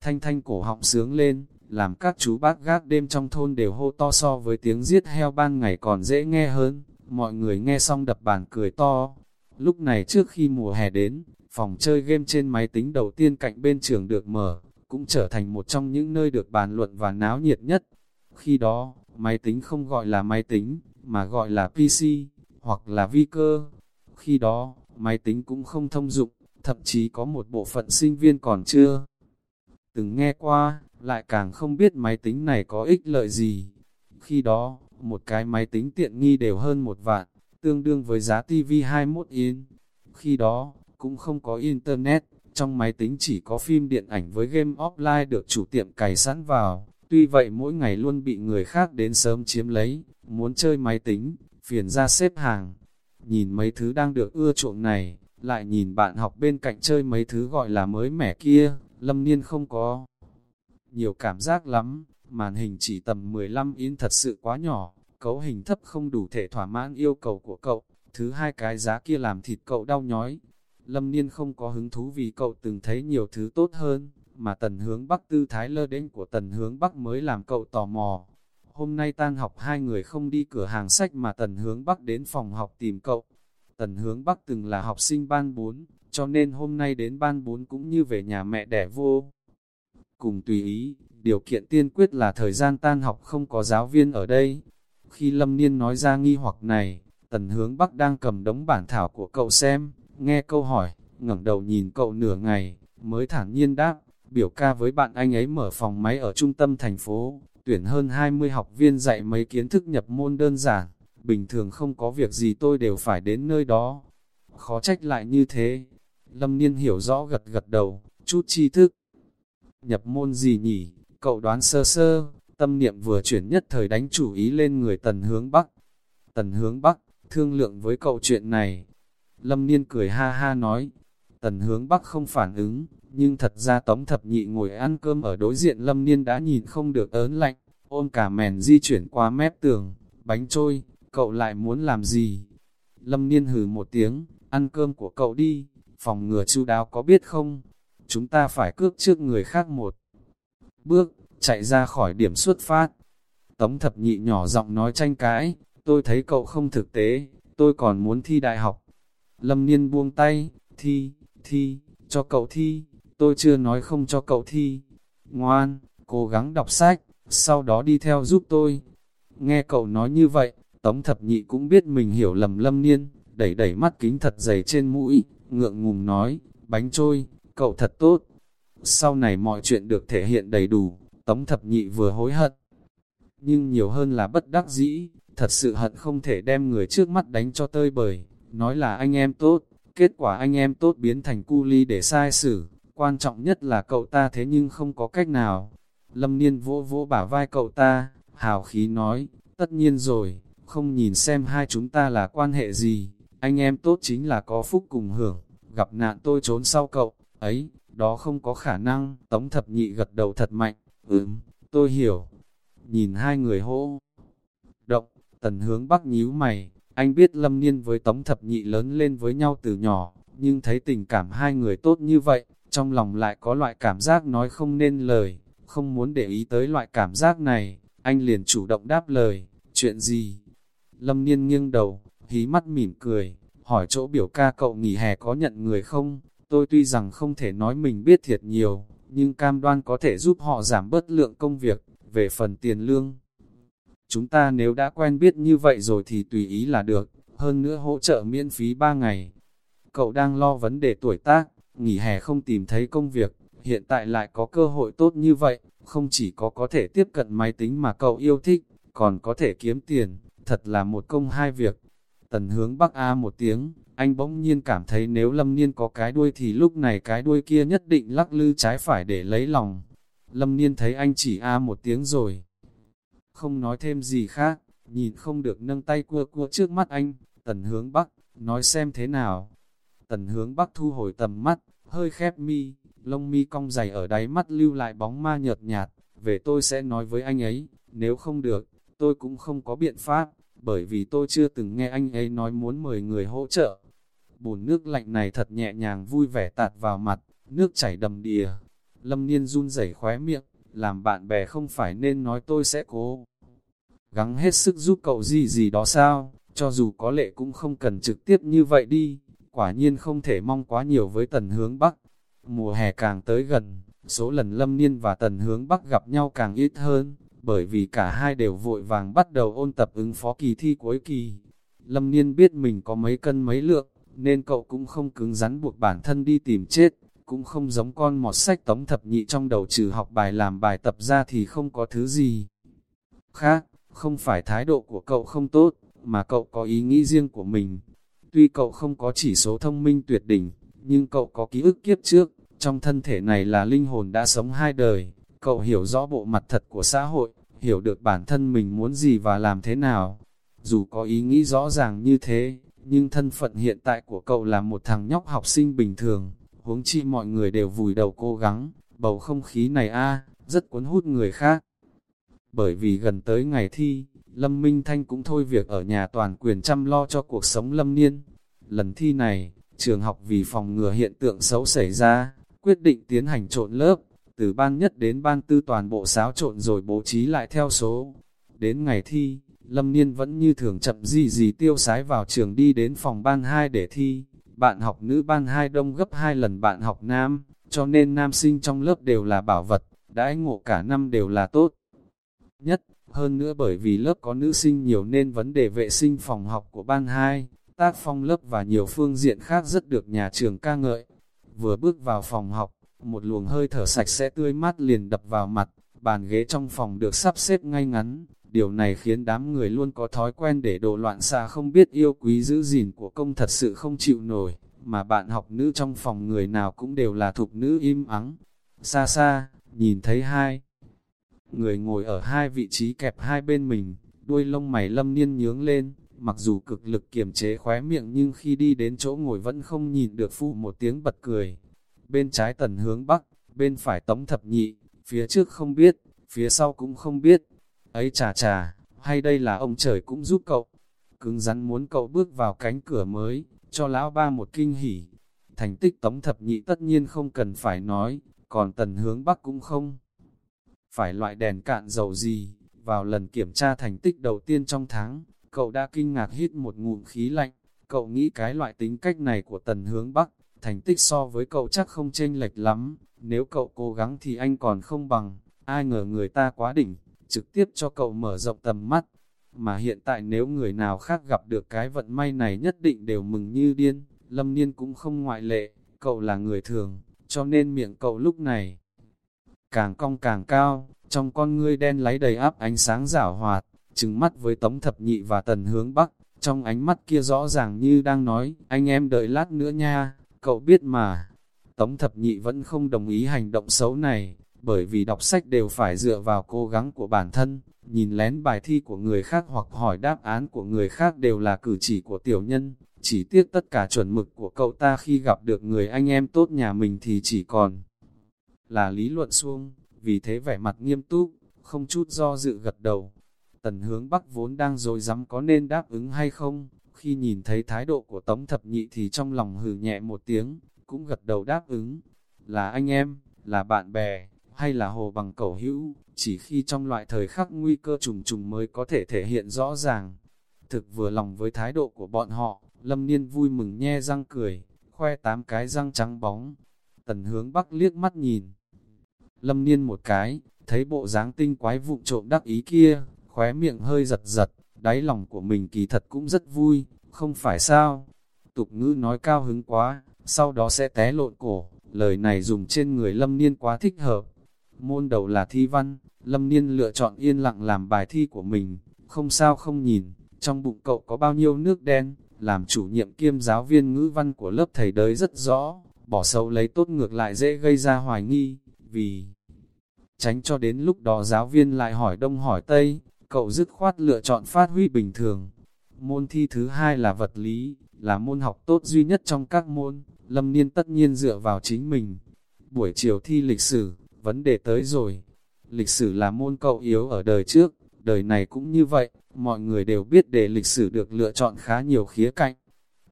Thanh thanh cổ họng sướng lên, làm các chú bác gác đêm trong thôn đều hô to so với tiếng giết heo ban ngày còn dễ nghe hơn, mọi người nghe xong đập bàn cười to. Lúc này trước khi mùa hè đến, phòng chơi game trên máy tính đầu tiên cạnh bên trường được mở, cũng trở thành một trong những nơi được bàn luận và náo nhiệt nhất. Khi đó, máy tính không gọi là máy tính, mà gọi là PC, hoặc là vi cơ. Khi đó, máy tính cũng không thông dụng, thậm chí có một bộ phận sinh viên còn chưa từng nghe qua, lại càng không biết máy tính này có ích lợi gì. Khi đó, một cái máy tính tiện nghi đều hơn một vạn, tương đương với giá TV 21 yên. Khi đó, cũng không có Internet, trong máy tính chỉ có phim điện ảnh với game offline được chủ tiệm cài sẵn vào. Tuy vậy mỗi ngày luôn bị người khác đến sớm chiếm lấy, muốn chơi máy tính, phiền ra xếp hàng. Nhìn mấy thứ đang được ưa chuộng này, lại nhìn bạn học bên cạnh chơi mấy thứ gọi là mới mẻ kia, lâm niên không có nhiều cảm giác lắm, màn hình chỉ tầm 15 in thật sự quá nhỏ, cấu hình thấp không đủ thể thỏa mãn yêu cầu của cậu, thứ hai cái giá kia làm thịt cậu đau nhói. Lâm Niên không có hứng thú vì cậu từng thấy nhiều thứ tốt hơn, mà tần hướng Bắc tư thái lơ đến của tần hướng Bắc mới làm cậu tò mò. Hôm nay tan học hai người không đi cửa hàng sách mà tần hướng Bắc đến phòng học tìm cậu. Tần hướng Bắc từng là học sinh ban 4, cho nên hôm nay đến ban 4 cũng như về nhà mẹ đẻ vô. Cùng tùy ý, điều kiện tiên quyết là thời gian tan học không có giáo viên ở đây. Khi Lâm Niên nói ra nghi hoặc này, tần hướng Bắc đang cầm đống bản thảo của cậu xem, nghe câu hỏi, ngẩng đầu nhìn cậu nửa ngày, mới thản nhiên đáp, biểu ca với bạn anh ấy mở phòng máy ở trung tâm thành phố, tuyển hơn 20 học viên dạy mấy kiến thức nhập môn đơn giản, bình thường không có việc gì tôi đều phải đến nơi đó. Khó trách lại như thế. Lâm Niên hiểu rõ gật gật đầu, chút tri thức. Nhập môn gì nhỉ, cậu đoán sơ sơ, tâm niệm vừa chuyển nhất thời đánh chủ ý lên người tần hướng Bắc. Tần hướng Bắc, thương lượng với cậu chuyện này. Lâm Niên cười ha ha nói, tần hướng Bắc không phản ứng, nhưng thật ra tống thập nhị ngồi ăn cơm ở đối diện Lâm Niên đã nhìn không được ớn lạnh, ôm cả mèn di chuyển qua mép tường, bánh trôi, cậu lại muốn làm gì? Lâm Niên hừ một tiếng, ăn cơm của cậu đi, phòng ngừa chu đáo có biết không? Chúng ta phải cước trước người khác một bước, chạy ra khỏi điểm xuất phát. Tống thập nhị nhỏ giọng nói tranh cãi, tôi thấy cậu không thực tế, tôi còn muốn thi đại học. Lâm Niên buông tay, thi, thi, cho cậu thi, tôi chưa nói không cho cậu thi. Ngoan, cố gắng đọc sách, sau đó đi theo giúp tôi. Nghe cậu nói như vậy, Tống thập nhị cũng biết mình hiểu lầm lâm niên, đẩy đẩy mắt kính thật dày trên mũi, ngượng ngùng nói, bánh trôi, cậu thật tốt. Sau này mọi chuyện được thể hiện đầy đủ, tống thập nhị vừa hối hận. Nhưng nhiều hơn là bất đắc dĩ, thật sự hận không thể đem người trước mắt đánh cho tơi bời, nói là anh em tốt, kết quả anh em tốt biến thành cu ly để sai xử, quan trọng nhất là cậu ta thế nhưng không có cách nào. Lâm Niên vỗ vỗ bả vai cậu ta, hào khí nói, tất nhiên rồi, không nhìn xem hai chúng ta là quan hệ gì, anh em tốt chính là có phúc cùng hưởng, gặp nạn tôi trốn sau cậu, ấy, đó không có khả năng, tống thập nhị gật đầu thật mạnh, ừm, tôi hiểu, nhìn hai người hô, động, tần hướng bắc nhíu mày, anh biết lâm niên với tống thập nhị lớn lên với nhau từ nhỏ, nhưng thấy tình cảm hai người tốt như vậy, trong lòng lại có loại cảm giác nói không nên lời, không muốn để ý tới loại cảm giác này, anh liền chủ động đáp lời, chuyện gì? Lâm Niên nghiêng đầu, hí mắt mỉm cười, hỏi chỗ biểu ca cậu nghỉ hè có nhận người không? Tôi tuy rằng không thể nói mình biết thiệt nhiều, nhưng cam đoan có thể giúp họ giảm bớt lượng công việc, về phần tiền lương. Chúng ta nếu đã quen biết như vậy rồi thì tùy ý là được, hơn nữa hỗ trợ miễn phí 3 ngày. Cậu đang lo vấn đề tuổi tác, nghỉ hè không tìm thấy công việc, hiện tại lại có cơ hội tốt như vậy, không chỉ có có thể tiếp cận máy tính mà cậu yêu thích, còn có thể kiếm tiền, thật là một công hai việc. Tần hướng bắc A một tiếng, anh bỗng nhiên cảm thấy nếu lâm niên có cái đuôi thì lúc này cái đuôi kia nhất định lắc lư trái phải để lấy lòng. Lâm niên thấy anh chỉ A một tiếng rồi. Không nói thêm gì khác, nhìn không được nâng tay cua cua trước mắt anh, tần hướng bắc, nói xem thế nào. Tần hướng bắc thu hồi tầm mắt, hơi khép mi, lông mi cong dày ở đáy mắt lưu lại bóng ma nhợt nhạt, về tôi sẽ nói với anh ấy, nếu không được, tôi cũng không có biện pháp, bởi vì tôi chưa từng nghe anh ấy nói muốn mời người hỗ trợ. Bùn nước lạnh này thật nhẹ nhàng vui vẻ tạt vào mặt, nước chảy đầm đìa. Lâm Niên run rẩy khóe miệng, làm bạn bè không phải nên nói tôi sẽ cố. Gắng hết sức giúp cậu gì gì đó sao, cho dù có lệ cũng không cần trực tiếp như vậy đi, quả nhiên không thể mong quá nhiều với tần hướng Bắc. Mùa hè càng tới gần, số lần Lâm Niên và tần hướng Bắc gặp nhau càng ít hơn, bởi vì cả hai đều vội vàng bắt đầu ôn tập ứng phó kỳ thi cuối kỳ. Lâm Niên biết mình có mấy cân mấy lượng, nên cậu cũng không cứng rắn buộc bản thân đi tìm chết, cũng không giống con mọt sách tống thập nhị trong đầu trừ học bài làm bài tập ra thì không có thứ gì. Khác, không phải thái độ của cậu không tốt, mà cậu có ý nghĩ riêng của mình. Tuy cậu không có chỉ số thông minh tuyệt đỉnh, nhưng cậu có ký ức kiếp trước, trong thân thể này là linh hồn đã sống hai đời, cậu hiểu rõ bộ mặt thật của xã hội, hiểu được bản thân mình muốn gì và làm thế nào. Dù có ý nghĩ rõ ràng như thế, nhưng thân phận hiện tại của cậu là một thằng nhóc học sinh bình thường, huống chi mọi người đều vùi đầu cố gắng, bầu không khí này a rất cuốn hút người khác. Bởi vì gần tới ngày thi, Lâm Minh Thanh cũng thôi việc ở nhà toàn quyền chăm lo cho cuộc sống Lâm Niên. Lần thi này, trường học vì phòng ngừa hiện tượng xấu xảy ra, quyết định tiến hành trộn lớp, từ ban nhất đến ban tư toàn bộ xáo trộn rồi bố trí lại theo số. Đến ngày thi, Lâm Niên vẫn như thường chậm gì gì tiêu sái vào trường đi đến phòng ban 2 để thi. Bạn học nữ ban 2 đông gấp 2 lần bạn học nam, cho nên nam sinh trong lớp đều là bảo vật, đãi ngộ cả năm đều là tốt. Nhất, hơn nữa bởi vì lớp có nữ sinh nhiều nên vấn đề vệ sinh phòng học của ban 2, tác phong lớp và nhiều phương diện khác rất được nhà trường ca ngợi. Vừa bước vào phòng học, một luồng hơi thở sạch sẽ tươi mát liền đập vào mặt, bàn ghế trong phòng được sắp xếp ngay ngắn. Điều này khiến đám người luôn có thói quen để đồ loạn xa không biết yêu quý giữ gìn của công thật sự không chịu nổi, mà bạn học nữ trong phòng người nào cũng đều là thục nữ im ắng. Xa xa, nhìn thấy hai người ngồi ở hai vị trí kẹp hai bên mình, đuôi lông mày lâm niên nhướng lên, mặc dù cực lực kiềm chế khóe miệng nhưng khi đi đến chỗ ngồi vẫn không nhìn được phụ một tiếng bật cười. Bên trái tần hướng bắc, bên phải tống thập nhị, phía trước không biết, phía sau cũng không biết. Ấy chà chà, hay đây là ông trời cũng giúp cậu. Cứng rắn muốn cậu bước vào cánh cửa mới, cho lão ba một kinh hỉ. Thành tích tống thập nhị tất nhiên không cần phải nói, còn tần hướng bắc cũng không. Phải loại đèn cạn dầu gì, vào lần kiểm tra thành tích đầu tiên trong tháng, cậu đã kinh ngạc hít một ngụm khí lạnh. Cậu nghĩ cái loại tính cách này của tần hướng bắc, thành tích so với cậu chắc không chênh lệch lắm, nếu cậu cố gắng thì anh còn không bằng, ai ngờ người ta quá đỉnh, trực tiếp cho cậu mở rộng tầm mắt. Mà hiện tại nếu người nào khác gặp được cái vận may này nhất định đều mừng như điên, Lâm Niên cũng không ngoại lệ, cậu là người thường, cho nên miệng cậu lúc này càng cong càng cao, trong con ngươi đen lấy đầy áp ánh sáng rảo hoạt, trừng mắt với Tống Thập Nhị và Tần Hướng Bắc, trong ánh mắt kia rõ ràng như đang nói, anh em đợi lát nữa nha, cậu biết mà. Tống Thập Nhị vẫn không đồng ý hành động xấu này, bởi vì đọc sách đều phải dựa vào cố gắng của bản thân, nhìn lén bài thi của người khác hoặc hỏi đáp án của người khác đều là cử chỉ của tiểu nhân, chỉ tiếc tất cả chuẩn mực của cậu ta khi gặp được người anh em tốt nhà mình thì chỉ còn là lý luận xuông, vì thế vẻ mặt nghiêm túc, không chút do dự gật đầu. Tần hướng Bắc vốn đang dối dám có nên đáp ứng hay không, khi nhìn thấy thái độ của Tống Thập Nhị thì trong lòng hừ nhẹ một tiếng, cũng gật đầu đáp ứng. Là anh em, là bạn bè, hay là hồ bằng cầu hữu, chỉ khi trong loại thời khắc nguy cơ trùng trùng mới có thể thể hiện rõ ràng. Thực vừa lòng với thái độ của bọn họ, Lâm Niên vui mừng nhe răng cười, khoe tám cái răng trắng bóng. Tần hướng Bắc liếc mắt nhìn Lâm niên một cái, thấy bộ dáng tinh quái vụng trộm đắc ý kia, khóe miệng hơi giật giật, đáy lòng của mình kỳ thật cũng rất vui, không phải sao? Tục ngữ nói cao hứng quá, sau đó sẽ té lộn cổ, lời này dùng trên người lâm niên quá thích hợp. Môn đầu là thi văn, lâm niên lựa chọn yên lặng làm bài thi của mình, không sao không nhìn, trong bụng cậu có bao nhiêu nước đen, làm chủ nhiệm kiêm giáo viên ngữ văn của lớp thầy đới rất rõ, bỏ sâu lấy tốt ngược lại dễ gây ra hoài nghi, vì tránh cho đến lúc đó giáo viên lại hỏi đông hỏi tây, cậu dứt khoát lựa chọn phát huy bình thường. Môn thi thứ hai là vật lý, là môn học tốt duy nhất trong các môn, lâm niên tất nhiên dựa vào chính mình. Buổi chiều thi lịch sử, vấn đề tới rồi. Lịch sử là môn cậu yếu ở đời trước, đời này cũng như vậy, mọi người đều biết để lịch sử được lựa chọn khá nhiều khía cạnh.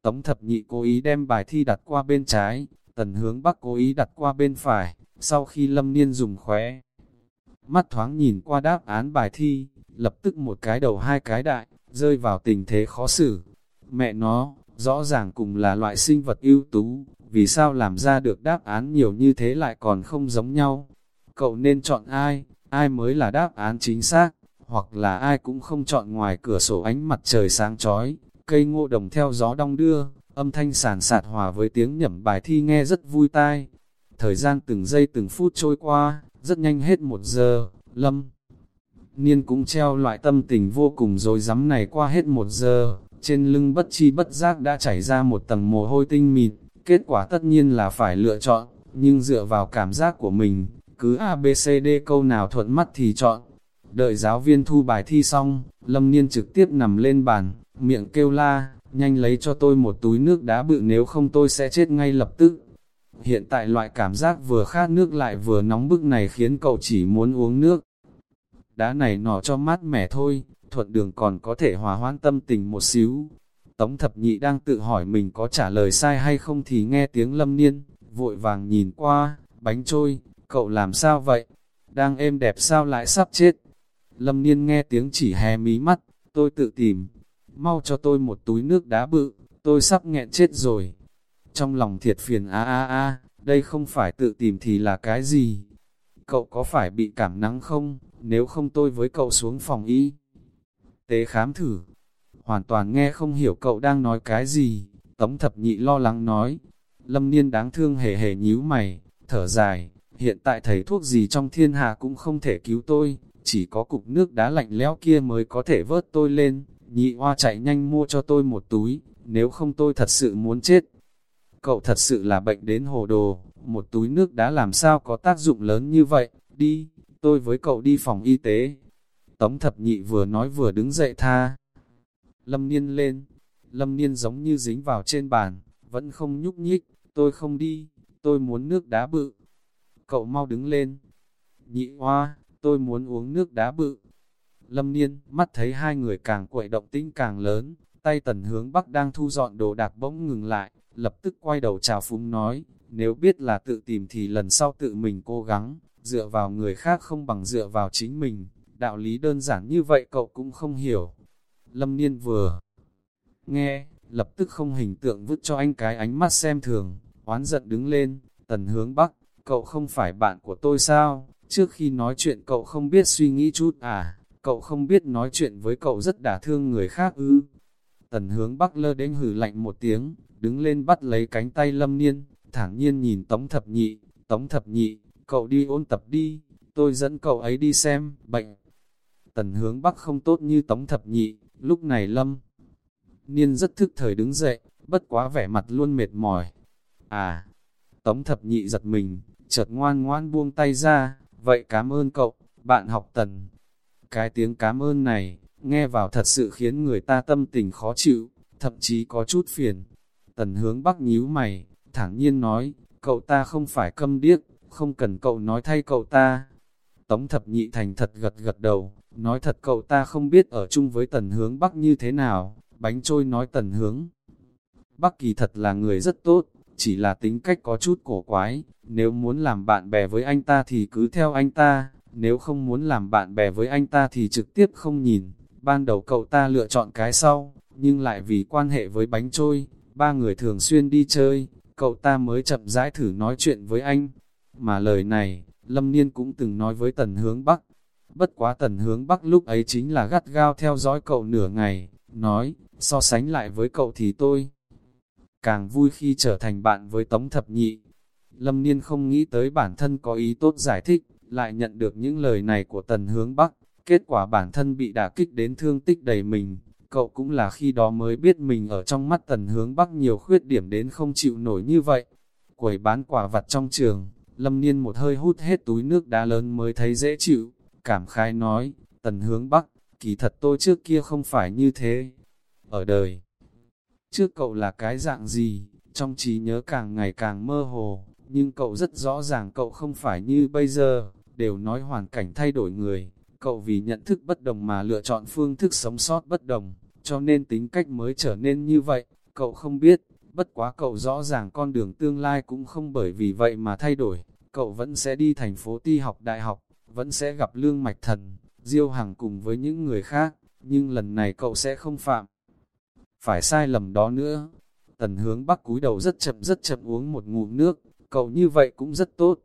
Tống thập nhị cố ý đem bài thi đặt qua bên trái, tần hướng bắc cố ý đặt qua bên phải, sau khi lâm niên dùng khóe. Mắt thoáng nhìn qua đáp án bài thi, lập tức một cái đầu hai cái đại, rơi vào tình thế khó xử. Mẹ nó, rõ ràng cùng là loại sinh vật ưu tú, vì sao làm ra được đáp án nhiều như thế lại còn không giống nhau. Cậu nên chọn ai, ai mới là đáp án chính xác, hoặc là ai cũng không chọn ngoài cửa sổ ánh mặt trời sáng chói cây ngô đồng theo gió đong đưa, âm thanh sàn sạt hòa với tiếng nhẩm bài thi nghe rất vui tai. Thời gian từng giây từng phút trôi qua, rất nhanh hết một giờ, lâm. Niên cũng treo loại tâm tình vô cùng rồi rắm này qua hết một giờ, trên lưng bất chi bất giác đã chảy ra một tầng mồ hôi tinh mịt, kết quả tất nhiên là phải lựa chọn, nhưng dựa vào cảm giác của mình, cứ ABCD câu nào thuận mắt thì chọn. Đợi giáo viên thu bài thi xong, Lâm Niên trực tiếp nằm lên bàn, miệng kêu la, nhanh lấy cho tôi một túi nước đá bự nếu không tôi sẽ chết ngay lập tức. Hiện tại loại cảm giác vừa khát nước lại vừa nóng bức này khiến cậu chỉ muốn uống nước. Đá này nọ cho mát mẻ thôi, thuận đường còn có thể hòa hoãn tâm tình một xíu. Tống thập nhị đang tự hỏi mình có trả lời sai hay không thì nghe tiếng lâm niên, vội vàng nhìn qua, bánh trôi, cậu làm sao vậy? Đang êm đẹp sao lại sắp chết? Lâm niên nghe tiếng chỉ hé mí mắt, tôi tự tìm, mau cho tôi một túi nước đá bự, tôi sắp nghẹn chết rồi. Trong lòng thiệt phiền a a a, đây không phải tự tìm thì là cái gì? Cậu có phải bị cảm nắng không? Nếu không tôi với cậu xuống phòng y. Tế khám thử. Hoàn toàn nghe không hiểu cậu đang nói cái gì. Tống thập nhị lo lắng nói. Lâm niên đáng thương hề hề nhíu mày, thở dài. Hiện tại thầy thuốc gì trong thiên hạ cũng không thể cứu tôi, chỉ có cục nước đá lạnh lẽo kia mới có thể vớt tôi lên nhị hoa chạy nhanh mua cho tôi một túi, nếu không tôi thật sự muốn chết. Cậu thật sự là bệnh đến hồ đồ, một túi nước đá làm sao có tác dụng lớn như vậy, đi, tôi với cậu đi phòng y tế. Tống thập nhị vừa nói vừa đứng dậy tha. Lâm niên lên, lâm niên giống như dính vào trên bàn, vẫn không nhúc nhích, tôi không đi, tôi muốn nước đá bự. Cậu mau đứng lên. Nhị hoa, tôi muốn uống nước đá bự. Lâm Niên, mắt thấy hai người càng quậy động tĩnh càng lớn, tay tần hướng bắc đang thu dọn đồ đạc bỗng ngừng lại, lập tức quay đầu chào phúng nói, nếu biết là tự tìm thì lần sau tự mình cố gắng, dựa vào người khác không bằng dựa vào chính mình, đạo lý đơn giản như vậy cậu cũng không hiểu. Lâm Niên vừa nghe, lập tức không hình tượng vứt cho anh cái ánh mắt xem thường, oán giận đứng lên, tần hướng bắc, cậu không phải bạn của tôi sao, trước khi nói chuyện cậu không biết suy nghĩ chút à? Cậu không biết nói chuyện với cậu rất đả thương người khác ư. Tần hướng bắc lơ đến hử lạnh một tiếng, đứng lên bắt lấy cánh tay lâm niên, thẳng nhiên nhìn tống thập nhị, tống thập nhị, cậu đi ôn tập đi, tôi dẫn cậu ấy đi xem, bệnh. Tần hướng bắc không tốt như tống thập nhị, lúc này lâm. Niên rất thức thời đứng dậy, bất quá vẻ mặt luôn mệt mỏi. À, tống thập nhị giật mình, chợt ngoan ngoan buông tay ra, vậy cảm ơn cậu, bạn học tần. Cái tiếng cảm ơn này, nghe vào thật sự khiến người ta tâm tình khó chịu, thậm chí có chút phiền. Tần hướng bắc nhíu mày, thẳng nhiên nói, cậu ta không phải câm điếc, không cần cậu nói thay cậu ta. Tống thập nhị thành thật gật gật đầu, nói thật cậu ta không biết ở chung với tần hướng bắc như thế nào, bánh trôi nói tần hướng. Bắc kỳ thật là người rất tốt, chỉ là tính cách có chút cổ quái, nếu muốn làm bạn bè với anh ta thì cứ theo anh ta, nếu không muốn làm bạn bè với anh ta thì trực tiếp không nhìn. Ban đầu cậu ta lựa chọn cái sau, nhưng lại vì quan hệ với bánh trôi, ba người thường xuyên đi chơi, cậu ta mới chậm rãi thử nói chuyện với anh. Mà lời này, Lâm Niên cũng từng nói với Tần Hướng Bắc. Bất quá Tần Hướng Bắc lúc ấy chính là gắt gao theo dõi cậu nửa ngày, nói, so sánh lại với cậu thì tôi càng vui khi trở thành bạn với Tống Thập Nhị. Lâm Niên không nghĩ tới bản thân có ý tốt giải thích, lại nhận được những lời này của Tần Hướng Bắc, kết quả bản thân bị đả kích đến thương tích đầy mình. Cậu cũng là khi đó mới biết mình ở trong mắt Tần Hướng Bắc nhiều khuyết điểm đến không chịu nổi như vậy. Quầy bán quả vặt trong trường, Lâm Niên một hơi hút hết túi nước đá lớn mới thấy dễ chịu, cảm khai nói, Tần Hướng Bắc, kỳ thật tôi trước kia không phải như thế. Ở đời, trước cậu là cái dạng gì, trong trí nhớ càng ngày càng mơ hồ, nhưng cậu rất rõ ràng cậu không phải như bây giờ, đều nói hoàn cảnh thay đổi người, cậu vì nhận thức bất đồng mà lựa chọn phương thức sống sót bất đồng, cho nên tính cách mới trở nên như vậy, cậu không biết, bất quá cậu rõ ràng con đường tương lai cũng không bởi vì vậy mà thay đổi, cậu vẫn sẽ đi thành phố ti học đại học, vẫn sẽ gặp lương mạch thần, diêu hàng cùng với những người khác, nhưng lần này cậu sẽ không phạm. Phải sai lầm đó nữa. Tần hướng bắc cúi đầu rất chậm rất chậm uống một ngụm nước, cậu như vậy cũng rất tốt.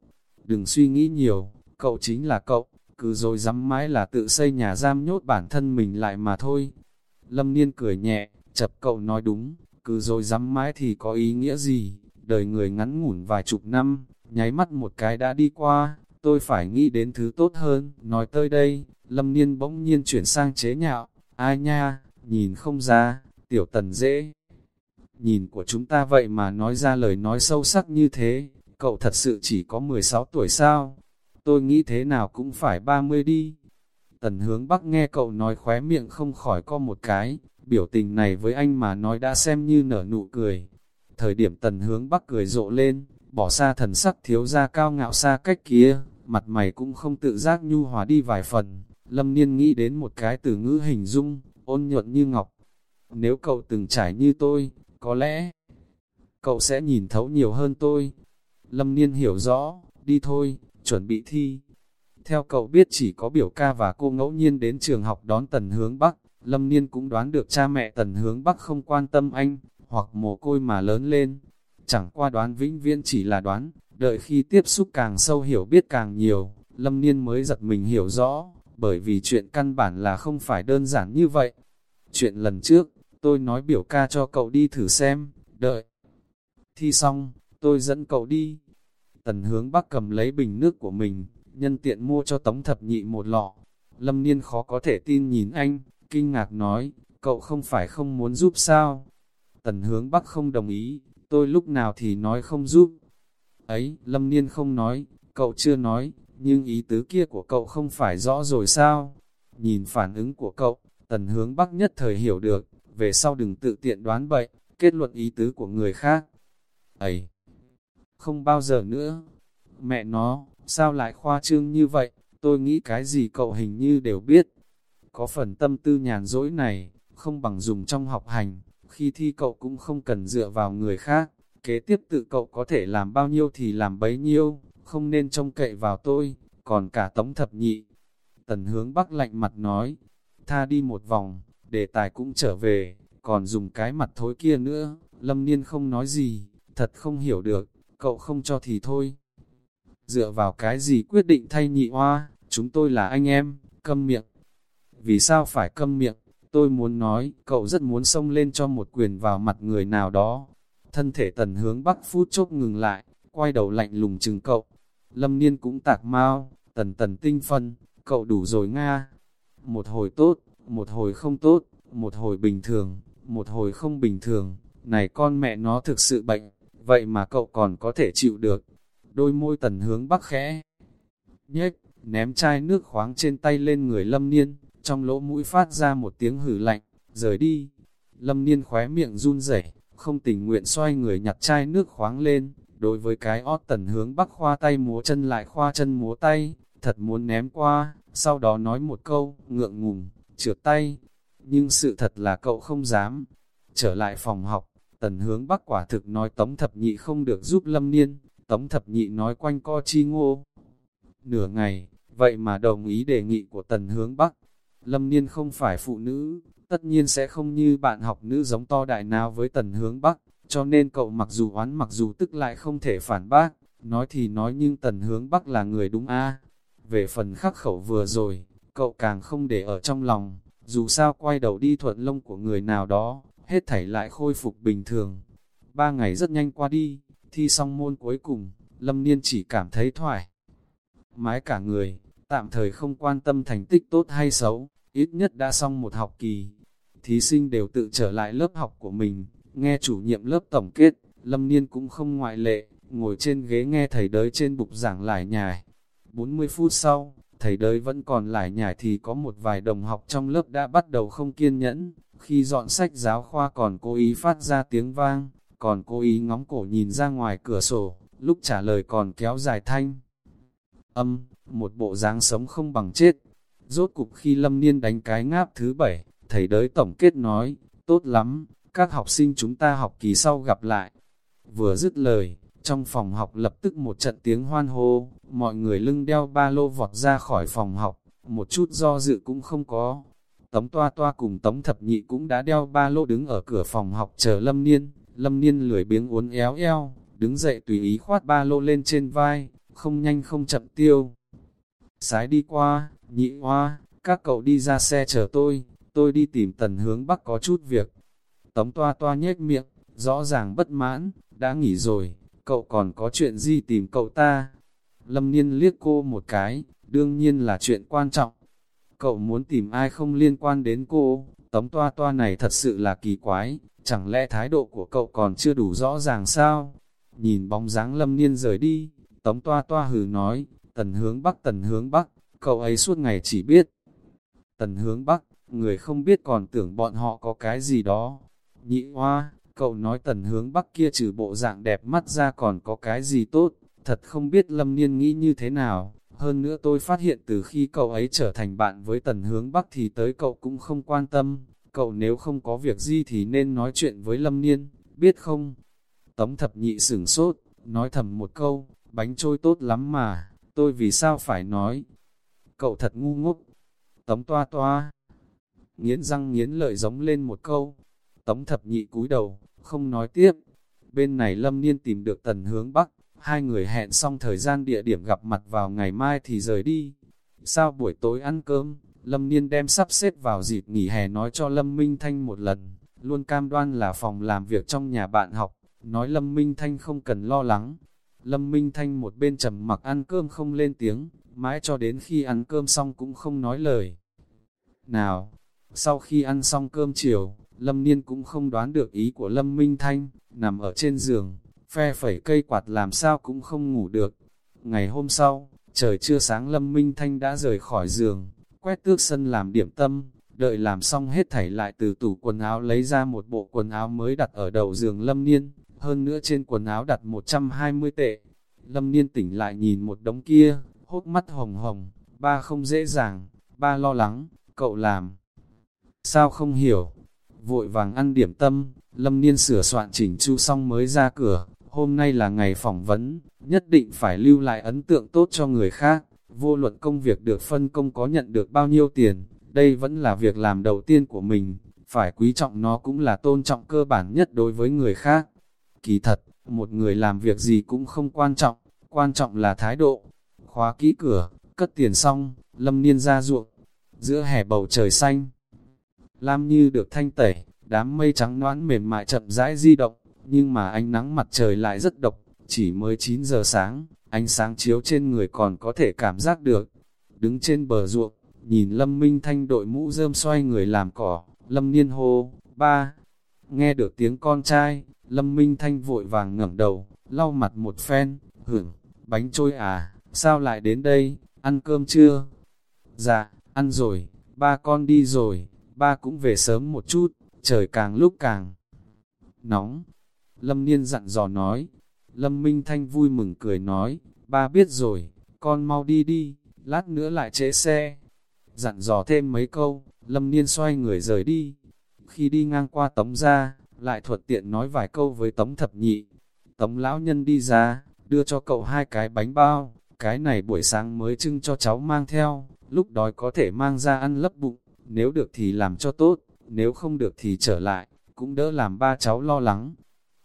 Đừng suy nghĩ nhiều, cậu chính là cậu, cứ rồi dám mãi là tự xây nhà giam nhốt bản thân mình lại mà thôi. Lâm Niên cười nhẹ, chập cậu nói đúng, cứ rồi dám mãi thì có ý nghĩa gì, đời người ngắn ngủn vài chục năm, nháy mắt một cái đã đi qua, tôi phải nghĩ đến thứ tốt hơn. Nói tới đây, Lâm Niên bỗng nhiên chuyển sang chế nhạo, ai nha, nhìn không ra, tiểu tần dễ. Nhìn của chúng ta vậy mà nói ra lời nói sâu sắc như thế, cậu thật sự chỉ có 16 tuổi sao? Tôi nghĩ thế nào cũng phải 30 đi. Tần hướng bắc nghe cậu nói khóe miệng không khỏi co một cái, biểu tình này với anh mà nói đã xem như nở nụ cười. Thời điểm tần hướng bắc cười rộ lên, bỏ xa thần sắc thiếu ra cao ngạo xa cách kia, mặt mày cũng không tự giác nhu hòa đi vài phần. Lâm Niên nghĩ đến một cái từ ngữ hình dung, ôn nhuận như ngọc. Nếu cậu từng trải như tôi, có lẽ cậu sẽ nhìn thấu nhiều hơn tôi. Lâm Niên hiểu rõ, đi thôi, chuẩn bị thi. Theo cậu biết chỉ có biểu ca và cô ngẫu nhiên đến trường học đón tần hướng Bắc, Lâm Niên cũng đoán được cha mẹ tần hướng Bắc không quan tâm anh, hoặc mồ côi mà lớn lên. Chẳng qua đoán vĩnh viễn chỉ là đoán, đợi khi tiếp xúc càng sâu hiểu biết càng nhiều, Lâm Niên mới giật mình hiểu rõ, bởi vì chuyện căn bản là không phải đơn giản như vậy. Chuyện lần trước, tôi nói biểu ca cho cậu đi thử xem, đợi. Thi xong, tôi dẫn cậu đi. Tần hướng bắc cầm lấy bình nước của mình, nhân tiện mua cho tống thập nhị một lọ. Lâm Niên khó có thể tin nhìn anh, kinh ngạc nói, cậu không phải không muốn giúp sao? Tần hướng bắc không đồng ý, tôi lúc nào thì nói không giúp. Ấy, Lâm Niên không nói, cậu chưa nói, nhưng ý tứ kia của cậu không phải rõ rồi sao? Nhìn phản ứng của cậu, tần hướng bắc nhất thời hiểu được, về sau đừng tự tiện đoán bậy, kết luận ý tứ của người khác. Ấy, không bao giờ nữa. Mẹ nó, sao lại khoa trương như vậy, tôi nghĩ cái gì cậu hình như đều biết. Có phần tâm tư nhàn dỗi này, không bằng dùng trong học hành, khi thi cậu cũng không cần dựa vào người khác, kế tiếp tự cậu có thể làm bao nhiêu thì làm bấy nhiêu, không nên trông cậy vào tôi, còn cả tống thập nhị. Tần hướng bắc lạnh mặt nói, tha đi một vòng, đề tài cũng trở về, còn dùng cái mặt thối kia nữa, lâm niên không nói gì, thật không hiểu được, cậu không cho thì thôi. Dựa vào cái gì quyết định thay nhị hoa, chúng tôi là anh em, câm miệng. Vì sao phải câm miệng? Tôi muốn nói, cậu rất muốn xông lên cho một quyền vào mặt người nào đó. Thân thể tần hướng bắc phút chốc ngừng lại, quay đầu lạnh lùng chừng cậu. Lâm niên cũng tạc mau, tần tần tinh phân, cậu đủ rồi Nga. Một hồi tốt, một hồi không tốt, một hồi bình thường, một hồi không bình thường. Này con mẹ nó thực sự bệnh, vậy mà cậu còn có thể chịu được. Đôi môi tần hướng bắc khẽ. Nhếch, ném chai nước khoáng trên tay lên người lâm niên, trong lỗ mũi phát ra một tiếng hử lạnh, rời đi. Lâm niên khóe miệng run rẩy, không tình nguyện xoay người nhặt chai nước khoáng lên, đối với cái ót tần hướng bắc khoa tay múa chân lại khoa chân múa tay, thật muốn ném qua, sau đó nói một câu, ngượng ngùng, trượt tay. Nhưng sự thật là cậu không dám. Trở lại phòng học, tần hướng bắc quả thực nói tống thập nhị không được giúp lâm niên, tống thập nhị nói quanh co chi ngô. Nửa ngày, vậy mà đồng ý đề nghị của tần hướng bắc, Lâm Niên không phải phụ nữ, tất nhiên sẽ không như bạn học nữ giống to đại nào với tần hướng bắc, cho nên cậu mặc dù oán mặc dù tức lại không thể phản bác, nói thì nói nhưng tần hướng Bắc là người đúng a Về phần khắc khẩu vừa rồi, cậu càng không để ở trong lòng, dù sao quay đầu đi thuận lông của người nào đó, hết thảy lại khôi phục bình thường. Ba ngày rất nhanh qua đi, thi xong môn cuối cùng, Lâm Niên chỉ cảm thấy thoải mái cả người, tạm thời không quan tâm thành tích tốt hay xấu, ít nhất đã xong một học kỳ. Thí sinh đều tự trở lại lớp học của mình, nghe chủ nhiệm lớp tổng kết, Lâm Niên cũng không ngoại lệ, ngồi trên ghế nghe thầy đới trên bục giảng lại nhài. 40 phút sau, thầy đới vẫn còn lại nhải thì có một vài đồng học trong lớp đã bắt đầu không kiên nhẫn, khi dọn sách giáo khoa còn cố ý phát ra tiếng vang, còn cố ý ngóng cổ nhìn ra ngoài cửa sổ, lúc trả lời còn kéo dài thanh. Âm, một bộ dáng sống không bằng chết. Rốt cục khi lâm niên đánh cái ngáp thứ bảy, thầy đới tổng kết nói, tốt lắm, các học sinh chúng ta học kỳ sau gặp lại. Vừa dứt lời, trong phòng học lập tức một trận tiếng hoan hô, mọi người lưng đeo ba lô vọt ra khỏi phòng học, một chút do dự cũng không có. Tống toa toa cùng tống thập nhị cũng đã đeo ba lô đứng ở cửa phòng học chờ lâm niên, lâm niên lười biếng uốn éo eo, đứng dậy tùy ý khoát ba lô lên trên vai, không nhanh không chậm tiêu. Sái đi qua, nhị hoa, các cậu đi ra xe chờ tôi, tôi đi tìm tần hướng bắc có chút việc. Tống toa toa nhếch miệng, rõ ràng bất mãn, đã nghỉ rồi, cậu còn có chuyện gì tìm cậu ta? Lâm Niên liếc cô một cái, đương nhiên là chuyện quan trọng. Cậu muốn tìm ai không liên quan đến cô, tống toa toa này thật sự là kỳ quái, chẳng lẽ thái độ của cậu còn chưa đủ rõ ràng sao? Nhìn bóng dáng Lâm Niên rời đi, tống toa toa hừ nói, tần hướng bắc tần hướng bắc, cậu ấy suốt ngày chỉ biết. Tần hướng bắc, người không biết còn tưởng bọn họ có cái gì đó. Nhị hoa, cậu nói tần hướng bắc kia trừ bộ dạng đẹp mắt ra còn có cái gì tốt, thật không biết lâm niên nghĩ như thế nào. Hơn nữa tôi phát hiện từ khi cậu ấy trở thành bạn với tần hướng bắc thì tới cậu cũng không quan tâm. Cậu nếu không có việc gì thì nên nói chuyện với lâm niên, biết không? Tống thập nhị sửng sốt, nói thầm một câu, bánh trôi tốt lắm mà, tôi vì sao phải nói? Cậu thật ngu ngốc. Tống toa toa. Nghiến răng nghiến lợi giống lên một câu. Tống thập nhị cúi đầu, không nói tiếp. Bên này Lâm Niên tìm được tần hướng Bắc, hai người hẹn xong thời gian địa điểm gặp mặt vào ngày mai thì rời đi. sau buổi tối ăn cơm, Lâm Niên đem sắp xếp vào dịp nghỉ hè nói cho Lâm Minh Thanh một lần, luôn cam đoan là phòng làm việc trong nhà bạn học, nói Lâm Minh Thanh không cần lo lắng. Lâm Minh Thanh một bên trầm mặc ăn cơm không lên tiếng, mãi cho đến khi ăn cơm xong cũng không nói lời. Nào, sau khi ăn xong cơm chiều, Lâm Niên cũng không đoán được ý của Lâm Minh Thanh, nằm ở trên giường, phe phẩy cây quạt làm sao cũng không ngủ được. Ngày hôm sau, trời chưa sáng Lâm Minh Thanh đã rời khỏi giường, quét tước sân làm điểm tâm, đợi làm xong hết thảy lại từ tủ quần áo lấy ra một bộ quần áo mới đặt ở đầu giường Lâm Niên, hơn nữa trên quần áo đặt 120 tệ. Lâm Niên tỉnh lại nhìn một đống kia, hốc mắt hồng hồng, ba không dễ dàng, ba lo lắng, cậu làm. Sao không hiểu? Vội vàng ăn điểm tâm, Lâm Niên sửa soạn chỉnh chu xong mới ra cửa, hôm nay là ngày phỏng vấn, nhất định phải lưu lại ấn tượng tốt cho người khác, vô luận công việc được phân công có nhận được bao nhiêu tiền, đây vẫn là việc làm đầu tiên của mình, phải quý trọng nó cũng là tôn trọng cơ bản nhất đối với người khác. Kỳ thật, một người làm việc gì cũng không quan trọng, quan trọng là thái độ. Khóa kỹ cửa, cất tiền xong, lâm niên ra ruộng, giữa hè bầu trời xanh. Lam như được thanh tẩy, đám mây trắng noãn mềm mại chậm rãi di động, nhưng mà ánh nắng mặt trời lại rất độc, chỉ mới 9 giờ sáng, ánh sáng chiếu trên người còn có thể cảm giác được. Đứng trên bờ ruộng, nhìn Lâm Minh Thanh đội mũ rơm xoay người làm cỏ, Lâm Niên hô, ba. Nghe được tiếng con trai, Lâm Minh Thanh vội vàng ngẩng đầu, lau mặt một phen, hưởng, bánh trôi à, sao lại đến đây, ăn cơm chưa? Dạ, ăn rồi, ba con đi rồi, ba cũng về sớm một chút, trời càng lúc càng nóng. Lâm Niên dặn dò nói, Lâm Minh Thanh vui mừng cười nói, ba biết rồi, con mau đi đi, lát nữa lại trễ xe. Dặn dò thêm mấy câu, Lâm Niên xoay người rời đi. Khi đi ngang qua tống ra, lại thuận tiện nói vài câu với tống thập nhị. Tống lão nhân đi ra, đưa cho cậu hai cái bánh bao, cái này buổi sáng mới trưng cho cháu mang theo, lúc đói có thể mang ra ăn lấp bụng, nếu được thì làm cho tốt, nếu không được thì trở lại, cũng đỡ làm ba cháu lo lắng.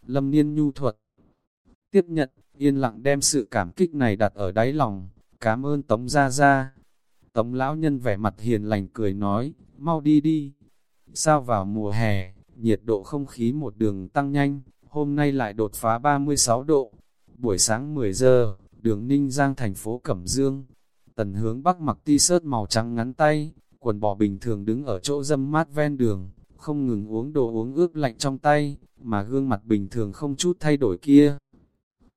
Lâm Niên nhu thuật, tiếp nhận, yên lặng đem sự cảm kích này đặt ở đáy lòng, cảm ơn Tống Gia Gia. Tống lão nhân vẻ mặt hiền lành cười nói, mau đi đi. Sao vào mùa hè, nhiệt độ không khí một đường tăng nhanh, hôm nay lại đột phá 36 độ. Buổi sáng 10 giờ, đường Ninh Giang thành phố Cẩm Dương. Tần hướng bắc mặc ti sớt màu trắng ngắn tay, quần bò bình thường đứng ở chỗ dâm mát ven đường, không ngừng uống đồ uống ướp lạnh trong tay, mà gương mặt bình thường không chút thay đổi kia.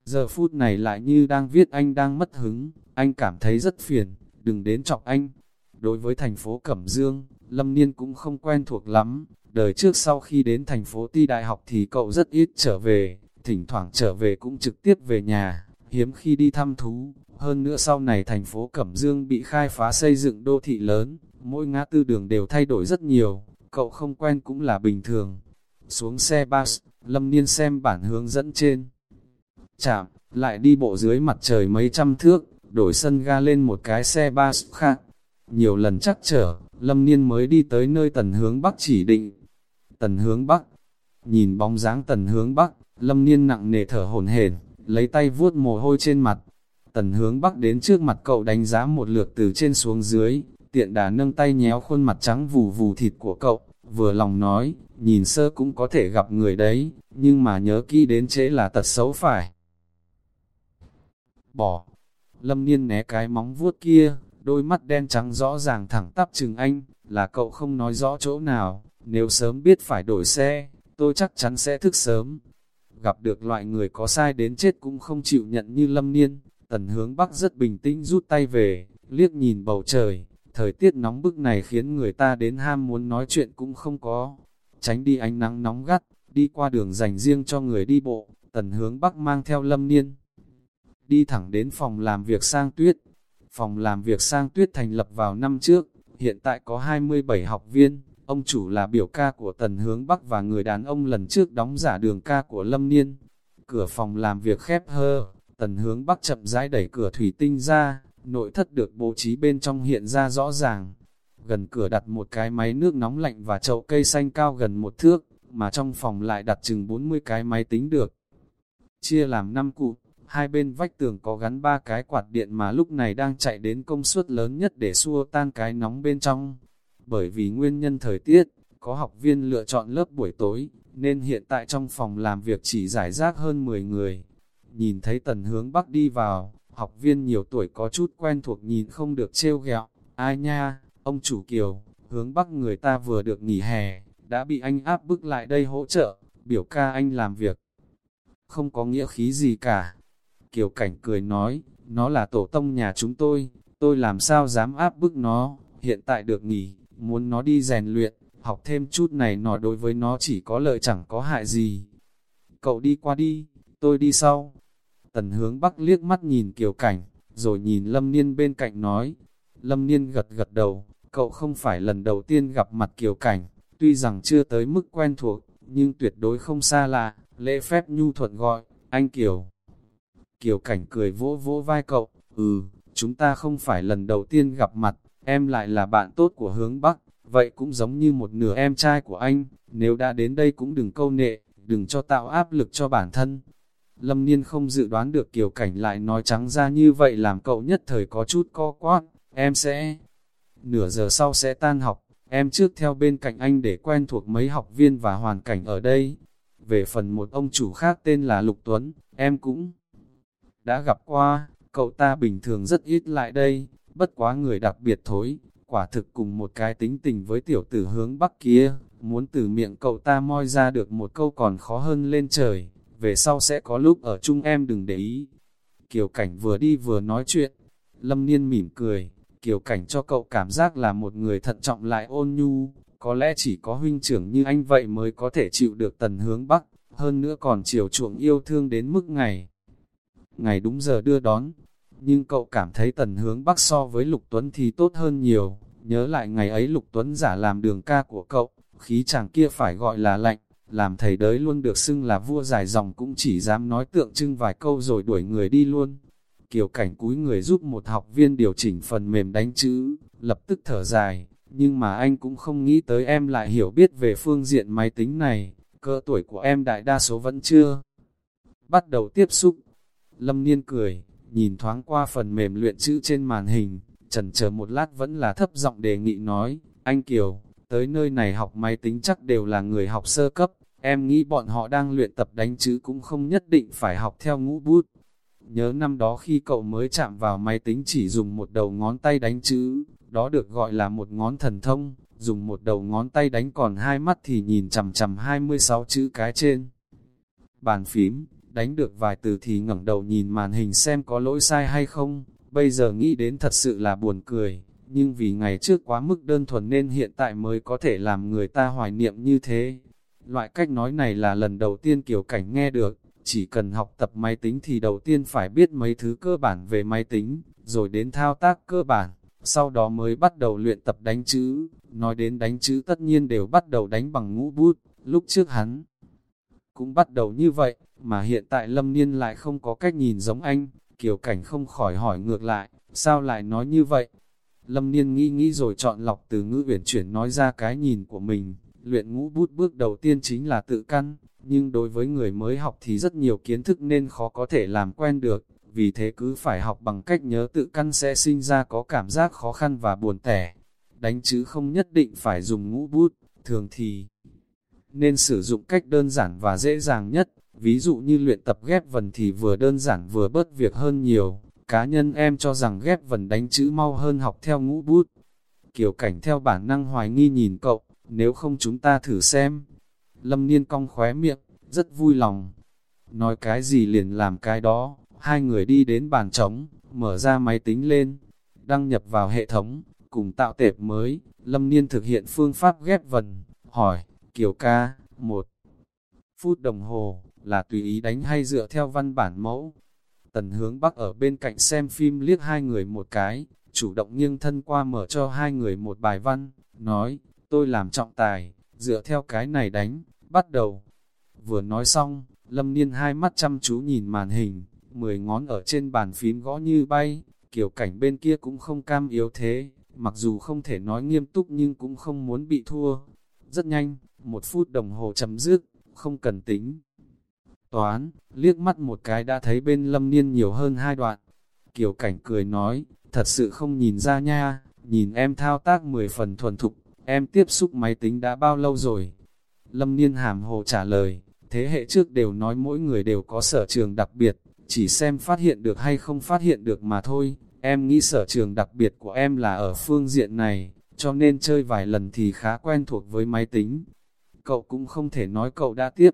Giờ phút này lại như đang viết anh đang mất hứng, anh cảm thấy rất phiền, đừng đến chọc anh. Đối với thành phố Cẩm Dương, Lâm Niên cũng không quen thuộc lắm, đời trước sau khi đến thành phố Ti Đại học thì cậu rất ít trở về, thỉnh thoảng trở về cũng trực tiếp về nhà, hiếm khi đi thăm thú. Hơn nữa sau này thành phố Cẩm Dương bị khai phá xây dựng đô thị lớn, mỗi ngã tư đường đều thay đổi rất nhiều, cậu không quen cũng là bình thường. Xuống xe bus, Lâm Niên xem bản hướng dẫn trên. Chạm, lại đi bộ dưới mặt trời mấy trăm thước, đổi sân ga lên một cái xe bus khác. Nhiều lần chắc trở, Lâm Niên mới đi tới nơi tần hướng Bắc chỉ định. Tần hướng Bắc, nhìn bóng dáng tần hướng Bắc, Lâm Niên nặng nề thở hổn hển, lấy tay vuốt mồ hôi trên mặt. Tần hướng Bắc đến trước mặt cậu đánh giá một lượt từ trên xuống dưới, tiện đà nâng tay nhéo khuôn mặt trắng vù vù thịt của cậu, vừa lòng nói, nhìn sơ cũng có thể gặp người đấy, nhưng mà nhớ kỹ đến trễ là tật xấu phải. Bỏ, lâm niên né cái móng vuốt kia, đôi mắt đen trắng rõ ràng thẳng tắp chừng anh, là cậu không nói rõ chỗ nào, nếu sớm biết phải đổi xe, tôi chắc chắn sẽ thức sớm. Gặp được loại người có sai đến chết cũng không chịu nhận như lâm niên, tần hướng bắc rất bình tĩnh rút tay về, liếc nhìn bầu trời, thời tiết nóng bức này khiến người ta đến ham muốn nói chuyện cũng không có. Tránh đi ánh nắng nóng gắt, đi qua đường dành riêng cho người đi bộ, tần hướng bắc mang theo lâm niên. Đi thẳng đến phòng làm việc sang tuyết. Phòng làm việc sang tuyết thành lập vào năm trước, hiện tại có 27 học viên, ông chủ là biểu ca của tần hướng bắc và người đàn ông lần trước đóng giả đường ca của lâm niên. Cửa phòng làm việc khép hơ, tần hướng bắc chậm rãi đẩy cửa thủy tinh ra, nội thất được bố trí bên trong hiện ra rõ ràng. Gần cửa đặt một cái máy nước nóng lạnh và chậu cây xanh cao gần một thước, mà trong phòng lại đặt chừng 40 cái máy tính được. Chia làm 5 cụ, hai bên vách tường có gắn ba cái quạt điện mà lúc này đang chạy đến công suất lớn nhất để xua tan cái nóng bên trong. Bởi vì nguyên nhân thời tiết, có học viên lựa chọn lớp buổi tối, nên hiện tại trong phòng làm việc chỉ giải rác hơn 10 người. Nhìn thấy tần hướng bắc đi vào, Học viên nhiều tuổi có chút quen thuộc nhìn không được trêu ghẹo, ai nha, ông chủ kiều, hướng bắc người ta vừa được nghỉ hè, đã bị anh áp bức lại đây hỗ trợ, biểu ca anh làm việc. Không có nghĩa khí gì cả. Kiều cảnh cười nói, nó là tổ tông nhà chúng tôi, tôi làm sao dám áp bức nó, hiện tại được nghỉ, muốn nó đi rèn luyện, học thêm chút này nọ đối với nó chỉ có lợi chẳng có hại gì. Cậu đi qua đi, tôi đi sau, Tần hướng bắc liếc mắt nhìn kiều cảnh, rồi nhìn lâm niên bên cạnh nói. Lâm niên gật gật đầu, cậu không phải lần đầu tiên gặp mặt kiều cảnh, tuy rằng chưa tới mức quen thuộc, nhưng tuyệt đối không xa lạ, lễ phép nhu thuận gọi, anh Kiều. Kiều cảnh cười vỗ vỗ vai cậu, ừ, chúng ta không phải lần đầu tiên gặp mặt, em lại là bạn tốt của hướng Bắc, vậy cũng giống như một nửa em trai của anh, nếu đã đến đây cũng đừng câu nệ, đừng cho tạo áp lực cho bản thân, Lâm Niên không dự đoán được Kiều Cảnh lại nói trắng ra như vậy làm cậu nhất thời có chút co quát, em sẽ... Nửa giờ sau sẽ tan học, em trước theo bên cạnh anh để quen thuộc mấy học viên và hoàn cảnh ở đây. Về phần một ông chủ khác tên là Lục Tuấn, em cũng đã gặp qua, cậu ta bình thường rất ít lại đây, bất quá người đặc biệt thối, quả thực cùng một cái tính tình với tiểu tử hướng bắc kia, muốn từ miệng cậu ta moi ra được một câu còn khó hơn lên trời về sau sẽ có lúc ở chung em đừng để ý. Kiều Cảnh vừa đi vừa nói chuyện, Lâm Niên mỉm cười, Kiều Cảnh cho cậu cảm giác là một người thận trọng lại ôn nhu, có lẽ chỉ có huynh trưởng như anh vậy mới có thể chịu được tần hướng Bắc, hơn nữa còn chiều chuộng yêu thương đến mức ngày. Ngày đúng giờ đưa đón, nhưng cậu cảm thấy tần hướng Bắc so với Lục Tuấn thì tốt hơn nhiều, nhớ lại ngày ấy Lục Tuấn giả làm đường ca của cậu, khí chàng kia phải gọi là lạnh, làm thầy đới luôn được xưng là vua dài dòng cũng chỉ dám nói tượng trưng vài câu rồi đuổi người đi luôn. Kiều cảnh cúi người giúp một học viên điều chỉnh phần mềm đánh chữ, lập tức thở dài, nhưng mà anh cũng không nghĩ tới em lại hiểu biết về phương diện máy tính này, cơ tuổi của em đại đa số vẫn chưa. Bắt đầu tiếp xúc, Lâm Niên cười, nhìn thoáng qua phần mềm luyện chữ trên màn hình, trần chờ một lát vẫn là thấp giọng đề nghị nói, anh Kiều, tới nơi này học máy tính chắc đều là người học sơ cấp, em nghĩ bọn họ đang luyện tập đánh chữ cũng không nhất định phải học theo ngũ bút. Nhớ năm đó khi cậu mới chạm vào máy tính chỉ dùng một đầu ngón tay đánh chữ, đó được gọi là một ngón thần thông, dùng một đầu ngón tay đánh còn hai mắt thì nhìn chằm chằm 26 chữ cái trên. Bàn phím, đánh được vài từ thì ngẩng đầu nhìn màn hình xem có lỗi sai hay không, bây giờ nghĩ đến thật sự là buồn cười, nhưng vì ngày trước quá mức đơn thuần nên hiện tại mới có thể làm người ta hoài niệm như thế. Loại cách nói này là lần đầu tiên Kiều Cảnh nghe được, chỉ cần học tập máy tính thì đầu tiên phải biết mấy thứ cơ bản về máy tính, rồi đến thao tác cơ bản, sau đó mới bắt đầu luyện tập đánh chữ. Nói đến đánh chữ tất nhiên đều bắt đầu đánh bằng ngũ bút, lúc trước hắn cũng bắt đầu như vậy, mà hiện tại Lâm Niên lại không có cách nhìn giống anh, Kiều Cảnh không khỏi hỏi ngược lại, sao lại nói như vậy? Lâm Niên nghĩ nghĩ rồi chọn lọc từ ngữ uyển chuyển nói ra cái nhìn của mình, luyện ngũ bút bước đầu tiên chính là tự căn, nhưng đối với người mới học thì rất nhiều kiến thức nên khó có thể làm quen được, vì thế cứ phải học bằng cách nhớ tự căn sẽ sinh ra có cảm giác khó khăn và buồn tẻ. Đánh chữ không nhất định phải dùng ngũ bút, thường thì nên sử dụng cách đơn giản và dễ dàng nhất, ví dụ như luyện tập ghép vần thì vừa đơn giản vừa bớt việc hơn nhiều. Cá nhân em cho rằng ghép vần đánh chữ mau hơn học theo ngũ bút. Kiểu cảnh theo bản năng hoài nghi nhìn cậu, nếu không chúng ta thử xem. Lâm Niên cong khóe miệng, rất vui lòng. Nói cái gì liền làm cái đó, hai người đi đến bàn trống, mở ra máy tính lên, đăng nhập vào hệ thống, cùng tạo tệp mới, Lâm Niên thực hiện phương pháp ghép vần, hỏi, Kiều ca, một phút đồng hồ, là tùy ý đánh hay dựa theo văn bản mẫu. Tần hướng bắc ở bên cạnh xem phim liếc hai người một cái, chủ động nghiêng thân qua mở cho hai người một bài văn, nói, tôi làm trọng tài, dựa theo cái này đánh, bắt đầu. Vừa nói xong, lâm niên hai mắt chăm chú nhìn màn hình, mười ngón ở trên bàn phím gõ như bay, kiểu cảnh bên kia cũng không cam yếu thế, mặc dù không thể nói nghiêm túc nhưng cũng không muốn bị thua. Rất nhanh, một phút đồng hồ chấm dứt, không cần tính. Toán, liếc mắt một cái đã thấy bên lâm niên nhiều hơn hai đoạn. Kiều cảnh cười nói, thật sự không nhìn ra nha, nhìn em thao tác 10 phần thuần thục, em tiếp xúc máy tính đã bao lâu rồi? Lâm niên hàm hồ trả lời, thế hệ trước đều nói mỗi người đều có sở trường đặc biệt, chỉ xem phát hiện được hay không phát hiện được mà thôi. Em nghĩ sở trường đặc biệt của em là ở phương diện này, cho nên chơi vài lần thì khá quen thuộc với máy tính. Cậu cũng không thể nói cậu đã tiếp.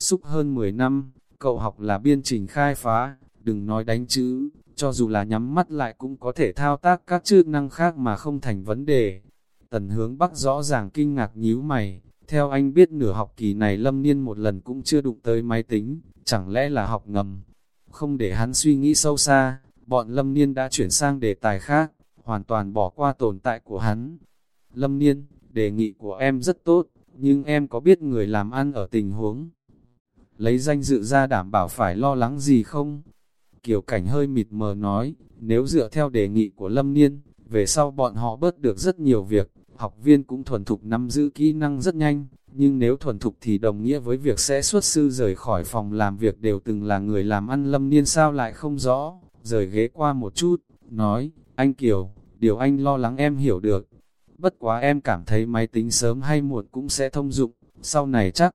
Xúc hơn 10 năm, cậu học là biên trình khai phá, đừng nói đánh chữ, cho dù là nhắm mắt lại cũng có thể thao tác các chức năng khác mà không thành vấn đề. Tần hướng bắc rõ ràng kinh ngạc nhíu mày, theo anh biết nửa học kỳ này lâm niên một lần cũng chưa đụng tới máy tính, chẳng lẽ là học ngầm. Không để hắn suy nghĩ sâu xa, bọn lâm niên đã chuyển sang đề tài khác, hoàn toàn bỏ qua tồn tại của hắn. Lâm niên, đề nghị của em rất tốt, nhưng em có biết người làm ăn ở tình huống lấy danh dự ra đảm bảo phải lo lắng gì không? Kiều Cảnh hơi mịt mờ nói, nếu dựa theo đề nghị của Lâm Niên, về sau bọn họ bớt được rất nhiều việc, học viên cũng thuần thục nắm giữ kỹ năng rất nhanh, nhưng nếu thuần thục thì đồng nghĩa với việc sẽ xuất sư rời khỏi phòng làm việc đều từng là người làm ăn Lâm Niên sao lại không rõ, rời ghế qua một chút, nói, anh Kiều, điều anh lo lắng em hiểu được, bất quá em cảm thấy máy tính sớm hay muộn cũng sẽ thông dụng, sau này chắc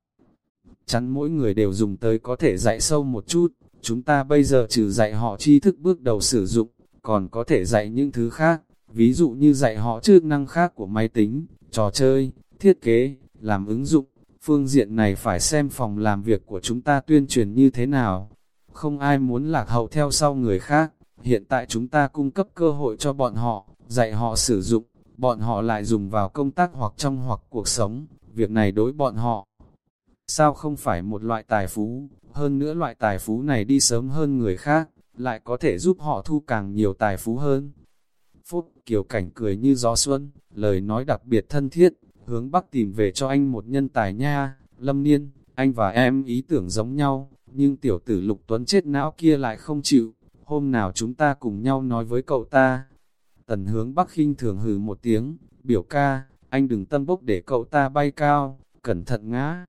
chắn mỗi người đều dùng tới có thể dạy sâu một chút, chúng ta bây giờ trừ dạy họ tri thức bước đầu sử dụng, còn có thể dạy những thứ khác, ví dụ như dạy họ chức năng khác của máy tính, trò chơi, thiết kế, làm ứng dụng, phương diện này phải xem phòng làm việc của chúng ta tuyên truyền như thế nào. Không ai muốn lạc hậu theo sau người khác, hiện tại chúng ta cung cấp cơ hội cho bọn họ, dạy họ sử dụng, bọn họ lại dùng vào công tác hoặc trong hoặc cuộc sống, việc này đối bọn họ Sao không phải một loại tài phú, hơn nữa loại tài phú này đi sớm hơn người khác, lại có thể giúp họ thu càng nhiều tài phú hơn. Phúc Kiều Cảnh cười như gió xuân, lời nói đặc biệt thân thiết, hướng Bắc tìm về cho anh một nhân tài nha, Lâm Niên, anh và em ý tưởng giống nhau, nhưng tiểu tử Lục Tuấn chết não kia lại không chịu, hôm nào chúng ta cùng nhau nói với cậu ta. Tần hướng Bắc khinh thường hừ một tiếng, biểu ca, anh đừng tâm bốc để cậu ta bay cao, cẩn thận ngã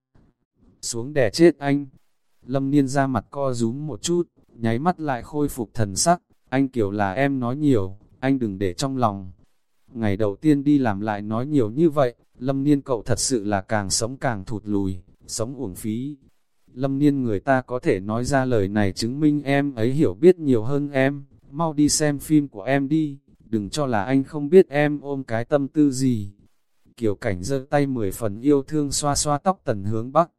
xuống đè chết anh. Lâm niên ra mặt co rúm một chút, nháy mắt lại khôi phục thần sắc, anh kiểu là em nói nhiều, anh đừng để trong lòng. Ngày đầu tiên đi làm lại nói nhiều như vậy, lâm niên cậu thật sự là càng sống càng thụt lùi, sống uổng phí. Lâm niên người ta có thể nói ra lời này chứng minh em ấy hiểu biết nhiều hơn em, mau đi xem phim của em đi, đừng cho là anh không biết em ôm cái tâm tư gì. Kiều cảnh giơ tay mười phần yêu thương xoa xoa tóc tần hướng bắc.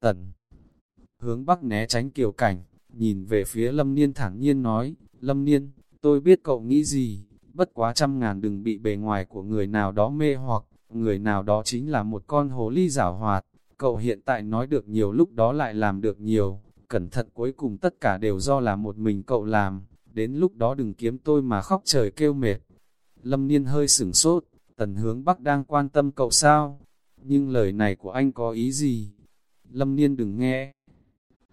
Tần hướng bắc né tránh kiều cảnh, nhìn về phía lâm niên thẳng nhiên nói, lâm niên, tôi biết cậu nghĩ gì, bất quá trăm ngàn đừng bị bề ngoài của người nào đó mê hoặc, người nào đó chính là một con hồ ly giảo hoạt, cậu hiện tại nói được nhiều lúc đó lại làm được nhiều, cẩn thận cuối cùng tất cả đều do là một mình cậu làm, đến lúc đó đừng kiếm tôi mà khóc trời kêu mệt. Lâm Niên hơi sửng sốt, tần hướng Bắc đang quan tâm cậu sao? Nhưng lời này của anh có ý gì? Lâm Niên đừng nghe.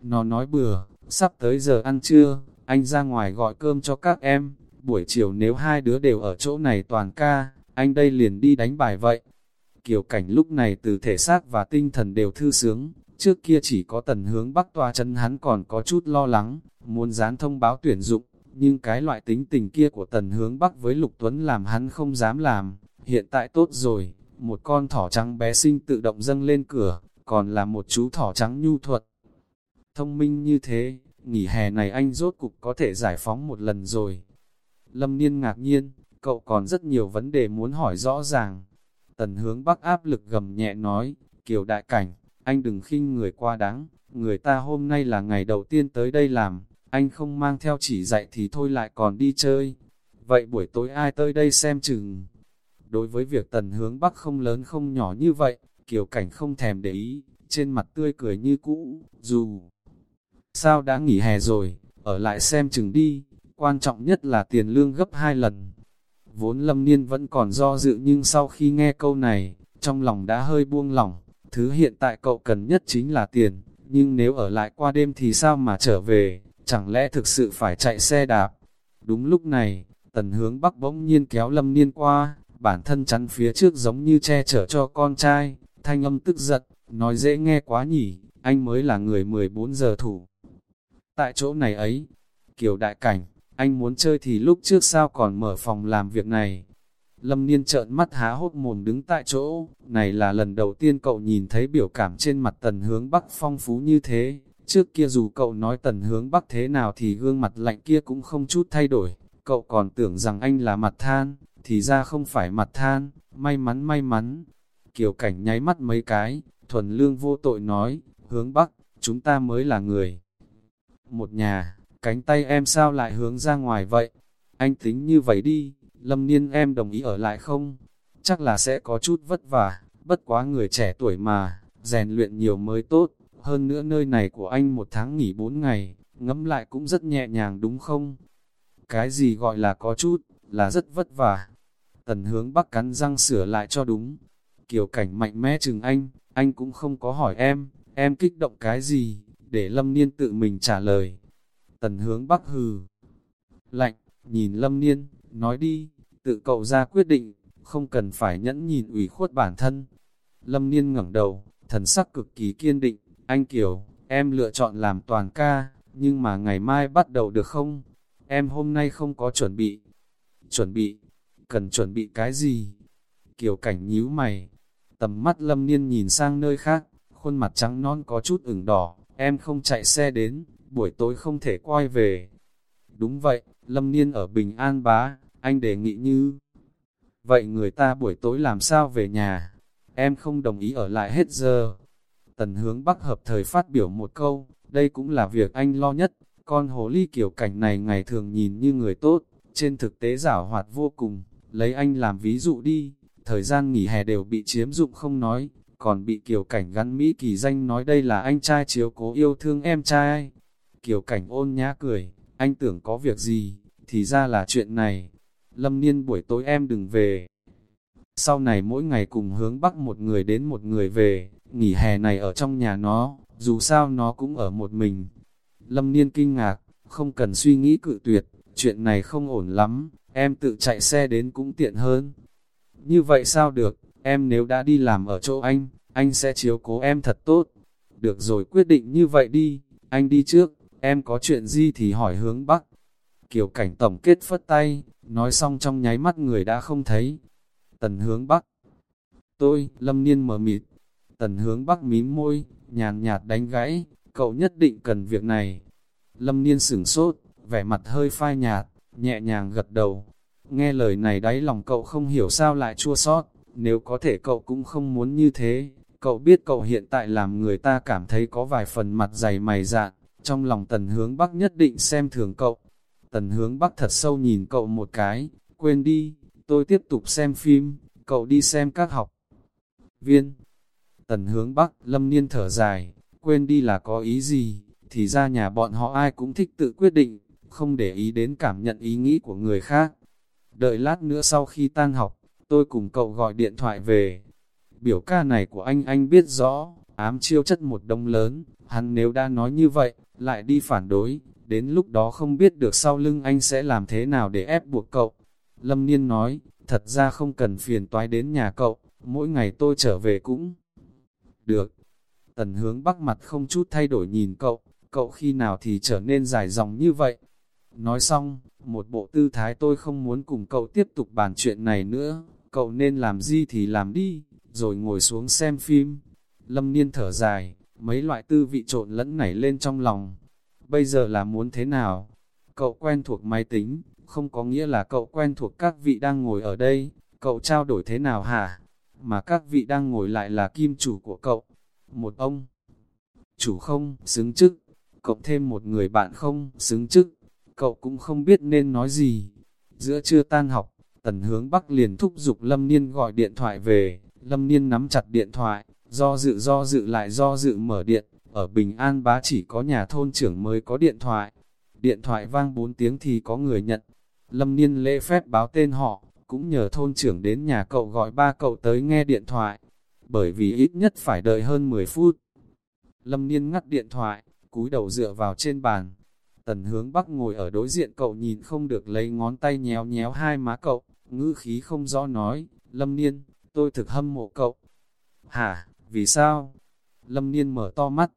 Nó nói bừa, sắp tới giờ ăn trưa, anh ra ngoài gọi cơm cho các em, buổi chiều nếu hai đứa đều ở chỗ này toàn ca, anh đây liền đi đánh bài vậy. Kiều cảnh lúc này từ thể xác và tinh thần đều thư sướng, trước kia chỉ có tần hướng bắc tòa chân hắn còn có chút lo lắng, muốn dán thông báo tuyển dụng, nhưng cái loại tính tình kia của tần hướng bắc với Lục Tuấn làm hắn không dám làm, hiện tại tốt rồi, một con thỏ trắng bé sinh tự động dâng lên cửa, còn là một chú thỏ trắng nhu thuật. Thông minh như thế, nghỉ hè này anh rốt cục có thể giải phóng một lần rồi. Lâm Niên ngạc nhiên, cậu còn rất nhiều vấn đề muốn hỏi rõ ràng. Tần hướng bắc áp lực gầm nhẹ nói, Kiều đại cảnh, anh đừng khinh người qua đáng, người ta hôm nay là ngày đầu tiên tới đây làm, anh không mang theo chỉ dạy thì thôi lại còn đi chơi. Vậy buổi tối ai tới đây xem chừng? Đối với việc tần hướng bắc không lớn không nhỏ như vậy, Kiều Cảnh không thèm để ý, trên mặt tươi cười như cũ, dù sao đã nghỉ hè rồi, ở lại xem chừng đi, quan trọng nhất là tiền lương gấp hai lần. Vốn lâm niên vẫn còn do dự nhưng sau khi nghe câu này, trong lòng đã hơi buông lỏng, thứ hiện tại cậu cần nhất chính là tiền, nhưng nếu ở lại qua đêm thì sao mà trở về, chẳng lẽ thực sự phải chạy xe đạp? Đúng lúc này, tần hướng bắc bỗng nhiên kéo lâm niên qua, bản thân chắn phía trước giống như che chở cho con trai, thanh âm tức giận, nói dễ nghe quá nhỉ, anh mới là người 14 giờ thủ. Tại chỗ này ấy, kiểu đại cảnh, anh muốn chơi thì lúc trước sao còn mở phòng làm việc này. Lâm Niên trợn mắt há hốt mồm đứng tại chỗ, này là lần đầu tiên cậu nhìn thấy biểu cảm trên mặt tần hướng bắc phong phú như thế. Trước kia dù cậu nói tần hướng bắc thế nào thì gương mặt lạnh kia cũng không chút thay đổi, cậu còn tưởng rằng anh là mặt than, thì ra không phải mặt than, may mắn may mắn. Kiều cảnh nháy mắt mấy cái, thuần lương vô tội nói, hướng bắc, chúng ta mới là người. Một nhà, cánh tay em sao lại hướng ra ngoài vậy? Anh tính như vậy đi, lâm niên em đồng ý ở lại không? Chắc là sẽ có chút vất vả, bất quá người trẻ tuổi mà, rèn luyện nhiều mới tốt. Hơn nữa nơi này của anh một tháng nghỉ bốn ngày, ngẫm lại cũng rất nhẹ nhàng đúng không? Cái gì gọi là có chút, là rất vất vả. Tần hướng bắc cắn răng sửa lại cho đúng kiều cảnh mạnh mẽ chừng anh, anh cũng không có hỏi em, em kích động cái gì, để lâm niên tự mình trả lời. Tần hướng bắc hừ. Lạnh, nhìn lâm niên, nói đi, tự cậu ra quyết định, không cần phải nhẫn nhìn ủy khuất bản thân. Lâm niên ngẩng đầu, thần sắc cực kỳ kiên định, anh Kiều, em lựa chọn làm toàn ca, nhưng mà ngày mai bắt đầu được không? Em hôm nay không có chuẩn bị. Chuẩn bị? Cần chuẩn bị cái gì? Kiều cảnh nhíu mày. Tầm mắt lâm niên nhìn sang nơi khác, khuôn mặt trắng non có chút ửng đỏ. Em không chạy xe đến, buổi tối không thể quay về. Đúng vậy, lâm niên ở Bình An bá, anh đề nghị như... Vậy người ta buổi tối làm sao về nhà? Em không đồng ý ở lại hết giờ, Tần hướng bắc hợp thời phát biểu một câu, đây cũng là việc anh lo nhất, con hồ ly kiểu cảnh này ngày thường nhìn như người tốt, trên thực tế giảo hoạt vô cùng, lấy anh làm ví dụ đi, thời gian nghỉ hè đều bị chiếm dụng không nói, còn bị kiều cảnh gắn Mỹ kỳ danh nói đây là anh trai chiếu cố yêu thương em trai. Kiều cảnh ôn nhã cười, anh tưởng có việc gì, thì ra là chuyện này. Lâm niên buổi tối em đừng về. Sau này mỗi ngày cùng hướng bắc một người đến một người về, nghỉ hè này ở trong nhà nó, dù sao nó cũng ở một mình. Lâm Niên kinh ngạc, không cần suy nghĩ cự tuyệt, chuyện này không ổn lắm, em tự chạy xe đến cũng tiện hơn. Như vậy sao được, em nếu đã đi làm ở chỗ anh, anh sẽ chiếu cố em thật tốt. Được rồi quyết định như vậy đi, anh đi trước, em có chuyện gì thì hỏi hướng Bắc. Kiều cảnh tổng kết phất tay, nói xong trong nháy mắt người đã không thấy. Tần hướng Bắc. Tôi, lâm niên mở mịt. Tần hướng Bắc mím môi, nhàn nhạt đánh gãy, cậu nhất định cần việc này. Lâm niên sửng sốt, vẻ mặt hơi phai nhạt, nhẹ nhàng gật đầu. Nghe lời này đáy lòng cậu không hiểu sao lại chua sót, nếu có thể cậu cũng không muốn như thế. Cậu biết cậu hiện tại làm người ta cảm thấy có vài phần mặt dày mày dạn, trong lòng tần hướng bắc nhất định xem thường cậu. Tần hướng bắc thật sâu nhìn cậu một cái, quên đi, tôi tiếp tục xem phim, cậu đi xem các học viên. Tần hướng bắc, lâm niên thở dài, quên đi là có ý gì, thì ra nhà bọn họ ai cũng thích tự quyết định, không để ý đến cảm nhận ý nghĩ của người khác. Đợi lát nữa sau khi tan học, tôi cùng cậu gọi điện thoại về. Biểu ca này của anh anh biết rõ, ám chiêu chất một đông lớn, hắn nếu đã nói như vậy, lại đi phản đối, đến lúc đó không biết được sau lưng anh sẽ làm thế nào để ép buộc cậu. Lâm Niên nói, thật ra không cần phiền toái đến nhà cậu, mỗi ngày tôi trở về cũng được. Tần hướng bắc mặt không chút thay đổi nhìn cậu, cậu khi nào thì trở nên dài dòng như vậy. Nói xong, một bộ tư thái tôi không muốn cùng cậu tiếp tục bàn chuyện này nữa, cậu nên làm gì thì làm đi, rồi ngồi xuống xem phim. Lâm Niên thở dài, mấy loại tư vị trộn lẫn nảy lên trong lòng. Bây giờ là muốn thế nào? Cậu quen thuộc máy tính, không có nghĩa là cậu quen thuộc các vị đang ngồi ở đây, cậu trao đổi thế nào hả? Mà các vị đang ngồi lại là kim chủ của cậu, một ông. Chủ không, xứng chức, cộng thêm một người bạn không, xứng chức, cậu cũng không biết nên nói gì. Giữa trưa tan học, tần hướng Bắc liền thúc giục Lâm Niên gọi điện thoại về, Lâm Niên nắm chặt điện thoại, do dự do dự lại do dự mở điện, ở Bình An bá chỉ có nhà thôn trưởng mới có điện thoại. Điện thoại vang 4 tiếng thì có người nhận. Lâm Niên lễ phép báo tên họ, cũng nhờ thôn trưởng đến nhà cậu gọi ba cậu tới nghe điện thoại. Bởi vì ít nhất phải đợi hơn 10 phút. Lâm Niên ngắt điện thoại, cúi đầu dựa vào trên bàn. Tần hướng bắc ngồi ở đối diện cậu nhìn không được lấy ngón tay nhéo nhéo hai má cậu, ngữ khí không rõ nói, Lâm Niên, tôi thực hâm mộ cậu. Hả, vì sao? Lâm Niên mở to mắt.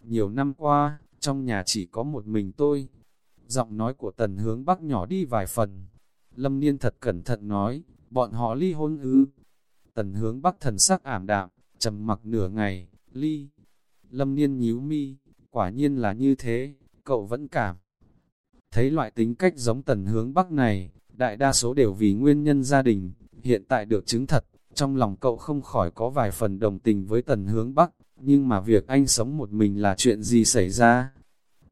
Nhiều năm qua, trong nhà chỉ có một mình tôi. Giọng nói của tần hướng bắc nhỏ đi vài phần. Lâm Niên thật cẩn thận nói, bọn họ ly hôn ư. Tần hướng bắc thần sắc ảm đạm, trầm mặc nửa ngày, ly. Lâm Niên nhíu mi, quả nhiên là như thế, cậu vẫn cảm. Thấy loại tính cách giống tần hướng bắc này, đại đa số đều vì nguyên nhân gia đình, hiện tại được chứng thật, trong lòng cậu không khỏi có vài phần đồng tình với tần hướng bắc, nhưng mà việc anh sống một mình là chuyện gì xảy ra?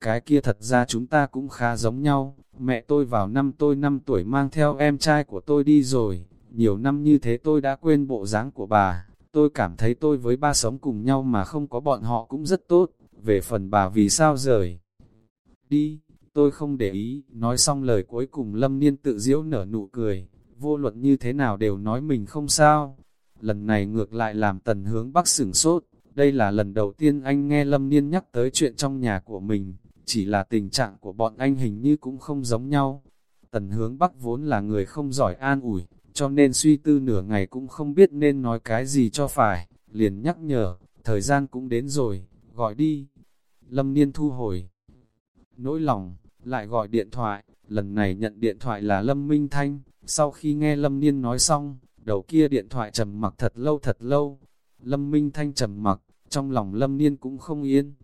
Cái kia thật ra chúng ta cũng khá giống nhau, mẹ tôi vào năm tôi 5 tuổi mang theo em trai của tôi đi rồi, nhiều năm như thế tôi đã quên bộ dáng của bà, tôi cảm thấy tôi với ba sống cùng nhau mà không có bọn họ cũng rất tốt, về phần bà vì sao rời. Đi, tôi không để ý, nói xong lời cuối cùng lâm niên tự diễu nở nụ cười, vô luận như thế nào đều nói mình không sao. Lần này ngược lại làm tần hướng bắc sửng sốt, đây là lần đầu tiên anh nghe lâm niên nhắc tới chuyện trong nhà của mình, chỉ là tình trạng của bọn anh hình như cũng không giống nhau. Tần hướng bắc vốn là người không giỏi an ủi, cho nên suy tư nửa ngày cũng không biết nên nói cái gì cho phải, liền nhắc nhở, thời gian cũng đến rồi, gọi đi. Lâm Niên thu hồi. Nỗi lòng, lại gọi điện thoại, lần này nhận điện thoại là Lâm Minh Thanh, sau khi nghe Lâm Niên nói xong, đầu kia điện thoại trầm mặc thật lâu thật lâu. Lâm Minh Thanh trầm mặc, trong lòng Lâm Niên cũng không yên.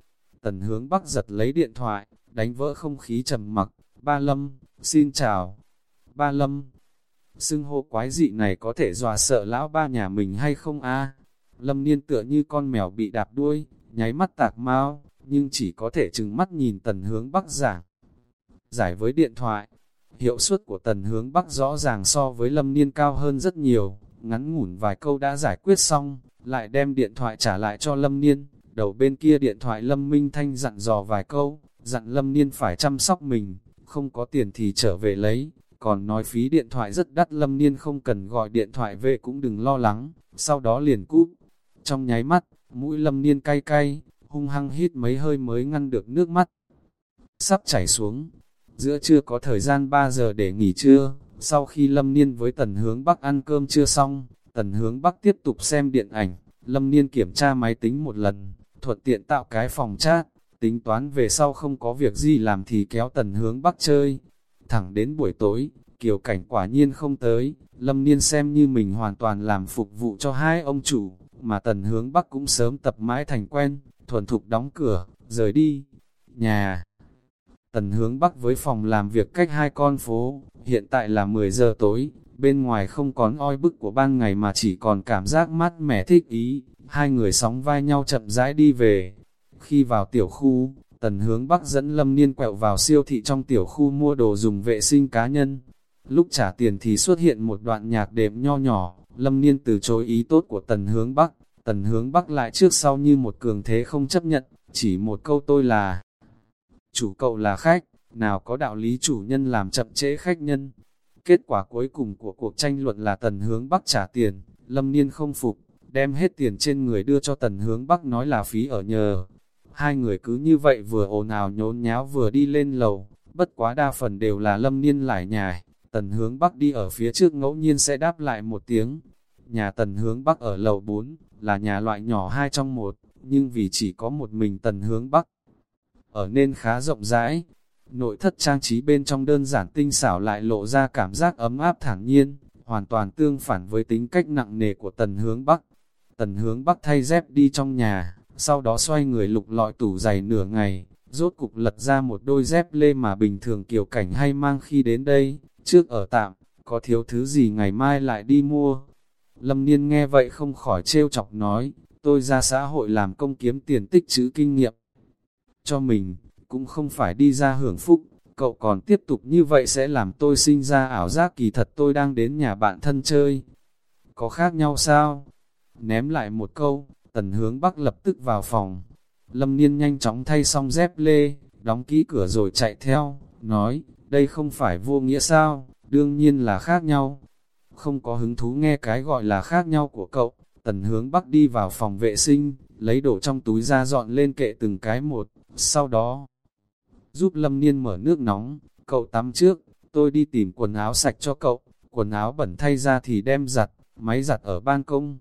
Tần hướng bắc giật lấy điện thoại, đánh vỡ không khí trầm mặc. Ba Lâm, xin chào. Ba Lâm, xưng hô quái dị này có thể dọa sợ lão ba nhà mình hay không a Lâm Niên tựa như con mèo bị đạp đuôi, nháy mắt tạc mau, nhưng chỉ có thể chừng mắt nhìn tần hướng bắc giảng. Giải với điện thoại, hiệu suất của tần hướng bắc rõ ràng so với lâm niên cao hơn rất nhiều, ngắn ngủn vài câu đã giải quyết xong, lại đem điện thoại trả lại cho lâm niên, đầu bên kia điện thoại lâm minh thanh dặn dò vài câu, dặn lâm niên phải chăm sóc mình, không có tiền thì trở về lấy, còn nói phí điện thoại rất đắt lâm niên không cần gọi điện thoại về cũng đừng lo lắng, sau đó liền cúp. Trong nháy mắt, mũi lâm niên cay cay, hung hăng hít mấy hơi mới ngăn được nước mắt. Sắp chảy xuống, giữa trưa có thời gian 3 giờ để nghỉ trưa, sau khi Lâm Niên với Tần Hướng Bắc ăn cơm chưa xong, Tần Hướng Bắc tiếp tục xem điện ảnh, Lâm Niên kiểm tra máy tính một lần, thuận tiện tạo cái phòng chat, tính toán về sau không có việc gì làm thì kéo tần hướng bắc chơi. Thẳng đến buổi tối, kiều cảnh quả nhiên không tới, lâm niên xem như mình hoàn toàn làm phục vụ cho hai ông chủ, mà tần hướng bắc cũng sớm tập mãi thành quen, thuần thục đóng cửa, rời đi. Nhà Tần hướng bắc với phòng làm việc cách hai con phố, hiện tại là 10 giờ tối, bên ngoài không còn oi bức của ban ngày mà chỉ còn cảm giác mát mẻ thích ý, hai người sóng vai nhau chậm rãi đi về. Khi vào tiểu khu, tần hướng bắc dẫn lâm niên quẹo vào siêu thị trong tiểu khu mua đồ dùng vệ sinh cá nhân. Lúc trả tiền thì xuất hiện một đoạn nhạc đệm nho nhỏ, lâm niên từ chối ý tốt của tần hướng bắc, tần hướng bắc lại trước sau như một cường thế không chấp nhận, chỉ một câu tôi là chủ cậu là khách, nào có đạo lý chủ nhân làm chậm trễ khách nhân. Kết quả cuối cùng của cuộc tranh luận là tần hướng bắc trả tiền, lâm niên không phục, đem hết tiền trên người đưa cho tần hướng bắc nói là phí ở nhờ. Hai người cứ như vậy vừa ồn ào nhốn nháo vừa đi lên lầu, bất quá đa phần đều là lâm niên lại nhài, tần hướng bắc đi ở phía trước ngẫu nhiên sẽ đáp lại một tiếng. Nhà tần hướng bắc ở lầu 4, là nhà loại nhỏ hai trong một, nhưng vì chỉ có một mình tần hướng bắc, ở nên khá rộng rãi. Nội thất trang trí bên trong đơn giản tinh xảo lại lộ ra cảm giác ấm áp thản nhiên, hoàn toàn tương phản với tính cách nặng nề của tần hướng bắc. Tần hướng bắc thay dép đi trong nhà, sau đó xoay người lục lọi tủ giày nửa ngày, rốt cục lật ra một đôi dép lê mà bình thường kiều cảnh hay mang khi đến đây, trước ở tạm, có thiếu thứ gì ngày mai lại đi mua. Lâm Niên nghe vậy không khỏi trêu chọc nói, tôi ra xã hội làm công kiếm tiền tích chữ kinh nghiệm. Cho mình, cũng không phải đi ra hưởng phúc, cậu còn tiếp tục như vậy sẽ làm tôi sinh ra ảo giác kỳ thật tôi đang đến nhà bạn thân chơi. Có khác nhau sao? Ném lại một câu, tần hướng bắc lập tức vào phòng. Lâm Niên nhanh chóng thay xong dép lê, đóng kỹ cửa rồi chạy theo, nói, đây không phải vô nghĩa sao, đương nhiên là khác nhau. Không có hứng thú nghe cái gọi là khác nhau của cậu, tần hướng bắc đi vào phòng vệ sinh, lấy đồ trong túi ra dọn lên kệ từng cái một, sau đó giúp Lâm Niên mở nước nóng, cậu tắm trước, tôi đi tìm quần áo sạch cho cậu, quần áo bẩn thay ra thì đem giặt, máy giặt ở ban công.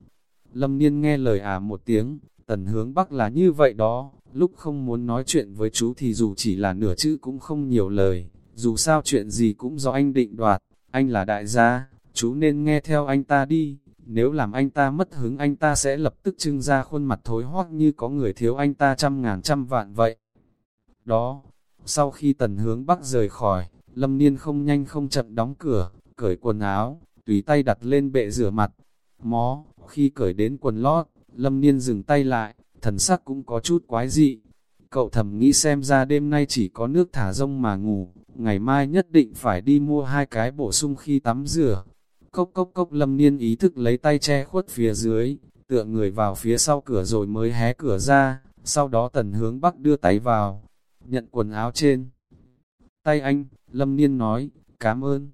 Lâm Niên nghe lời à một tiếng, tần hướng bắc là như vậy đó, lúc không muốn nói chuyện với chú thì dù chỉ là nửa chữ cũng không nhiều lời, dù sao chuyện gì cũng do anh định đoạt, anh là đại gia, chú nên nghe theo anh ta đi, nếu làm anh ta mất hứng anh ta sẽ lập tức trưng ra khuôn mặt thối hoác như có người thiếu anh ta trăm ngàn trăm vạn vậy. Đó, sau khi tần hướng bắc rời khỏi, lâm niên không nhanh không chậm đóng cửa, cởi quần áo, tùy tay đặt lên bệ rửa mặt. Mó, khi cởi đến quần lót, lâm niên dừng tay lại, thần sắc cũng có chút quái dị. Cậu thầm nghĩ xem ra đêm nay chỉ có nước thả rông mà ngủ, ngày mai nhất định phải đi mua hai cái bổ sung khi tắm rửa. Cốc cốc cốc lâm niên ý thức lấy tay che khuất phía dưới, tựa người vào phía sau cửa rồi mới hé cửa ra, sau đó tần hướng bắc đưa tay vào, nhận quần áo trên. Tay anh, Lâm Niên nói, cảm ơn.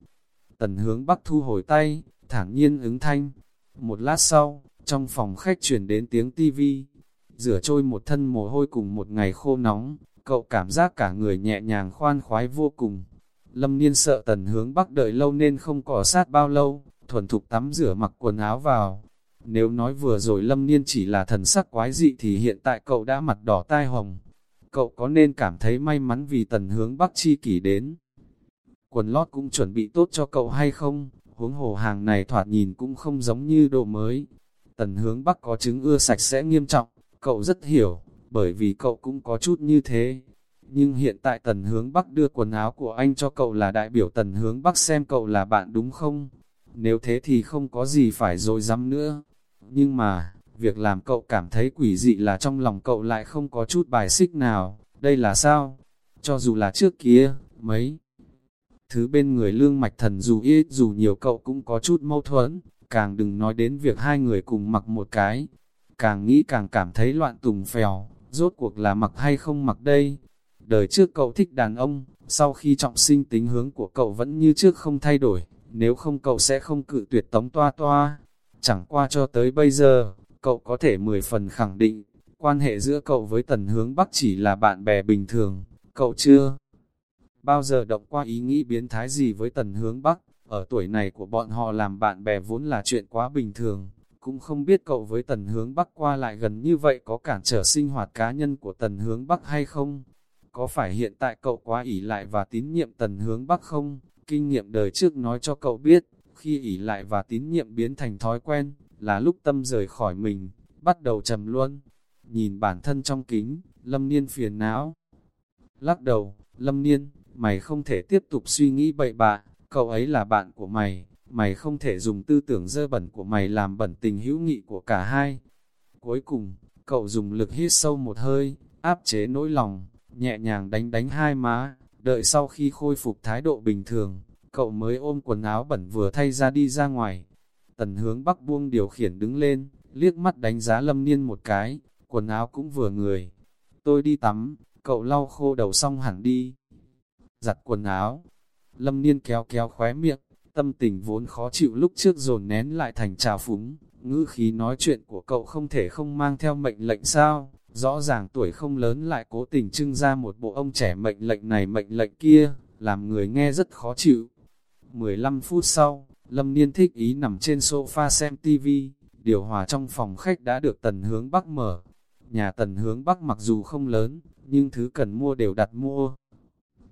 Tần hướng bắc thu hồi tay, thản nhiên ứng thanh. Một lát sau, trong phòng khách chuyển đến tiếng tivi, rửa trôi một thân mồ hôi cùng một ngày khô nóng, cậu cảm giác cả người nhẹ nhàng khoan khoái vô cùng. Lâm Niên sợ tần hướng bắc đợi lâu nên không cỏ sát bao lâu, thuần thục tắm rửa mặc quần áo vào. Nếu nói vừa rồi Lâm Niên chỉ là thần sắc quái dị thì hiện tại cậu đã mặt đỏ tai hồng, cậu có nên cảm thấy may mắn vì tần hướng Bắc chi kỷ đến. Quần lót cũng chuẩn bị tốt cho cậu hay không, huống hồ hàng này thoạt nhìn cũng không giống như đồ mới. Tần hướng Bắc có chứng ưa sạch sẽ nghiêm trọng, cậu rất hiểu, bởi vì cậu cũng có chút như thế. Nhưng hiện tại tần hướng Bắc đưa quần áo của anh cho cậu là đại biểu tần hướng Bắc xem cậu là bạn đúng không? Nếu thế thì không có gì phải dối dám nữa. Nhưng mà, Việc làm cậu cảm thấy quỷ dị là trong lòng cậu lại không có chút bài xích nào, đây là sao? Cho dù là trước kia, mấy thứ bên người lương mạch thần dù ít dù nhiều cậu cũng có chút mâu thuẫn, càng đừng nói đến việc hai người cùng mặc một cái. Càng nghĩ càng cảm thấy loạn tùng phèo, rốt cuộc là mặc hay không mặc đây. Đời trước cậu thích đàn ông, sau khi trọng sinh tính hướng của cậu vẫn như trước không thay đổi, nếu không cậu sẽ không cự tuyệt tống toa toa. Chẳng qua cho tới bây giờ, cậu có thể mười phần khẳng định, quan hệ giữa cậu với tần hướng Bắc chỉ là bạn bè bình thường, cậu chưa bao giờ động qua ý nghĩ biến thái gì với tần hướng Bắc, ở tuổi này của bọn họ làm bạn bè vốn là chuyện quá bình thường, cũng không biết cậu với tần hướng Bắc qua lại gần như vậy có cản trở sinh hoạt cá nhân của tần hướng Bắc hay không? Có phải hiện tại cậu quá ỷ lại và tín nhiệm tần hướng Bắc không? Kinh nghiệm đời trước nói cho cậu biết, khi ỷ lại và tín nhiệm biến thành thói quen, là lúc tâm rời khỏi mình, bắt đầu trầm luôn. Nhìn bản thân trong kính, Lâm Niên phiền não. Lắc đầu, Lâm Niên, mày không thể tiếp tục suy nghĩ bậy bạ, cậu ấy là bạn của mày, mày không thể dùng tư tưởng dơ bẩn của mày làm bẩn tình hữu nghị của cả hai. Cuối cùng, cậu dùng lực hít sâu một hơi, áp chế nỗi lòng, nhẹ nhàng đánh đánh hai má, đợi sau khi khôi phục thái độ bình thường, cậu mới ôm quần áo bẩn vừa thay ra đi ra ngoài. Tần hướng bắc buông điều khiển đứng lên, liếc mắt đánh giá lâm niên một cái, quần áo cũng vừa người. Tôi đi tắm, cậu lau khô đầu xong hẳn đi. Giặt quần áo, lâm niên kéo kéo khóe miệng, tâm tình vốn khó chịu lúc trước dồn nén lại thành trào phúng, ngữ khí nói chuyện của cậu không thể không mang theo mệnh lệnh sao, rõ ràng tuổi không lớn lại cố tình trưng ra một bộ ông trẻ mệnh lệnh này mệnh lệnh kia, làm người nghe rất khó chịu. 15 phút sau, Lâm Niên thích ý nằm trên sofa xem TV, điều hòa trong phòng khách đã được tần hướng bắc mở. Nhà tần hướng bắc mặc dù không lớn, nhưng thứ cần mua đều đặt mua.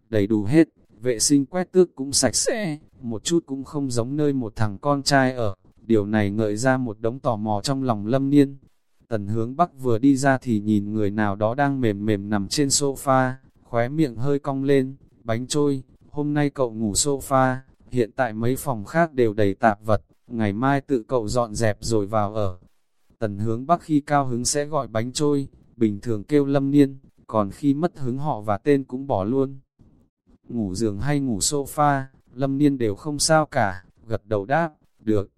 Đầy đủ hết, vệ sinh quét tước cũng sạch sẽ, một chút cũng không giống nơi một thằng con trai ở. Điều này ngợi ra một đống tò mò trong lòng lâm niên. Tần hướng bắc vừa đi ra thì nhìn người nào đó đang mềm mềm nằm trên sofa, khóe miệng hơi cong lên, bánh trôi, hôm nay cậu ngủ sofa, hiện tại mấy phòng khác đều đầy tạp vật, ngày mai tự cậu dọn dẹp rồi vào ở. Tần hướng bắc khi cao hứng sẽ gọi bánh trôi, bình thường kêu lâm niên, còn khi mất hứng họ và tên cũng bỏ luôn. Ngủ giường hay ngủ sofa, lâm niên đều không sao cả, gật đầu đáp, được.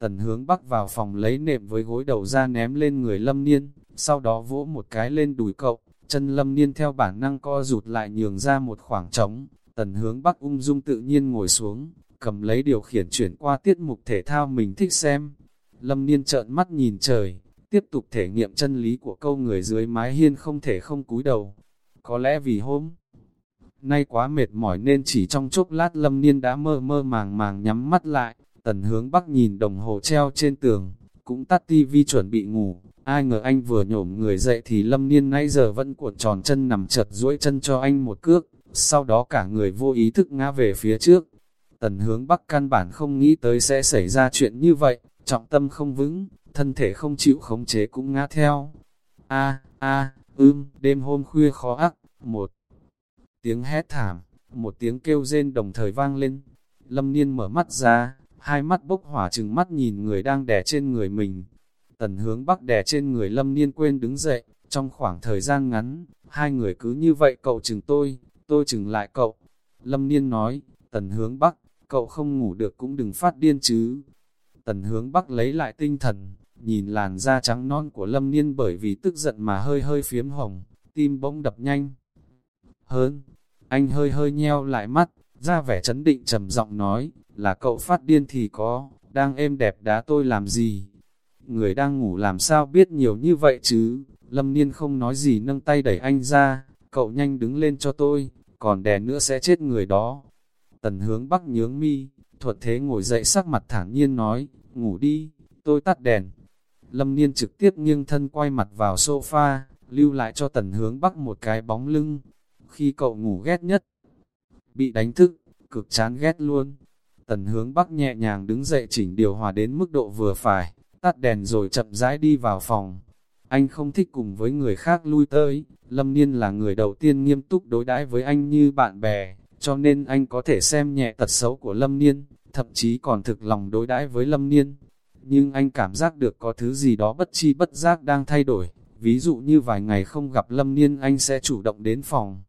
Tần hướng bắc vào phòng lấy nệm với gối đầu ra ném lên người lâm niên, sau đó vỗ một cái lên đùi cậu, chân lâm niên theo bản năng co rụt lại nhường ra một khoảng trống. Tần hướng bắc ung dung tự nhiên ngồi xuống, cầm lấy điều khiển chuyển qua tiết mục thể thao mình thích xem. Lâm niên trợn mắt nhìn trời, tiếp tục thể nghiệm chân lý của câu người dưới mái hiên không thể không cúi đầu. Có lẽ vì hôm nay quá mệt mỏi nên chỉ trong chốc lát lâm niên đã mơ mơ màng màng nhắm mắt lại, tần hướng bắc nhìn đồng hồ treo trên tường, cũng tắt tivi chuẩn bị ngủ, ai ngờ anh vừa nhổm người dậy thì lâm niên nãy giờ vẫn cuộn tròn chân nằm chật duỗi chân cho anh một cước, sau đó cả người vô ý thức ngã về phía trước. Tần hướng bắc căn bản không nghĩ tới sẽ xảy ra chuyện như vậy, trọng tâm không vững, thân thể không chịu khống chế cũng ngã theo. A, a, ưm, đêm hôm khuya khó ác, một tiếng hét thảm, một tiếng kêu rên đồng thời vang lên. Lâm Niên mở mắt ra, hai mắt bốc hỏa chừng mắt nhìn người đang đè trên người mình. Tần hướng bắc đè trên người Lâm Niên quên đứng dậy, trong khoảng thời gian ngắn, hai người cứ như vậy cậu chừng tôi, tôi chừng lại cậu. Lâm Niên nói, tần hướng bắc, cậu không ngủ được cũng đừng phát điên chứ. Tần hướng bắc lấy lại tinh thần, nhìn làn da trắng non của Lâm Niên bởi vì tức giận mà hơi hơi phiếm hồng, tim bỗng đập nhanh. Hơn, anh hơi hơi nheo lại mắt, ra vẻ chấn định trầm giọng nói, là cậu phát điên thì có, đang êm đẹp đá tôi làm gì? Người đang ngủ làm sao biết nhiều như vậy chứ? Lâm Niên không nói gì nâng tay đẩy anh ra, cậu nhanh đứng lên cho tôi, còn đè nữa sẽ chết người đó. Tần hướng bắc nhướng mi, thuật thế ngồi dậy sắc mặt thản nhiên nói, ngủ đi, tôi tắt đèn. Lâm Niên trực tiếp nghiêng thân quay mặt vào sofa, lưu lại cho tần hướng bắc một cái bóng lưng. Khi cậu ngủ ghét nhất, bị đánh thức, cực chán ghét luôn. Tần hướng bắc nhẹ nhàng đứng dậy chỉnh điều hòa đến mức độ vừa phải, tắt đèn rồi chậm rãi đi vào phòng. Anh không thích cùng với người khác lui tới, Lâm Niên là người đầu tiên nghiêm túc đối đãi với anh như bạn bè, cho nên anh có thể xem nhẹ tật xấu của Lâm Niên, thậm chí còn thực lòng đối đãi với Lâm Niên. Nhưng anh cảm giác được có thứ gì đó bất chi bất giác đang thay đổi, ví dụ như vài ngày không gặp Lâm Niên anh sẽ chủ động đến phòng.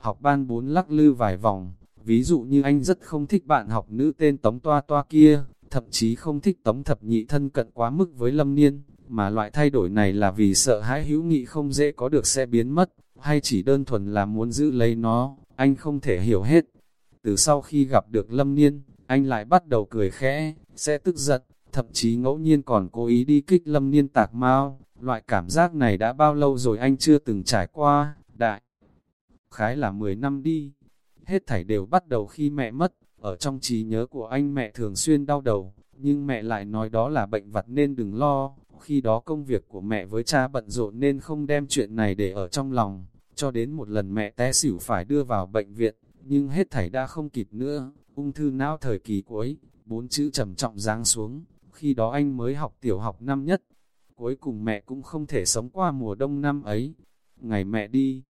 Học ban bốn lắc lư vài vòng, ví dụ như anh rất không thích bạn học nữ tên Tống Toa Toa kia, thậm chí không thích Tống Thập Nhị thân cận quá mức với Lâm Niên, mà loại thay đổi này là vì sợ hãi hữu nghị không dễ có được sẽ biến mất, hay chỉ đơn thuần là muốn giữ lấy nó, anh không thể hiểu hết. Từ sau khi gặp được Lâm Niên, anh lại bắt đầu cười khẽ, sẽ tức giận, thậm chí ngẫu nhiên còn cố ý đi kích Lâm Niên tạc mau, loại cảm giác này đã bao lâu rồi anh chưa từng trải qua, đại. Khái là 10 năm đi, hết thảy đều bắt đầu khi mẹ mất, ở trong trí nhớ của anh mẹ thường xuyên đau đầu, nhưng mẹ lại nói đó là bệnh vặt nên đừng lo, khi đó công việc của mẹ với cha bận rộn nên không đem chuyện này để ở trong lòng, cho đến một lần mẹ té xỉu phải đưa vào bệnh viện, nhưng hết thảy đã không kịp nữa, ung thư não thời kỳ cuối, bốn chữ trầm trọng giáng xuống, khi đó anh mới học tiểu học năm nhất, cuối cùng mẹ cũng không thể sống qua mùa đông năm ấy, ngày mẹ đi.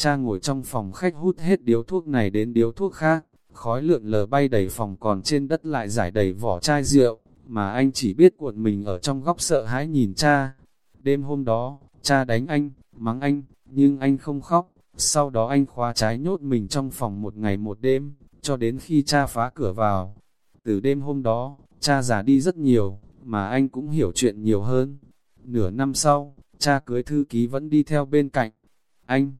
Cha ngồi trong phòng khách hút hết điếu thuốc này đến điếu thuốc khác, khói lượn lờ bay đầy phòng còn trên đất lại giải đầy vỏ chai rượu, mà anh chỉ biết cuộn mình ở trong góc sợ hãi nhìn cha. Đêm hôm đó, cha đánh anh, mắng anh, nhưng anh không khóc, sau đó anh khóa trái nhốt mình trong phòng một ngày một đêm, cho đến khi cha phá cửa vào. Từ đêm hôm đó, cha già đi rất nhiều, mà anh cũng hiểu chuyện nhiều hơn. Nửa năm sau, cha cưới thư ký vẫn đi theo bên cạnh. Anh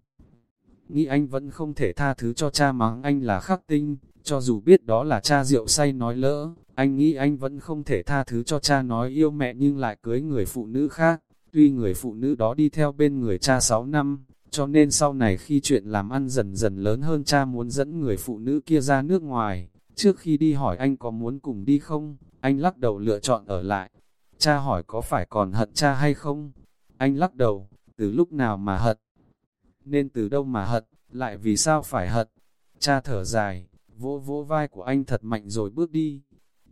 nghĩ anh vẫn không thể tha thứ cho cha mắng anh là khắc tinh, cho dù biết đó là cha rượu say nói lỡ, anh nghĩ anh vẫn không thể tha thứ cho cha nói yêu mẹ nhưng lại cưới người phụ nữ khác. Tuy người phụ nữ đó đi theo bên người cha 6 năm, cho nên sau này khi chuyện làm ăn dần dần lớn hơn cha muốn dẫn người phụ nữ kia ra nước ngoài. Trước khi đi hỏi anh có muốn cùng đi không, anh lắc đầu lựa chọn ở lại. Cha hỏi có phải còn hận cha hay không? Anh lắc đầu, từ lúc nào mà hận? Nên từ đâu mà hận, lại vì sao phải hận? Cha thở dài, vỗ vỗ vai của anh thật mạnh rồi bước đi.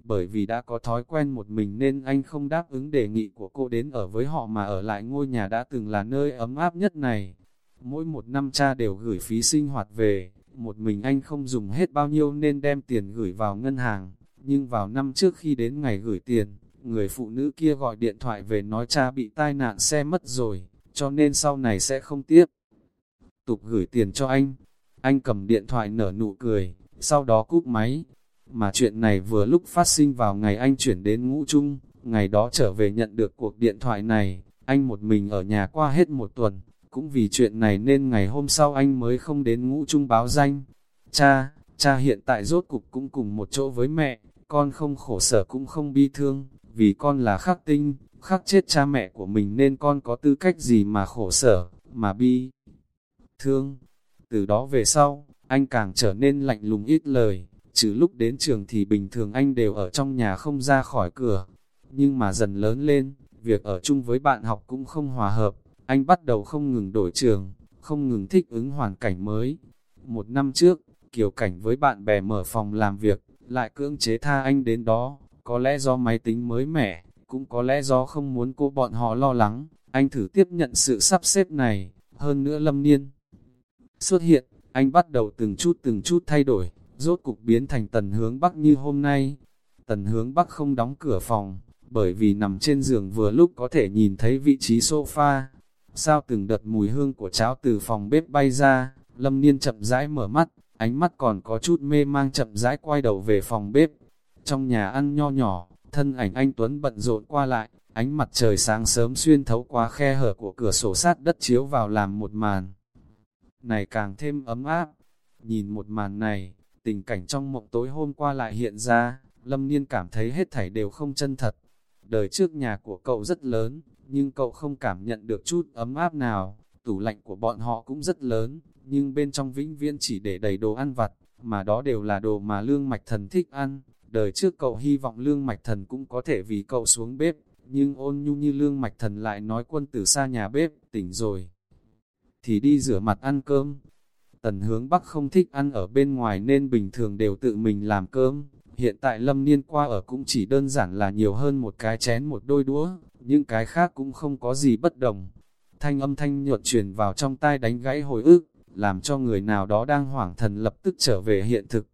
Bởi vì đã có thói quen một mình nên anh không đáp ứng đề nghị của cô đến ở với họ mà ở lại ngôi nhà đã từng là nơi ấm áp nhất này. Mỗi một năm cha đều gửi phí sinh hoạt về, một mình anh không dùng hết bao nhiêu nên đem tiền gửi vào ngân hàng. Nhưng vào năm trước khi đến ngày gửi tiền, người phụ nữ kia gọi điện thoại về nói cha bị tai nạn xe mất rồi, cho nên sau này sẽ không tiếp. Tục gửi tiền cho anh, anh cầm điện thoại nở nụ cười, sau đó cúp máy. Mà chuyện này vừa lúc phát sinh vào ngày anh chuyển đến ngũ trung, ngày đó trở về nhận được cuộc điện thoại này, anh một mình ở nhà qua hết một tuần, cũng vì chuyện này nên ngày hôm sau anh mới không đến ngũ trung báo danh. Cha, cha hiện tại rốt cục cũng cùng một chỗ với mẹ, con không khổ sở cũng không bi thương, vì con là khắc tinh, khắc chết cha mẹ của mình nên con có tư cách gì mà khổ sở, mà bi thương. Từ đó về sau, anh càng trở nên lạnh lùng ít lời, trừ lúc đến trường thì bình thường anh đều ở trong nhà không ra khỏi cửa. Nhưng mà dần lớn lên, việc ở chung với bạn học cũng không hòa hợp, anh bắt đầu không ngừng đổi trường, không ngừng thích ứng hoàn cảnh mới. Một năm trước, Kiều Cảnh với bạn bè mở phòng làm việc, lại cưỡng chế tha anh đến đó, có lẽ do máy tính mới mẻ, cũng có lẽ do không muốn cô bọn họ lo lắng, anh thử tiếp nhận sự sắp xếp này, hơn nữa lâm niên. Xuất hiện, anh bắt đầu từng chút từng chút thay đổi, rốt cục biến thành tần hướng Bắc như hôm nay. Tần hướng Bắc không đóng cửa phòng, bởi vì nằm trên giường vừa lúc có thể nhìn thấy vị trí sofa. Sao từng đợt mùi hương của cháo từ phòng bếp bay ra, lâm niên chậm rãi mở mắt, ánh mắt còn có chút mê mang chậm rãi quay đầu về phòng bếp. Trong nhà ăn nho nhỏ, thân ảnh anh Tuấn bận rộn qua lại, ánh mặt trời sáng sớm xuyên thấu qua khe hở của cửa sổ sát đất chiếu vào làm một màn. Này càng thêm ấm áp, nhìn một màn này, tình cảnh trong mộng tối hôm qua lại hiện ra, lâm niên cảm thấy hết thảy đều không chân thật. Đời trước nhà của cậu rất lớn, nhưng cậu không cảm nhận được chút ấm áp nào, tủ lạnh của bọn họ cũng rất lớn, nhưng bên trong vĩnh viễn chỉ để đầy đồ ăn vặt, mà đó đều là đồ mà lương mạch thần thích ăn. Đời trước cậu hy vọng lương mạch thần cũng có thể vì cậu xuống bếp, nhưng ôn nhu như lương mạch thần lại nói quân tử xa nhà bếp, tỉnh rồi. Thì đi rửa mặt ăn cơm. Tần hướng Bắc không thích ăn ở bên ngoài nên bình thường đều tự mình làm cơm. Hiện tại lâm niên qua ở cũng chỉ đơn giản là nhiều hơn một cái chén một đôi đũa, nhưng cái khác cũng không có gì bất đồng. Thanh âm thanh nhuận truyền vào trong tai đánh gãy hồi ức, làm cho người nào đó đang hoảng thần lập tức trở về hiện thực.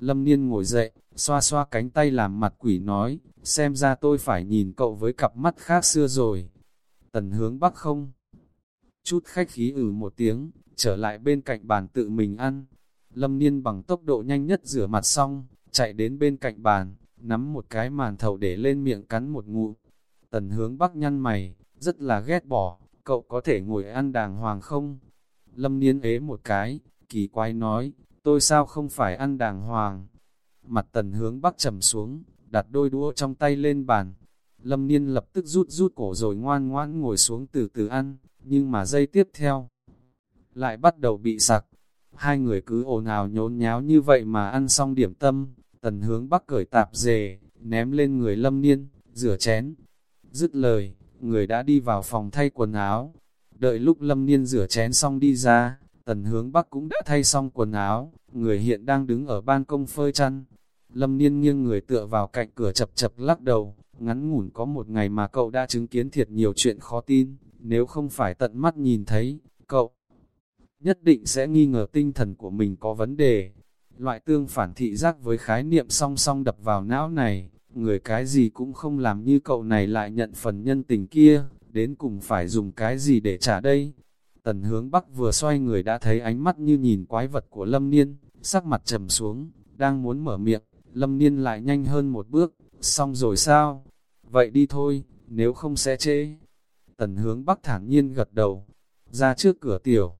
Lâm Niên ngồi dậy, xoa xoa cánh tay làm mặt quỷ nói, xem ra tôi phải nhìn cậu với cặp mắt khác xưa rồi. Tần hướng bắc không? Chút khách khí ử một tiếng, trở lại bên cạnh bàn tự mình ăn. Lâm Niên bằng tốc độ nhanh nhất rửa mặt xong, chạy đến bên cạnh bàn, nắm một cái màn thầu để lên miệng cắn một ngụ. Tần hướng bắc nhăn mày, rất là ghét bỏ, cậu có thể ngồi ăn đàng hoàng không? Lâm Niên ế một cái, kỳ quái nói, tôi sao không phải ăn đàng hoàng? Mặt tần hướng bắc trầm xuống, đặt đôi đũa trong tay lên bàn. Lâm Niên lập tức rút rút cổ rồi ngoan ngoãn ngồi xuống từ từ ăn, nhưng mà giây tiếp theo, lại bắt đầu bị sặc. Hai người cứ ồn ào nhốn nháo như vậy mà ăn xong điểm tâm, tần hướng bắc cởi tạp dề, ném lên người lâm niên, rửa chén. Dứt lời, người đã đi vào phòng thay quần áo. Đợi lúc lâm niên rửa chén xong đi ra, tần hướng bắc cũng đã thay xong quần áo, người hiện đang đứng ở ban công phơi chăn. Lâm niên nghiêng người tựa vào cạnh cửa chập chập lắc đầu, ngắn ngủn có một ngày mà cậu đã chứng kiến thiệt nhiều chuyện khó tin, nếu không phải tận mắt nhìn thấy, cậu nhất định sẽ nghi ngờ tinh thần của mình có vấn đề. Loại tương phản thị giác với khái niệm song song đập vào não này, người cái gì cũng không làm như cậu này lại nhận phần nhân tình kia, đến cùng phải dùng cái gì để trả đây. Tần hướng Bắc vừa xoay người đã thấy ánh mắt như nhìn quái vật của Lâm Niên, sắc mặt trầm xuống, đang muốn mở miệng, Lâm Niên lại nhanh hơn một bước, xong rồi sao? Vậy đi thôi, nếu không sẽ chế. Tần hướng Bắc thản nhiên gật đầu, ra trước cửa tiểu.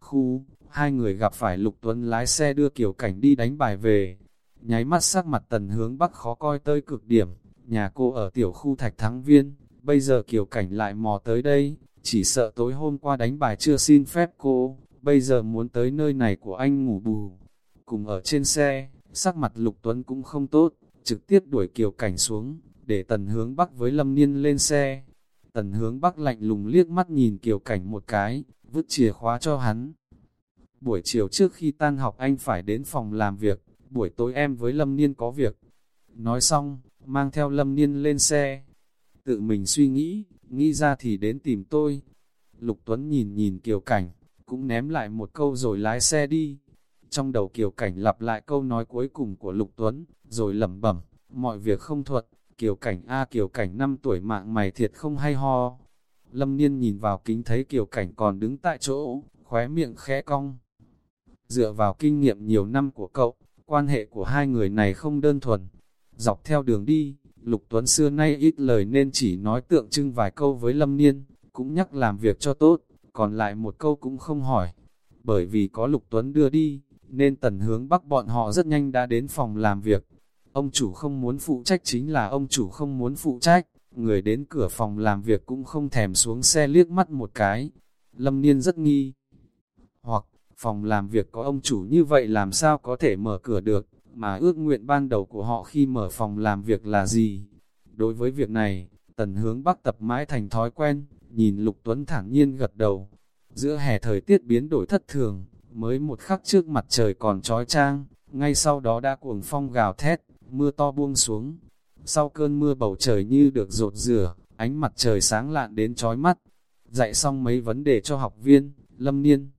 Khu, hai người gặp phải Lục Tuấn lái xe đưa Kiều Cảnh đi đánh bài về. Nháy mắt sắc mặt tần hướng Bắc khó coi tơi cực điểm, nhà cô ở tiểu khu Thạch Thắng Viên, bây giờ Kiều Cảnh lại mò tới đây, chỉ sợ tối hôm qua đánh bài chưa xin phép cô, bây giờ muốn tới nơi này của anh ngủ bù. Cùng ở trên xe, sắc mặt Lục Tuấn cũng không tốt, trực tiếp đuổi Kiều Cảnh xuống, để tần hướng Bắc với Lâm Niên lên xe. Tần hướng Bắc lạnh lùng liếc mắt nhìn Kiều Cảnh một cái, vứt chìa khóa cho hắn. Buổi chiều trước khi tan học anh phải đến phòng làm việc, buổi tối em với Lâm Niên có việc. Nói xong, mang theo Lâm Niên lên xe. Tự mình suy nghĩ, nghĩ ra thì đến tìm tôi. Lục Tuấn nhìn nhìn Kiều Cảnh, cũng ném lại một câu rồi lái xe đi. Trong đầu Kiều Cảnh lặp lại câu nói cuối cùng của Lục Tuấn, rồi lẩm bẩm, mọi việc không thuận, Kiều Cảnh A Kiều Cảnh 5 tuổi mạng mày thiệt không hay ho. Lâm Niên nhìn vào kính thấy Kiều Cảnh còn đứng tại chỗ, khóe miệng khẽ cong. Dựa vào kinh nghiệm nhiều năm của cậu, quan hệ của hai người này không đơn thuần. Dọc theo đường đi, Lục Tuấn xưa nay ít lời nên chỉ nói tượng trưng vài câu với Lâm Niên, cũng nhắc làm việc cho tốt, còn lại một câu cũng không hỏi. Bởi vì có Lục Tuấn đưa đi, nên tần hướng bắc bọn họ rất nhanh đã đến phòng làm việc. Ông chủ không muốn phụ trách chính là ông chủ không muốn phụ trách, người đến cửa phòng làm việc cũng không thèm xuống xe liếc mắt một cái. Lâm Niên rất nghi. Hoặc, phòng làm việc có ông chủ như vậy làm sao có thể mở cửa được, mà ước nguyện ban đầu của họ khi mở phòng làm việc là gì? Đối với việc này, tần hướng bắc tập mãi thành thói quen, nhìn Lục Tuấn thản nhiên gật đầu. Giữa hè thời tiết biến đổi thất thường, mới một khắc trước mặt trời còn trói trang, ngay sau đó đã cuồng phong gào thét, mưa to buông xuống. Sau cơn mưa bầu trời như được rột rửa, ánh mặt trời sáng lạn đến chói mắt. Dạy xong mấy vấn đề cho học viên, Lâm Niên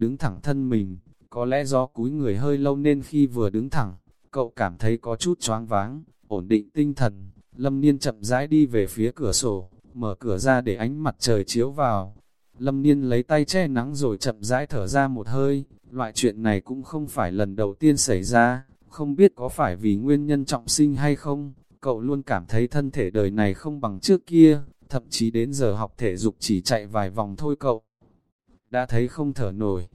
đứng thẳng thân mình, có lẽ do cúi người hơi lâu nên khi vừa đứng thẳng, cậu cảm thấy có chút choáng váng, ổn định tinh thần. Lâm Niên chậm rãi đi về phía cửa sổ, mở cửa ra để ánh mặt trời chiếu vào. Lâm Niên lấy tay che nắng rồi chậm rãi thở ra một hơi, loại chuyện này cũng không phải lần đầu tiên xảy ra, không biết có phải vì nguyên nhân trọng sinh hay không, cậu luôn cảm thấy thân thể đời này không bằng trước kia, thậm chí đến giờ học thể dục chỉ chạy vài vòng thôi cậu. Đã thấy không thở nổi,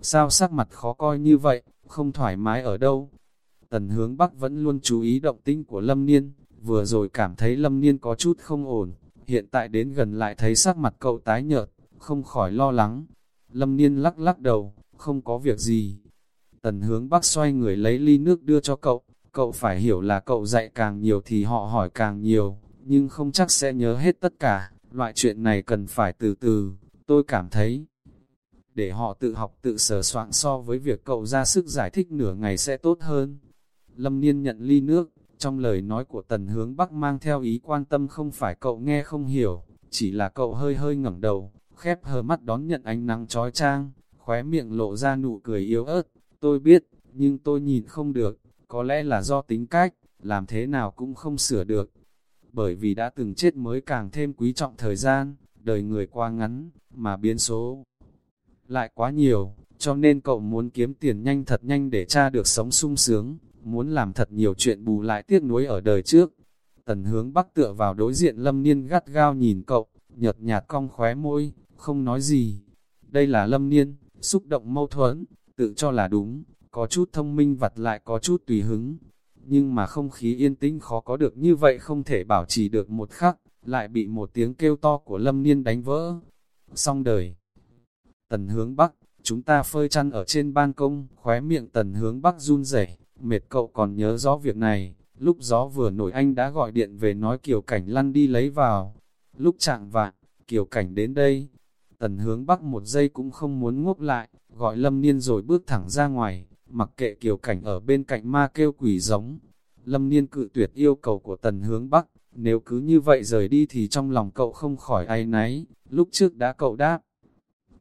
sao sắc mặt khó coi như vậy, không thoải mái ở đâu. Tần hướng Bắc vẫn luôn chú ý động tinh của Lâm Niên, vừa rồi cảm thấy Lâm Niên có chút không ổn, hiện tại đến gần lại thấy sắc mặt cậu tái nhợt, không khỏi lo lắng. Lâm Niên lắc lắc đầu, không có việc gì. Tần hướng Bắc xoay người lấy ly nước đưa cho cậu, cậu phải hiểu là cậu dạy càng nhiều thì họ hỏi càng nhiều, nhưng không chắc sẽ nhớ hết tất cả, loại chuyện này cần phải từ từ, tôi cảm thấy để họ tự học tự sở soạn so với việc cậu ra sức giải thích nửa ngày sẽ tốt hơn. Lâm Niên nhận ly nước, trong lời nói của tần hướng Bắc mang theo ý quan tâm không phải cậu nghe không hiểu, chỉ là cậu hơi hơi ngẩng đầu, khép hờ mắt đón nhận ánh nắng trói trang, khóe miệng lộ ra nụ cười yếu ớt. Tôi biết, nhưng tôi nhìn không được, có lẽ là do tính cách, làm thế nào cũng không sửa được. Bởi vì đã từng chết mới càng thêm quý trọng thời gian, đời người qua ngắn, mà biến số lại quá nhiều, cho nên cậu muốn kiếm tiền nhanh thật nhanh để cha được sống sung sướng, muốn làm thật nhiều chuyện bù lại tiếc nuối ở đời trước. Tần hướng bắc tựa vào đối diện lâm niên gắt gao nhìn cậu, nhợt nhạt cong khóe môi, không nói gì. Đây là lâm niên, xúc động mâu thuẫn, tự cho là đúng, có chút thông minh vặt lại có chút tùy hứng. Nhưng mà không khí yên tĩnh khó có được như vậy không thể bảo trì được một khắc, lại bị một tiếng kêu to của lâm niên đánh vỡ. Xong đời. Tần hướng Bắc, chúng ta phơi chăn ở trên ban công, khóe miệng tần hướng Bắc run rẩy mệt cậu còn nhớ rõ việc này, Lúc gió vừa nổi anh đã gọi điện về nói Kiều Cảnh lăn đi lấy vào. Lúc trạng vạn, Kiều Cảnh đến đây. Tần hướng bắc một giây cũng không muốn ngốc lại, gọi Lâm Niên rồi bước thẳng ra ngoài, mặc kệ Kiều Cảnh ở bên cạnh ma kêu quỷ giống. Lâm Niên cự tuyệt yêu cầu của tần hướng bắc, nếu cứ như vậy rời đi thì trong lòng cậu không khỏi ai náy, lúc trước đã cậu đáp.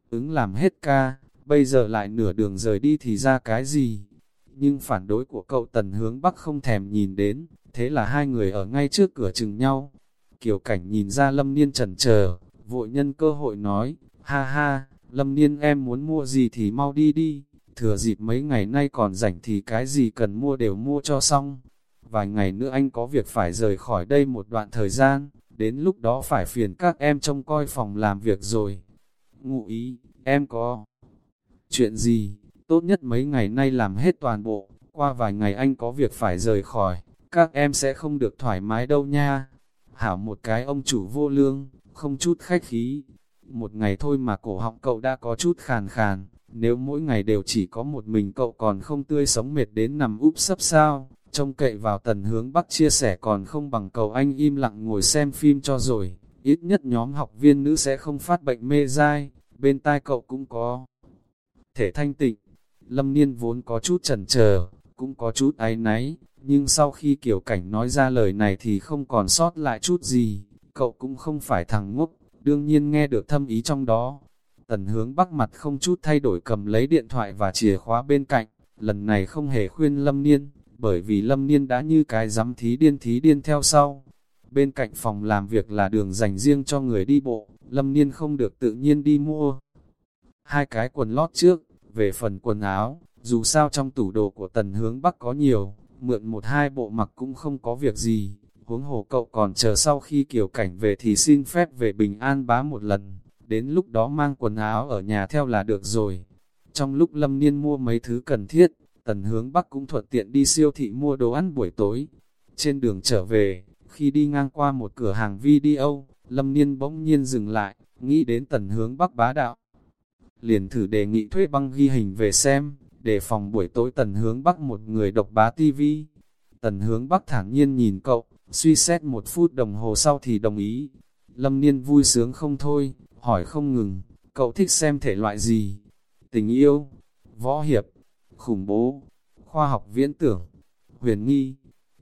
Ứng làm hết ca, bây giờ lại nửa đường rời đi thì ra cái gì? Nhưng phản đối của cậu tần hướng bắc không thèm nhìn đến, thế là hai người ở ngay trước cửa chừng nhau. Kiều cảnh nhìn ra lâm niên trần chờ vội nhân cơ hội nói, ha ha, lâm niên em muốn mua gì thì mau đi đi, thừa dịp mấy ngày nay còn rảnh thì cái gì cần mua đều mua cho xong. Vài ngày nữa anh có việc phải rời khỏi đây một đoạn thời gian, đến lúc đó phải phiền các em trông coi phòng làm việc rồi. Ngụ ý, em có chuyện gì, tốt nhất mấy ngày nay làm hết toàn bộ, qua vài ngày anh có việc phải rời khỏi, các em sẽ không được thoải mái đâu nha. Hảo một cái ông chủ vô lương, không chút khách khí. Một ngày thôi mà cổ họng cậu đã có chút khàn khàn, nếu mỗi ngày đều chỉ có một mình cậu còn không tươi sống mệt đến nằm úp sấp sao, trông cậy vào tần hướng bắc chia sẻ còn không bằng cậu anh im lặng ngồi xem phim cho rồi, ít nhất nhóm học viên nữ sẽ không phát bệnh mê dai, bên tai cậu cũng có thể thanh tịnh. Lâm Niên vốn có chút chần chờ, cũng có chút áy náy, nhưng sau khi kiểu cảnh nói ra lời này thì không còn sót lại chút gì, cậu cũng không phải thằng ngốc, đương nhiên nghe được thâm ý trong đó. Tần hướng bắc mặt không chút thay đổi cầm lấy điện thoại và chìa khóa bên cạnh, lần này không hề khuyên Lâm Niên, bởi vì Lâm Niên đã như cái dám thí điên thí điên theo sau. Bên cạnh phòng làm việc là đường dành riêng cho người đi bộ, Lâm Niên không được tự nhiên đi mua. Hai cái quần lót trước, về phần quần áo, dù sao trong tủ đồ của tần hướng Bắc có nhiều, mượn một hai bộ mặc cũng không có việc gì. Huống hồ cậu còn chờ sau khi kiểu cảnh về thì xin phép về Bình An bá một lần, đến lúc đó mang quần áo ở nhà theo là được rồi. Trong lúc Lâm Niên mua mấy thứ cần thiết, tần hướng Bắc cũng thuận tiện đi siêu thị mua đồ ăn buổi tối. Trên đường trở về, khi đi ngang qua một cửa hàng video, Lâm Niên bỗng nhiên dừng lại, nghĩ đến tần hướng Bắc bá đạo liền thử đề nghị thuê băng ghi hình về xem, để phòng buổi tối tần hướng bắc một người độc bá tivi. Tần hướng bắc thản nhiên nhìn cậu, suy xét một phút đồng hồ sau thì đồng ý. Lâm Niên vui sướng không thôi, hỏi không ngừng, cậu thích xem thể loại gì? Tình yêu, võ hiệp, khủng bố, khoa học viễn tưởng, huyền nghi,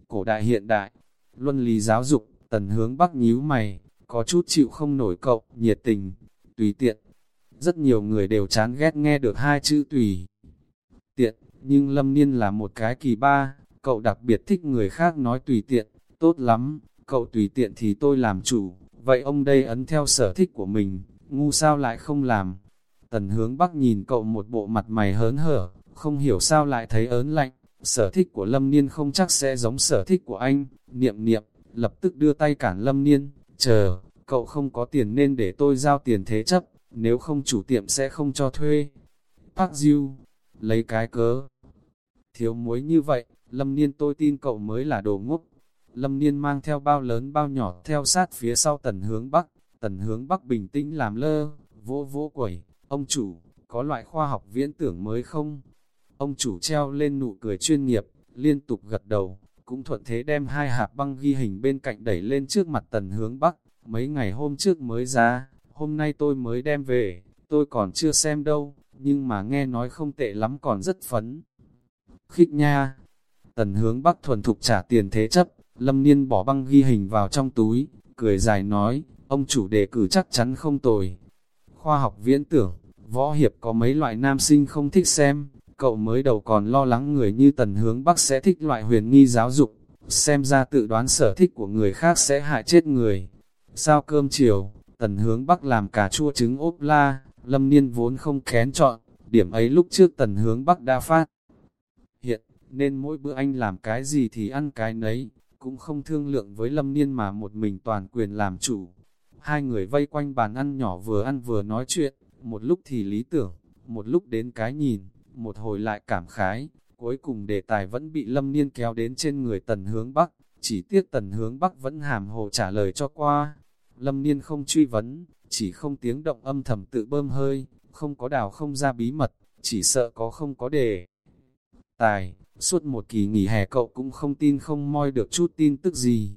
cổ đại hiện đại, luân lý giáo dục, tần hướng bắc nhíu mày, có chút chịu không nổi cậu, nhiệt tình, tùy tiện, rất nhiều người đều chán ghét nghe được hai chữ tùy. Tiện, nhưng Lâm Niên là một cái kỳ ba, cậu đặc biệt thích người khác nói tùy tiện, tốt lắm, cậu tùy tiện thì tôi làm chủ, vậy ông đây ấn theo sở thích của mình, ngu sao lại không làm. Tần hướng bắc nhìn cậu một bộ mặt mày hớn hở, không hiểu sao lại thấy ớn lạnh, sở thích của Lâm Niên không chắc sẽ giống sở thích của anh, niệm niệm, lập tức đưa tay cản Lâm Niên, chờ, cậu không có tiền nên để tôi giao tiền thế chấp, nếu không chủ tiệm sẽ không cho thuê. Park Diêu, lấy cái cớ. Thiếu muối như vậy, Lâm Niên tôi tin cậu mới là đồ ngốc. Lâm Niên mang theo bao lớn bao nhỏ theo sát phía sau tần hướng Bắc, tần hướng Bắc bình tĩnh làm lơ, vỗ vỗ quẩy, ông chủ, có loại khoa học viễn tưởng mới không? Ông chủ treo lên nụ cười chuyên nghiệp, liên tục gật đầu, cũng thuận thế đem hai hạt băng ghi hình bên cạnh đẩy lên trước mặt tần hướng Bắc, mấy ngày hôm trước mới ra, hôm nay tôi mới đem về, tôi còn chưa xem đâu, nhưng mà nghe nói không tệ lắm còn rất phấn. Khích nha! Tần hướng bắc thuần thục trả tiền thế chấp, lâm niên bỏ băng ghi hình vào trong túi, cười dài nói, ông chủ đề cử chắc chắn không tồi. Khoa học viễn tưởng, võ hiệp có mấy loại nam sinh không thích xem, cậu mới đầu còn lo lắng người như tần hướng bắc sẽ thích loại huyền nghi giáo dục, xem ra tự đoán sở thích của người khác sẽ hại chết người. Sao cơm chiều, Tần hướng bắc làm cà chua trứng ốp la, lâm niên vốn không kén chọn, điểm ấy lúc trước tần hướng bắc đã phát. Hiện, nên mỗi bữa anh làm cái gì thì ăn cái nấy, cũng không thương lượng với lâm niên mà một mình toàn quyền làm chủ. Hai người vây quanh bàn ăn nhỏ vừa ăn vừa nói chuyện, một lúc thì lý tưởng, một lúc đến cái nhìn, một hồi lại cảm khái, cuối cùng đề tài vẫn bị lâm niên kéo đến trên người tần hướng bắc, chỉ tiếc tần hướng bắc vẫn hàm hồ trả lời cho qua. Lâm Niên không truy vấn, chỉ không tiếng động âm thầm tự bơm hơi, không có đào không ra bí mật, chỉ sợ có không có đề. Tài, Suốt một kỳ nghỉ hè cậu cũng không tin không moi được chút tin tức gì.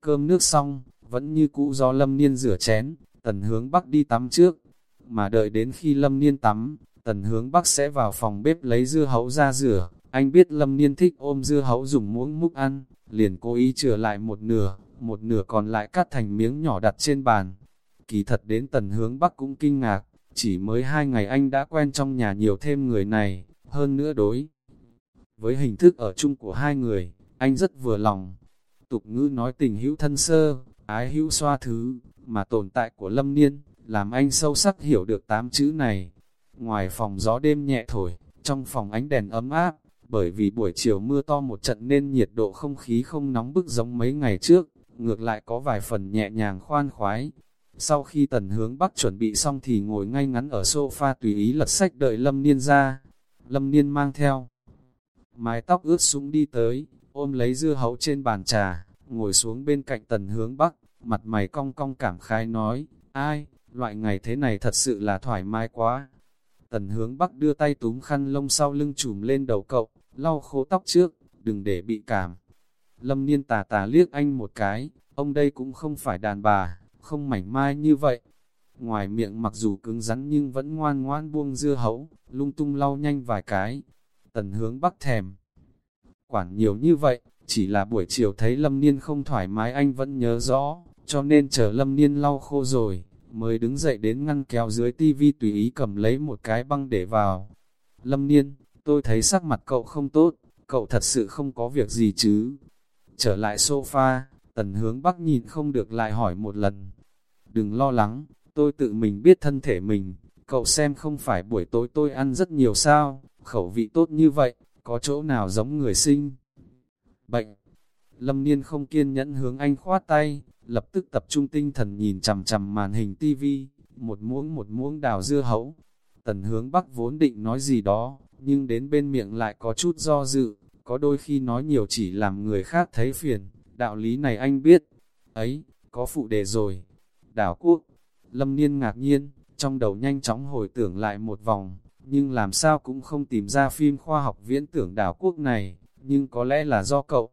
Cơm nước xong, vẫn như cũ do Lâm Niên rửa chén, tần hướng Bắc đi tắm trước. Mà đợi đến khi Lâm Niên tắm, tần hướng Bắc sẽ vào phòng bếp lấy dưa hấu ra rửa. Anh biết Lâm Niên thích ôm dưa hấu dùng muỗng múc ăn, liền cố ý chừa lại một nửa, một nửa còn lại cắt thành miếng nhỏ đặt trên bàn. Kỳ thật đến tần hướng Bắc cũng kinh ngạc, chỉ mới hai ngày anh đã quen trong nhà nhiều thêm người này, hơn nữa đối. Với hình thức ở chung của hai người, anh rất vừa lòng. Tục ngữ nói tình hữu thân sơ, ái hữu xoa thứ, mà tồn tại của lâm niên, làm anh sâu sắc hiểu được tám chữ này. Ngoài phòng gió đêm nhẹ thổi, trong phòng ánh đèn ấm áp, bởi vì buổi chiều mưa to một trận nên nhiệt độ không khí không nóng bức giống mấy ngày trước, ngược lại có vài phần nhẹ nhàng khoan khoái. Sau khi tần hướng bắc chuẩn bị xong thì ngồi ngay ngắn ở sofa tùy ý lật sách đợi Lâm Niên ra. Lâm Niên mang theo mái tóc ướt sũng đi tới, ôm lấy dưa hấu trên bàn trà, ngồi xuống bên cạnh tần hướng bắc, mặt mày cong cong cảm khai nói, ai, loại ngày thế này thật sự là thoải mái quá. Tần hướng bắc đưa tay túm khăn lông sau lưng trùm lên đầu cậu, lau khô tóc trước, đừng để bị cảm. Lâm niên tà tà liếc anh một cái, ông đây cũng không phải đàn bà, không mảnh mai như vậy. Ngoài miệng mặc dù cứng rắn nhưng vẫn ngoan ngoan buông dưa hấu, lung tung lau nhanh vài cái. Tần hướng bắc thèm. Quản nhiều như vậy, chỉ là buổi chiều thấy Lâm Niên không thoải mái anh vẫn nhớ rõ, cho nên chờ Lâm Niên lau khô rồi, mới đứng dậy đến ngăn kéo dưới tivi tùy ý cầm lấy một cái băng để vào. Lâm Niên, tôi thấy sắc mặt cậu không tốt, cậu thật sự không có việc gì chứ. Trở lại sofa, tần hướng bắc nhìn không được lại hỏi một lần. Đừng lo lắng, tôi tự mình biết thân thể mình, cậu xem không phải buổi tối tôi ăn rất nhiều sao, khẩu vị tốt như vậy, có chỗ nào giống người sinh. Bệnh Lâm Niên không kiên nhẫn hướng anh khoát tay, lập tức tập trung tinh thần nhìn chằm chằm màn hình tivi, một muỗng một muỗng đào dưa hấu. Tần hướng bắc vốn định nói gì đó, nhưng đến bên miệng lại có chút do dự, có đôi khi nói nhiều chỉ làm người khác thấy phiền, đạo lý này anh biết. Ấy, có phụ đề rồi. Đảo quốc, lâm niên ngạc nhiên, trong đầu nhanh chóng hồi tưởng lại một vòng, nhưng làm sao cũng không tìm ra phim khoa học viễn tưởng đảo quốc này, nhưng có lẽ là do cậu.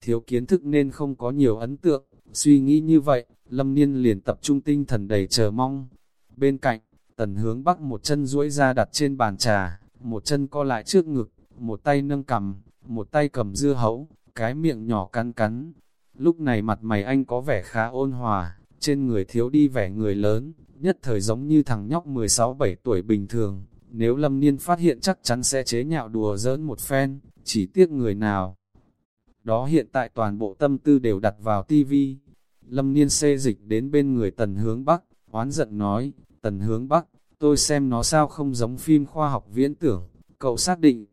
Thiếu kiến thức nên không có nhiều ấn tượng, suy nghĩ như vậy, lâm niên liền tập trung tinh thần đầy chờ mong. Bên cạnh, tần hướng bắc một chân duỗi ra đặt trên bàn trà, một chân co lại trước ngực, một tay nâng cầm, một tay cầm dưa hấu, cái miệng nhỏ cắn cắn. Lúc này mặt mày anh có vẻ khá ôn hòa, trên người thiếu đi vẻ người lớn, nhất thời giống như thằng nhóc 16-17 tuổi bình thường. Nếu Lâm Niên phát hiện chắc chắn sẽ chế nhạo đùa giỡn một phen, chỉ tiếc người nào. Đó hiện tại toàn bộ tâm tư đều đặt vào tivi. Lâm Niên xê dịch đến bên người Tần Hướng Bắc, oán giận nói, Tần Hướng Bắc, tôi xem nó sao không giống phim khoa học viễn tưởng, cậu xác định.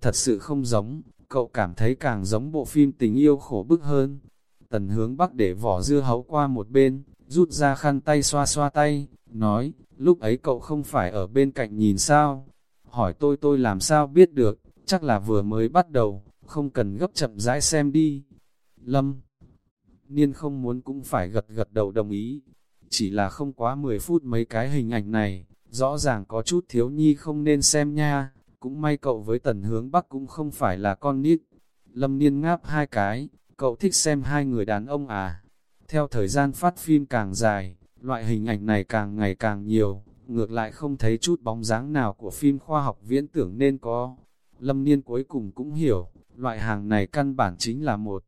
Thật sự không giống, cậu cảm thấy càng giống bộ phim tình yêu khổ bức hơn. Tần hướng bắc để vỏ dưa hấu qua một bên, rút ra khăn tay xoa xoa tay, nói, lúc ấy cậu không phải ở bên cạnh nhìn sao? Hỏi tôi tôi làm sao biết được, chắc là vừa mới bắt đầu, không cần gấp chậm rãi xem đi. Lâm Niên không muốn cũng phải gật gật đầu đồng ý, chỉ là không quá 10 phút mấy cái hình ảnh này, rõ ràng có chút thiếu nhi không nên xem nha, cũng may cậu với tần hướng bắc cũng không phải là con nít. Lâm Niên ngáp hai cái, cậu thích xem hai người đàn ông à. Theo thời gian phát phim càng dài, loại hình ảnh này càng ngày càng nhiều, ngược lại không thấy chút bóng dáng nào của phim khoa học viễn tưởng nên có. Lâm Niên cuối cùng cũng hiểu, loại hàng này căn bản chính là một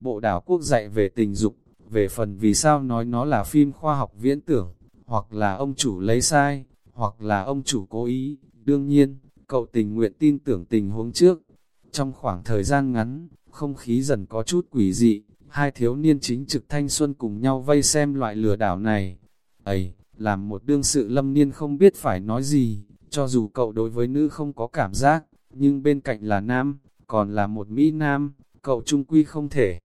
bộ đảo quốc dạy về tình dục, về phần vì sao nói nó là phim khoa học viễn tưởng, hoặc là ông chủ lấy sai, hoặc là ông chủ cố ý, đương nhiên, cậu tình nguyện tin tưởng tình huống trước. Trong khoảng thời gian ngắn, không khí dần có chút quỷ dị, hai thiếu niên chính trực thanh xuân cùng nhau vây xem loại lừa đảo này. Ấy, làm một đương sự lâm niên không biết phải nói gì, cho dù cậu đối với nữ không có cảm giác, nhưng bên cạnh là nam, còn là một Mỹ Nam, cậu trung quy không thể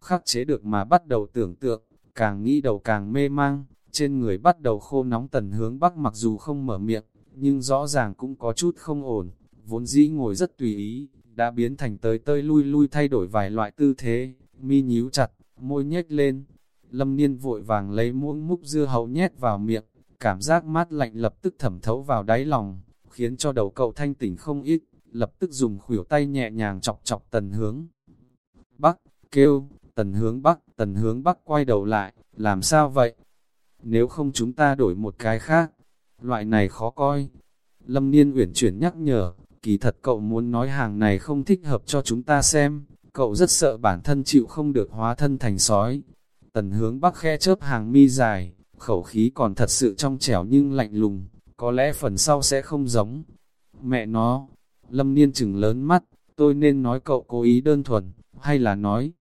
khắc chế được mà bắt đầu tưởng tượng, càng nghĩ đầu càng mê mang, trên người bắt đầu khô nóng tần hướng bắc mặc dù không mở miệng, nhưng rõ ràng cũng có chút không ổn, vốn dĩ ngồi rất tùy ý, đã biến thành tới tơi lui lui thay đổi vài loại tư thế, mi nhíu chặt, môi nhếch lên. Lâm niên vội vàng lấy muỗng múc dưa hấu nhét vào miệng, cảm giác mát lạnh lập tức thẩm thấu vào đáy lòng, khiến cho đầu cậu thanh tỉnh không ít, lập tức dùng khuỷu tay nhẹ nhàng chọc chọc tần hướng. Bắc, kêu, tần hướng Bắc, tần hướng Bắc quay đầu lại, làm sao vậy? Nếu không chúng ta đổi một cái khác, loại này khó coi. Lâm Niên uyển chuyển nhắc nhở, kỳ thật cậu muốn nói hàng này không thích hợp cho chúng ta xem, cậu rất sợ bản thân chịu không được hóa thân thành sói. Tần hướng Bắc khe chớp hàng mi dài, khẩu khí còn thật sự trong trẻo nhưng lạnh lùng, có lẽ phần sau sẽ không giống. Mẹ nó, Lâm Niên chừng lớn mắt, tôi nên nói cậu cố ý đơn thuần, hay là nói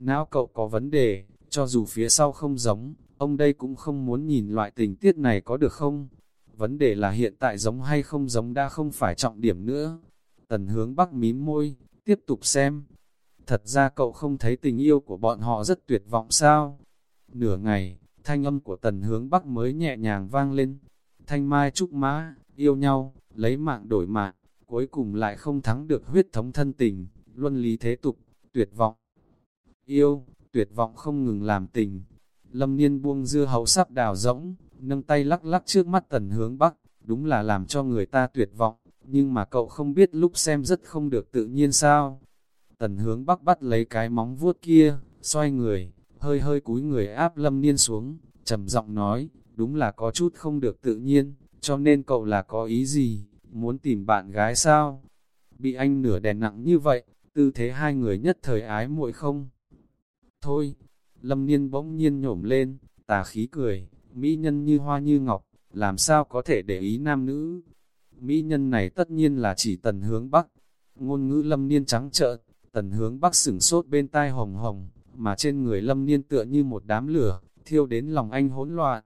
não cậu có vấn đề, cho dù phía sau không giống, ông đây cũng không muốn nhìn loại tình tiết này có được không? Vấn đề là hiện tại giống hay không giống đã không phải trọng điểm nữa. Tần hướng bắc mím môi, tiếp tục xem. Thật ra cậu không thấy tình yêu của bọn họ rất tuyệt vọng sao? Nửa ngày, thanh âm của tần hướng bắc mới nhẹ nhàng vang lên. Thanh mai trúc mã, yêu nhau, lấy mạng đổi mạng, cuối cùng lại không thắng được huyết thống thân tình, luân lý thế tục, tuyệt vọng. Yêu, tuyệt vọng không ngừng làm tình. Lâm niên buông dưa hấu sắp đào rỗng, nâng tay lắc lắc trước mắt tần hướng bắc, đúng là làm cho người ta tuyệt vọng, nhưng mà cậu không biết lúc xem rất không được tự nhiên sao. Tần hướng bắc bắt lấy cái móng vuốt kia, xoay người, hơi hơi cúi người áp lâm niên xuống, trầm giọng nói, đúng là có chút không được tự nhiên, cho nên cậu là có ý gì, muốn tìm bạn gái sao? Bị anh nửa đèn nặng như vậy, tư thế hai người nhất thời ái muội không? Thôi, lâm niên bỗng nhiên nhổm lên, tà khí cười, mỹ nhân như hoa như ngọc, làm sao có thể để ý nam nữ? Mỹ nhân này tất nhiên là chỉ tần hướng bắc. Ngôn ngữ lâm niên trắng trợn, tần hướng bắc sửng sốt bên tai hồng hồng, mà trên người lâm niên tựa như một đám lửa, thiêu đến lòng anh hỗn loạn.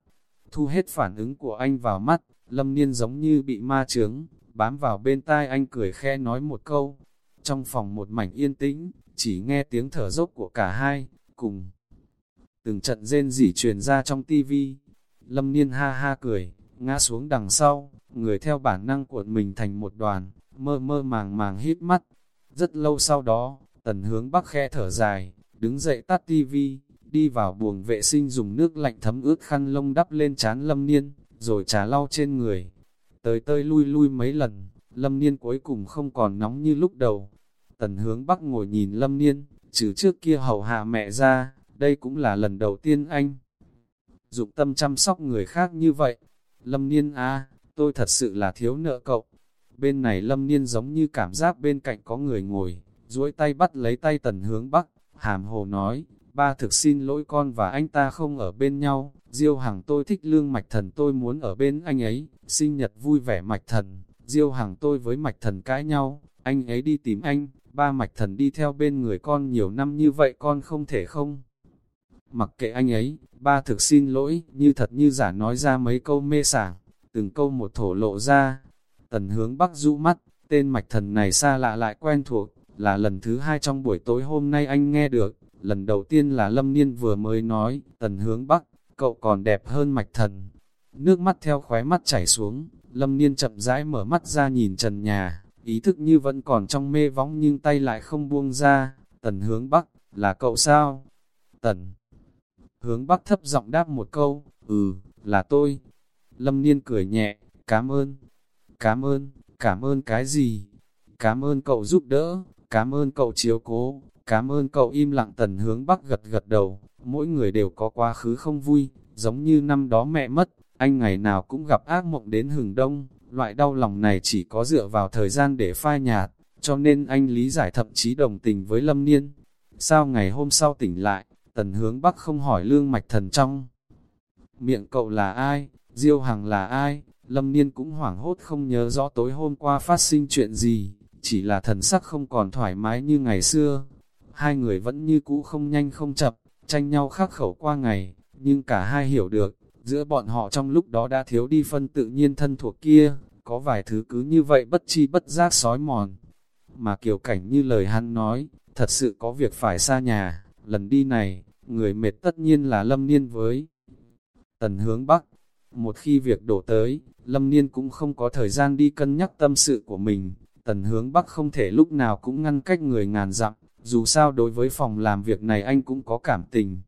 Thu hết phản ứng của anh vào mắt, lâm niên giống như bị ma trướng, bám vào bên tai anh cười khe nói một câu. Trong phòng một mảnh yên tĩnh, chỉ nghe tiếng thở dốc của cả hai, cùng. Từng trận rên rỉ truyền ra trong tivi, lâm niên ha ha cười, ngã xuống đằng sau, người theo bản năng cuộn mình thành một đoàn, mơ mơ màng màng hít mắt. Rất lâu sau đó, tần hướng bắc khe thở dài, đứng dậy tắt tivi, đi vào buồng vệ sinh dùng nước lạnh thấm ướt khăn lông đắp lên chán lâm niên, rồi trà lau trên người. Tới tơi lui lui mấy lần, lâm niên cuối cùng không còn nóng như lúc đầu. Tần hướng bắc ngồi nhìn lâm niên, trừ trước kia hầu hạ mẹ ra, đây cũng là lần đầu tiên anh dụng tâm chăm sóc người khác như vậy. Lâm Niên a tôi thật sự là thiếu nợ cậu. Bên này Lâm Niên giống như cảm giác bên cạnh có người ngồi, duỗi tay bắt lấy tay tần hướng bắc, hàm hồ nói, ba thực xin lỗi con và anh ta không ở bên nhau, Diêu Hằng tôi thích lương mạch thần tôi muốn ở bên anh ấy, sinh nhật vui vẻ mạch thần, Diêu Hằng tôi với mạch thần cãi nhau, anh ấy đi tìm anh, ba mạch thần đi theo bên người con nhiều năm như vậy con không thể không. Mặc kệ anh ấy, ba thực xin lỗi, như thật như giả nói ra mấy câu mê sảng, từng câu một thổ lộ ra. Tần hướng bắc rũ mắt, tên mạch thần này xa lạ lại quen thuộc, là lần thứ hai trong buổi tối hôm nay anh nghe được, lần đầu tiên là Lâm Niên vừa mới nói, tần hướng bắc, cậu còn đẹp hơn mạch thần. Nước mắt theo khóe mắt chảy xuống, Lâm Niên chậm rãi mở mắt ra nhìn trần nhà, ý thức như vẫn còn trong mê vóng nhưng tay lại không buông ra, tần hướng bắc, là cậu sao? Tần hướng bắc thấp giọng đáp một câu, ừ, là tôi. Lâm Niên cười nhẹ, cảm ơn, cảm ơn, cảm ơn cái gì? Cảm ơn cậu giúp đỡ, cảm ơn cậu chiếu cố, cảm ơn cậu im lặng tần hướng bắc gật gật đầu, mỗi người đều có quá khứ không vui, giống như năm đó mẹ mất, anh ngày nào cũng gặp ác mộng đến hừng đông, loại đau lòng này chỉ có dựa vào thời gian để phai nhạt, cho nên anh lý giải thậm chí đồng tình với Lâm Niên. Sao ngày hôm sau tỉnh lại, tần hướng bắc không hỏi lương mạch thần trong. Miệng cậu là ai, Diêu Hằng là ai, Lâm Niên cũng hoảng hốt không nhớ rõ tối hôm qua phát sinh chuyện gì, chỉ là thần sắc không còn thoải mái như ngày xưa. Hai người vẫn như cũ không nhanh không chậm, tranh nhau khắc khẩu qua ngày, nhưng cả hai hiểu được, giữa bọn họ trong lúc đó đã thiếu đi phân tự nhiên thân thuộc kia, có vài thứ cứ như vậy bất chi bất giác sói mòn. Mà kiểu cảnh như lời hắn nói, thật sự có việc phải xa nhà, lần đi này, người mệt tất nhiên là lâm niên với tần hướng bắc. Một khi việc đổ tới, lâm niên cũng không có thời gian đi cân nhắc tâm sự của mình, tần hướng bắc không thể lúc nào cũng ngăn cách người ngàn dặm, dù sao đối với phòng làm việc này anh cũng có cảm tình.